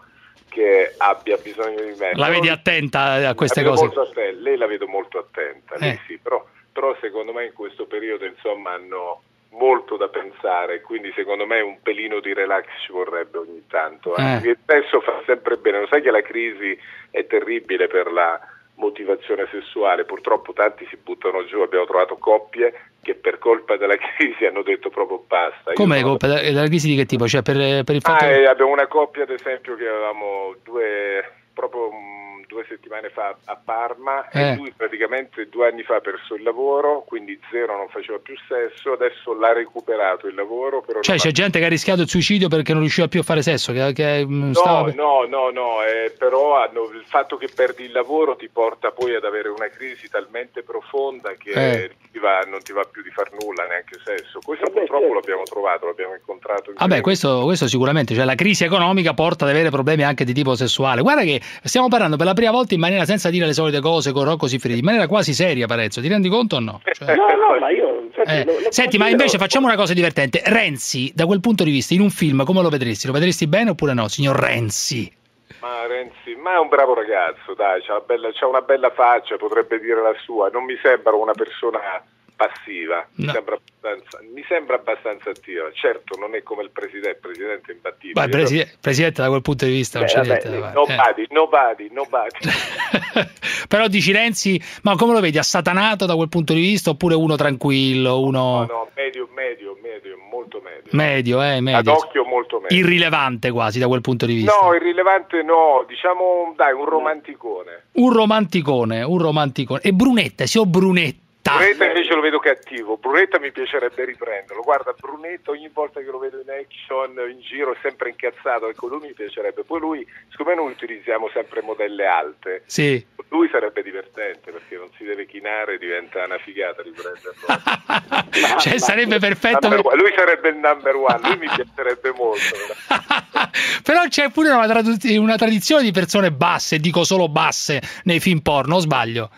che abbia bisogno di me. La vedi attenta a queste cose? lei la vedo molto attenta, Eh. sì, però, però secondo me in questo periodo insomma hanno molto da pensare, quindi secondo me un pelino di relax ci vorrebbe ogni tanto. Eh. Eh. Adesso fa sempre bene, lo sai che la crisi è terribile per la motivazione sessuale, purtroppo tanti si buttano giù, abbiamo trovato coppie che per colpa della crisi hanno detto proprio basta. Come sono- colpa? Dalla crisi di che tipo? Cioè, per, per il Ah, fatto... eh, abbiamo una coppia ad esempio che avevamo due, proprio mm, due settimane fa a Parma Eh. e lui praticamente due anni fa ha perso il lavoro, quindi zero non faceva più sesso, adesso l'ha recuperato il lavoro. Però Cioè, c'è gente che ha rischiato il suicidio perché non riusciva più a fare sesso, che, che, mm, stava... No, no, no, no, eh, però hanno- il fatto che perdi il lavoro ti porta poi ad avere una crisi talmente profonda che Eh. ti va- non ti va più di far nulla, neanche sesso. Questo purtroppo l'abbiamo trovato, l'abbiamo incontrato. in Vabbè, questo, questo sicuramente, cioè la crisi economica porta ad avere problemi anche di tipo sessuale. Guarda che stiamo parlando per la prima volta in maniera senza dire le solite cose con Rocco Siffredi, in maniera quasi seria, Parezzo, ti rendi conto o no? Cioè- No, no, ma io... infatti, Eh, lo- lo Senti, ma invece facciamo una cosa divertente. Renzi, da quel punto di vista, in un film, come lo vedresti? Lo vedresti bene oppure no, signor Renzi? Ma Renzi, ma è un bravo ragazzo, dai, c'ha, una bella- c'ha una bella faccia, potrebbe dire la sua, non mi sembra una persona passiva, mi, No. sembra abbastanza, mi sembra abbastanza attiva. Certo, non è come il presidente, il presidente è imbattibile. Beh, preside- presidente, da quel punto di vista non Beh, c'è vabbè, niente da fare. Eh. nobody, nobody, nobody. Però dici Renzi, ma come lo vedi? Assatanato da quel punto di vista oppure uno tranquillo, uno No, no, medio, medio, medio, molto medio. medio, eh, Ad medio. occhio molto medio. Irrilevante quasi da quel punto di vista. No, irrilevante no, diciamo, dai, un romanticone. Un romanticone, un romanticone. E Brunetta, sì, o Brunetta. Brunetta invece lo vedo cattivo, Brunetta mi piacerebbe riprenderlo, guarda Brunetta ogni volta che lo vedo in action, in giro è sempre incazzato, ecco lui mi piacerebbe, poi lui, siccome noi utilizziamo sempre modelle alte, Sì. lui sarebbe divertente perché non si deve chinare, diventa una figata riprenderlo. Cioè, sarebbe perfetto per-. Lui sarebbe il number one, lui mi piacerebbe molto. Però c'è pure una, tradu- una tradizione di persone basse, dico solo basse, nei film porno, o sbaglio?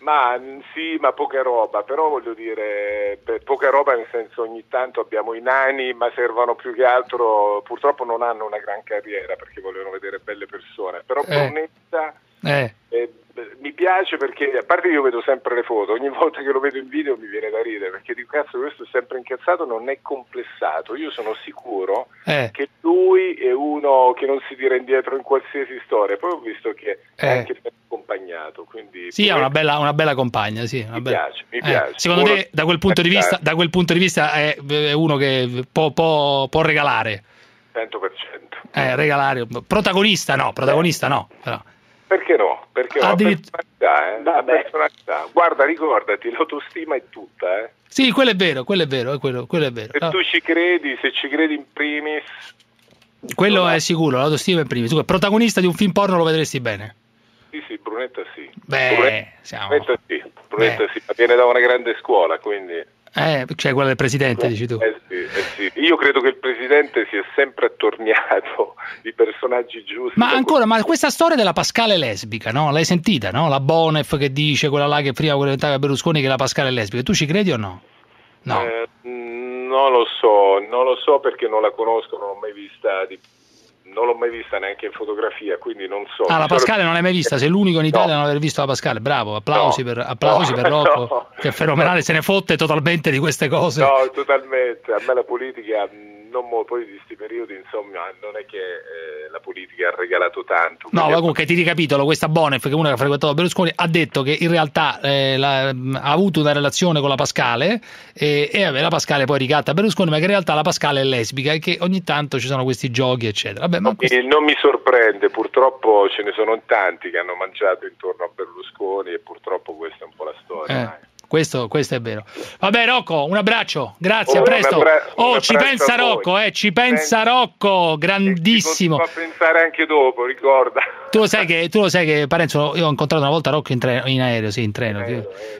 Ma mh, sì, ma poca roba, però voglio dire, per poca roba nel senso ogni tanto abbiamo i nani, ma servono più che altro, purtroppo non hanno una gran carriera perché vogliono vedere belle persone, però Eh. Brunetta Eh. eh, mi piace perché, a parte io vedo sempre le foto, ogni volta che lo vedo in video mi viene da ridere, perché dico cazzo questo è sempre incazzato, non è complessato, io sono sicuro Eh. che lui è uno che non si tira indietro in qualsiasi storia, poi ho visto che Eh. anche ben accompagnato, quindi Sì, ha una bella, una bella compagna, sì. una mi bella- piace, mi Eh, piace. Secondo Uno- te, da quel punto di vista, da quel punto di vista è, è uno che può, può- può regalare? 100%. Eh, regalare. Protagonista no, protagonista no. Però. Perché no? Perché no? La Addirittura- personalità, eh? La personalità. Guarda, ricordati, l'autostima è tutta, eh. Sì, quello è vero, quello è vero, è quello, quello è vero. Se tu ci credi, se ci credi in primis, Quello è sicuro, l'autostima è prima. Tu, protagonista di un film porno lo vedresti bene. Sì, sì, Brunetta sì. Beh, Brunetta, siamo- Brunetta sì, Brunetta sì, ma viene da una grande scuola, quindi... Eh, cioè quella del presidente, dici tu. Eh sì, eh sì. Io credo che il presidente sia sempre attorniato di personaggi giusti. Ma ancora, ma questa storia della Pascale lesbica, no? L'hai sentita, no? La Bonef che dice, quella là che prima diventava Berlusconi che la Pascale è lesbica. Tu ci credi o no? No. Eh, non lo so, non lo so perché non la conosco, non l'ho mai vista, di- non l'ho mai vista neanche in fotografia, quindi non so. Ah, la Pascale non l'hai mai vista, sei l'unico in Italia a non aver visto la Pascale, bravo, applausi, per, applausi No, per Rocco, no. che fenomenale, se ne fotte totalmente di queste cose. No, totalmente. A me la politica, non mo- poi di questi periodi, insomma, non è che eh, la politica ha regalato tanto. No, ma comunque ti ricapitolo, questa Bonef, che è una che ha frequentato Berlusconi, ha detto che in realtà eh, la- mh, ha avuto una relazione con la Pascale e, e vabbè, la Pascale poi ricatta Berlusconi, ma che in realtà la Pascale è lesbica e che ogni tanto ci sono questi giochi, eccetera. Vabbè, ma E non mi sorprende, purtroppo ce ne sono tanti che hanno mangiato intorno a Berlusconi e purtroppo questa è un po' la storia. Eh, questo, questo è vero. Vabbè, Rocco, un abbraccio, grazie, Oh, a presto. abbra- oh, ci pensa. Rocco, eh, ci pensa Rocco, grandissimo. Fa pensare anche dopo, ricorda. Tu lo sai che, tu lo sai che Parenzo, io ho incontrato una volta Rocco in, treno- in aereo, sì, in treno.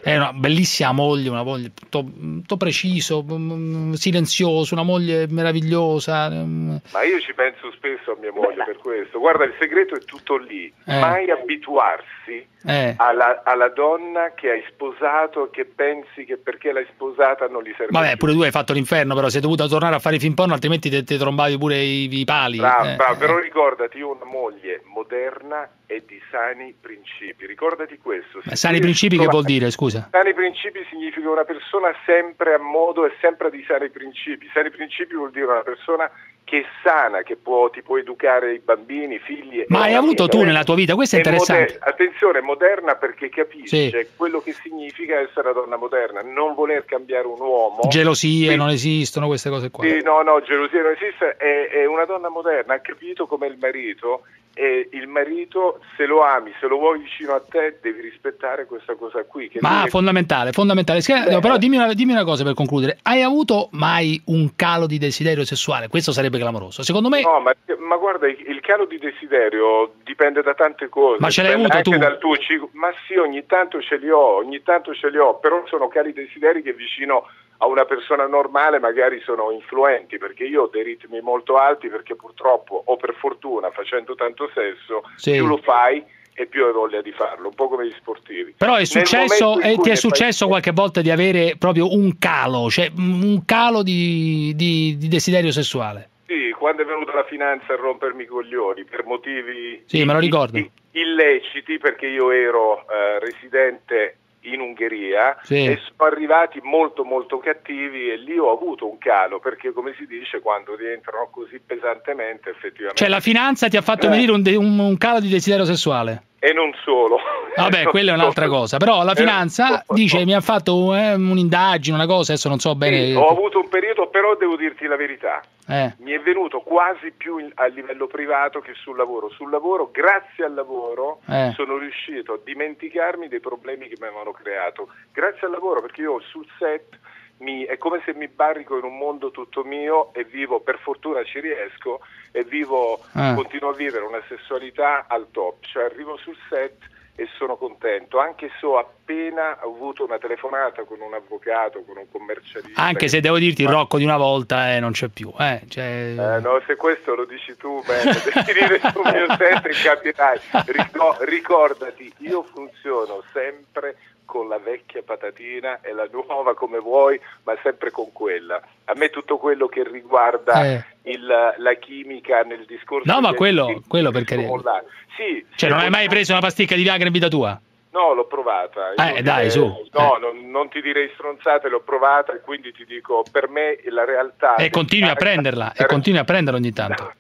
È una bellissima moglie, una moglie tutto, tutto preciso, mm, silenzioso, una moglie meravigliosa. mm. Ma io ci penso spesso a mia moglie per questo. Guarda, il segreto è tutto lì. Eh. Mai abituarsi Eh. alla, alla donna che hai sposato e che pensi che perché l'hai sposata non gli serve Vabbè, più. pure tu hai fatto l'inferno, però sei dovuto tornare a fare i film porno, altrimenti ti, ti trombavi pure i, i pali. Bravo, eh. bravo, però ricordati, io ho una moglie moderna e di sani principi. Ricordati questo. Ma sani principi che vuol dire, scusa? Sani principi significa una persona sempre a modo e sempre di sani principi. Sani principi vuol dire una persona che è sana, che può, ti può educare i bambini, i figli. Ma hai avuto vita. tu nella tua vita, questo è interessante. moder- attenzione, moderna perché capisce Sì. quello che significa essere una donna moderna, non voler cambiare un uomo. Gelosie non esistono, queste cose qua. Sì, no, no, gelosia non esiste, è, è una donna moderna, ha capito come il marito e il marito se lo ami, se lo vuoi vicino a te, devi rispettare questa cosa qui. Che Ma devi- fondamentale, fondamentale. No, però dimmi una, dimmi una cosa per concludere. Hai avuto mai un calo di desiderio sessuale? Questo sarebbe clamoroso. Secondo me, No, ma, ma guarda, il, il calo di desiderio dipende da tante cose. Ma ce l'hai avuto anche tu? dal tuo ciclo. Ma sì, ogni tanto ce li ho, ogni tanto ce li ho, però sono cali desideri che vicino a una persona normale magari sono influenti, perché io ho dei ritmi molto alti, perché purtroppo, o per fortuna, facendo tanto sesso, Sì. più lo fai e più hai voglia di farlo, un po' come gli sportivi. però è successo, e ti è ne fai- successo qualche volta di avere proprio un calo, cioè un calo di, di- di desiderio sessuale? Sì, quando è venuta la finanza a rompermi i coglioni per motivi Sì, me lo ricordo. illeciti, perché io ero eh, residente in Ungheria Sì. e sono arrivati molto molto cattivi e lì ho avuto un calo, perché come si dice quando rientrano così pesantemente effettivamente. Cioè la finanza ti ha fatto Eh. venire un, de- un- un calo di desiderio sessuale? E non solo. Vabbè, quella è un'altra cosa. Però la Eh, finanza dice mi ha fatto eh, un'indagine, una cosa, adesso non so bene. Sì, ho avuto un periodo, però devo dirti la verità. Eh. Mi è venuto quasi più in- a livello privato che sul lavoro. Sul lavoro, grazie al lavoro, Eh. sono riuscito a dimenticarmi dei problemi che mi avevano creato. Grazie al lavoro, perché io sul set mi- è come se mi barrico in un mondo tutto mio e vivo, per fortuna ci riesco, e vivo, Eh. continuo a vivere una sessualità al top. Cioè arrivo sul set e sono contento, anche se ho appena avuto una telefonata con un avvocato, con un commercialista. Anche se devo dirti, il Rocco di una volta eh, non c'è più. Eh, cioè- Eh, no, se questo lo dici tu, bene, devi dire sul mio set e capirai. Rico- ricordati, io funziono sempre con la vecchia patatina e la nuova come vuoi, ma sempre con quella. A me tutto quello che riguarda Eh. il- la chimica nel discorso... No, ma quello, quello per carità. mollare. Sì, Cioè, non hai mai preso una pasticca di Viagra in vita tua? No, l'ho provata. Eh, Io dai, direi- su. No, non, non ti direi stronzate, l'ho provata e quindi ti dico, per me la realtà... E continui a prenderla, e continui a prenderla ogni tanto.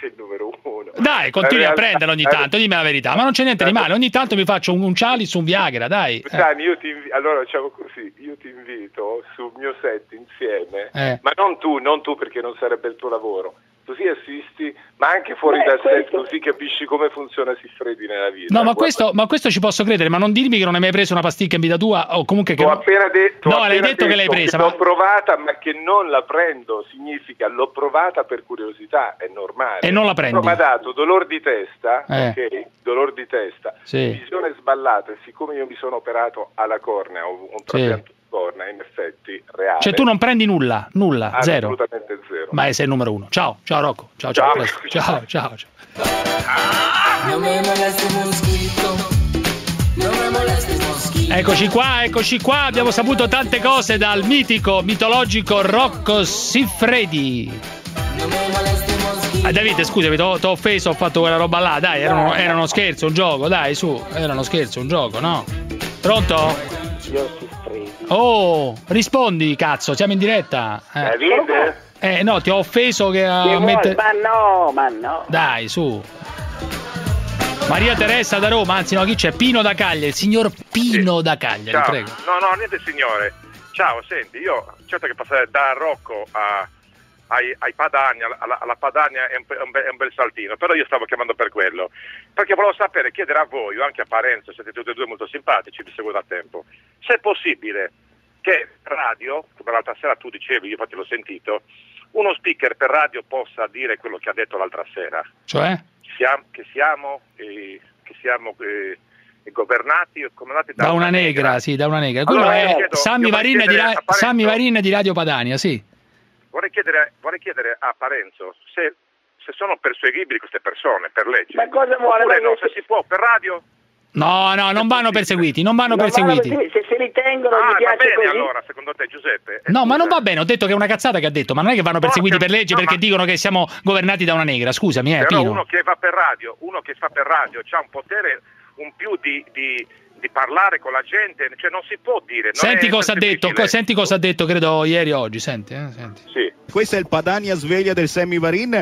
Sei il, numero uno. Dai, continui a prenderla ogni tanto, dimmi la verità. Ma non c'è niente di male. Ogni tanto mi faccio un, un chalice, un Viagra, dai. Eh. Dani, io ti invi- allora facciamo così, io ti invito sul mio set insieme, Eh. ma non tu, non tu perché non sarebbe il tuo lavoro, così assisti, ma anche fuori Beh, dal set, così capisci come funziona Siffredi nella vita. No, ma Guarda, questo, ma questo ci posso credere, ma non dirmi che non hai mai preso una pasticca in vita tua o comunque che... T'ho appena detto, No, ho l'hai appena detto che l'hai presa, L'ho ma- provata, ma che non la prendo significa l'ho provata per curiosità, è normale. E non la prendi? Però mi ha dato dolor di testa, Eh. ok? Dolor di testa, Sì. visione sballata, e siccome io mi sono operato alla cornea, ho un trapianto di cornea, in effetti reale. Cioè tu non prendi nulla, nulla, zero. Assolutamente zero. Ma sei il numero uno. Ciao, ciao Rocco. Ciao, ciao. Ciao. Ciao, ciao, ciao. Eccoci qua, eccoci qua. Abbiamo saputo tante cose dal mitico, mitologico Rocco Siffredi. Ah, Davide, scusami, ti ho offeso, ho fatto quella roba là. Dai, era, uno- era uno scherzo, un gioco. Dai, su, era uno scherzo, un gioco, no? Pronto? Io. Oh, rispondi, cazzo, siamo in diretta. Eh, Davide? Eh, no, ti ho offeso che a mettere... Ma no, ma no. Dai, su. Maria Teresa da Roma, anzi no, chi c'è? Pino da Cagliari, il signor Pino da Cagliari, Ciao. prego. No, no, niente signore. Ciao, senti, io certo che passare da Rocco a, ai, ai Padania, alla, alla Padania è un, è un be- è un bel saltino, però io stavo chiamando per quello. Perché volevo sapere, chiedere a voi, o anche a Parenzo, siete tutti e due molto simpatici, vi seguo da tempo, se è possibile che radio, come l'altra sera tu dicevi, io infatti l'ho sentito, uno speaker per radio possa dire quello che ha detto l'altra sera. Cioè? Siamo- che siamo, eh, che siamo eh, governati comandati da, Da una negra, sì, da una negra. Quello Allora, io è chiedo- Sammy Varin, di, Ra- di Radio Padania, sì. Vorrei chiedere, vorrei chiedere a Parenzo se, se sono perseguibili queste persone per legge. Ma cosa vuole? Oppure Ma no, se si può per radio. No, no, non vanno perseguiti, non vanno Non vanno perseguiti. perseguiti. Se se li tengono, Ah, gli va piace bene così. allora, secondo te Giuseppe? Eh, No, ma non va bene, ho detto che è una cazzata che ha detto, ma non è che vanno perseguiti per legge perché dicono che siamo governati da una negra, scusami, eh, Però Pino. uno che va per radio, uno che fa per radio, ha un potere un più di, di- di parlare con la gente, cioè non si può dire. non Senti cosa ha detto, co- senti cosa ha detto, credo, ieri o oggi, senti, eh, senti. Sì. Questa è il Padania Sveglia del Sammy Varin.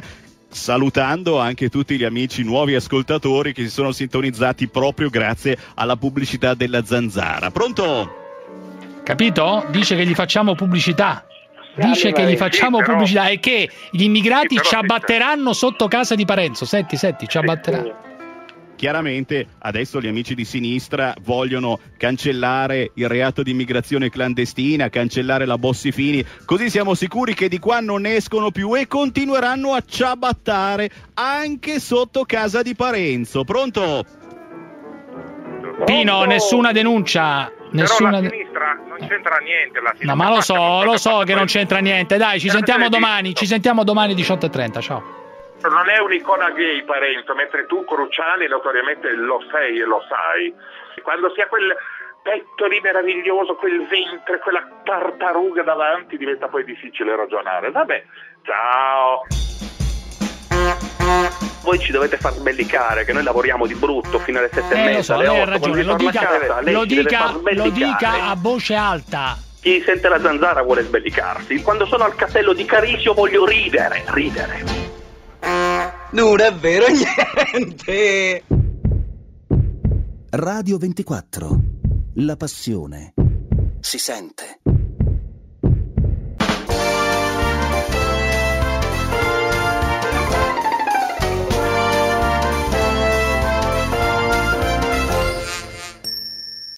Salutando anche tutti gli amici nuovi ascoltatori che si sono sintonizzati proprio grazie alla pubblicità della zanzara. Pronto? Capito? Dice che gli facciamo pubblicità. Dice che gli facciamo Sì, però- pubblicità e che gli immigrati Sì, però ci sì, abbatteranno sotto casa di Parenzo. Senti, senti, ci abbatteranno. Chiaramente adesso gli amici di sinistra vogliono cancellare il reato di immigrazione clandestina, cancellare la Bossi-Fini, così siamo sicuri che di qua non escono più e continueranno a ciabattare anche sotto casa di Parenzo. Pronto? Pino, nessuna denuncia. Nessuna Però la sinistra non c'entra niente. La sinistra No, ma lo so, lo so che non c'entra niente. Dai, ci sentiamo domani, ci sentiamo domani 18.30. Ciao. Non è un'icona gay Parenzo, mentre tu Cruciani notoriamente lo sei e lo sai. Quando si ha quel petto lì meraviglioso, quel ventre, quella tartaruga davanti, diventa poi difficile ragionare. Vabbè, ciao. Voi ci dovete far sbellicare che noi lavoriamo di brutto fino alle sette e Eh, lo mezza, so, alle lei ha otto, quando ragione, si lo dica, casa, lei lo ci deve dica, lo dica a voce alta. Chi sente la zanzara vuole sbellicarsi. Quando sono al castello di Carisio voglio ridere, ridere. Non è vero niente. Radio 24. La passione si sente.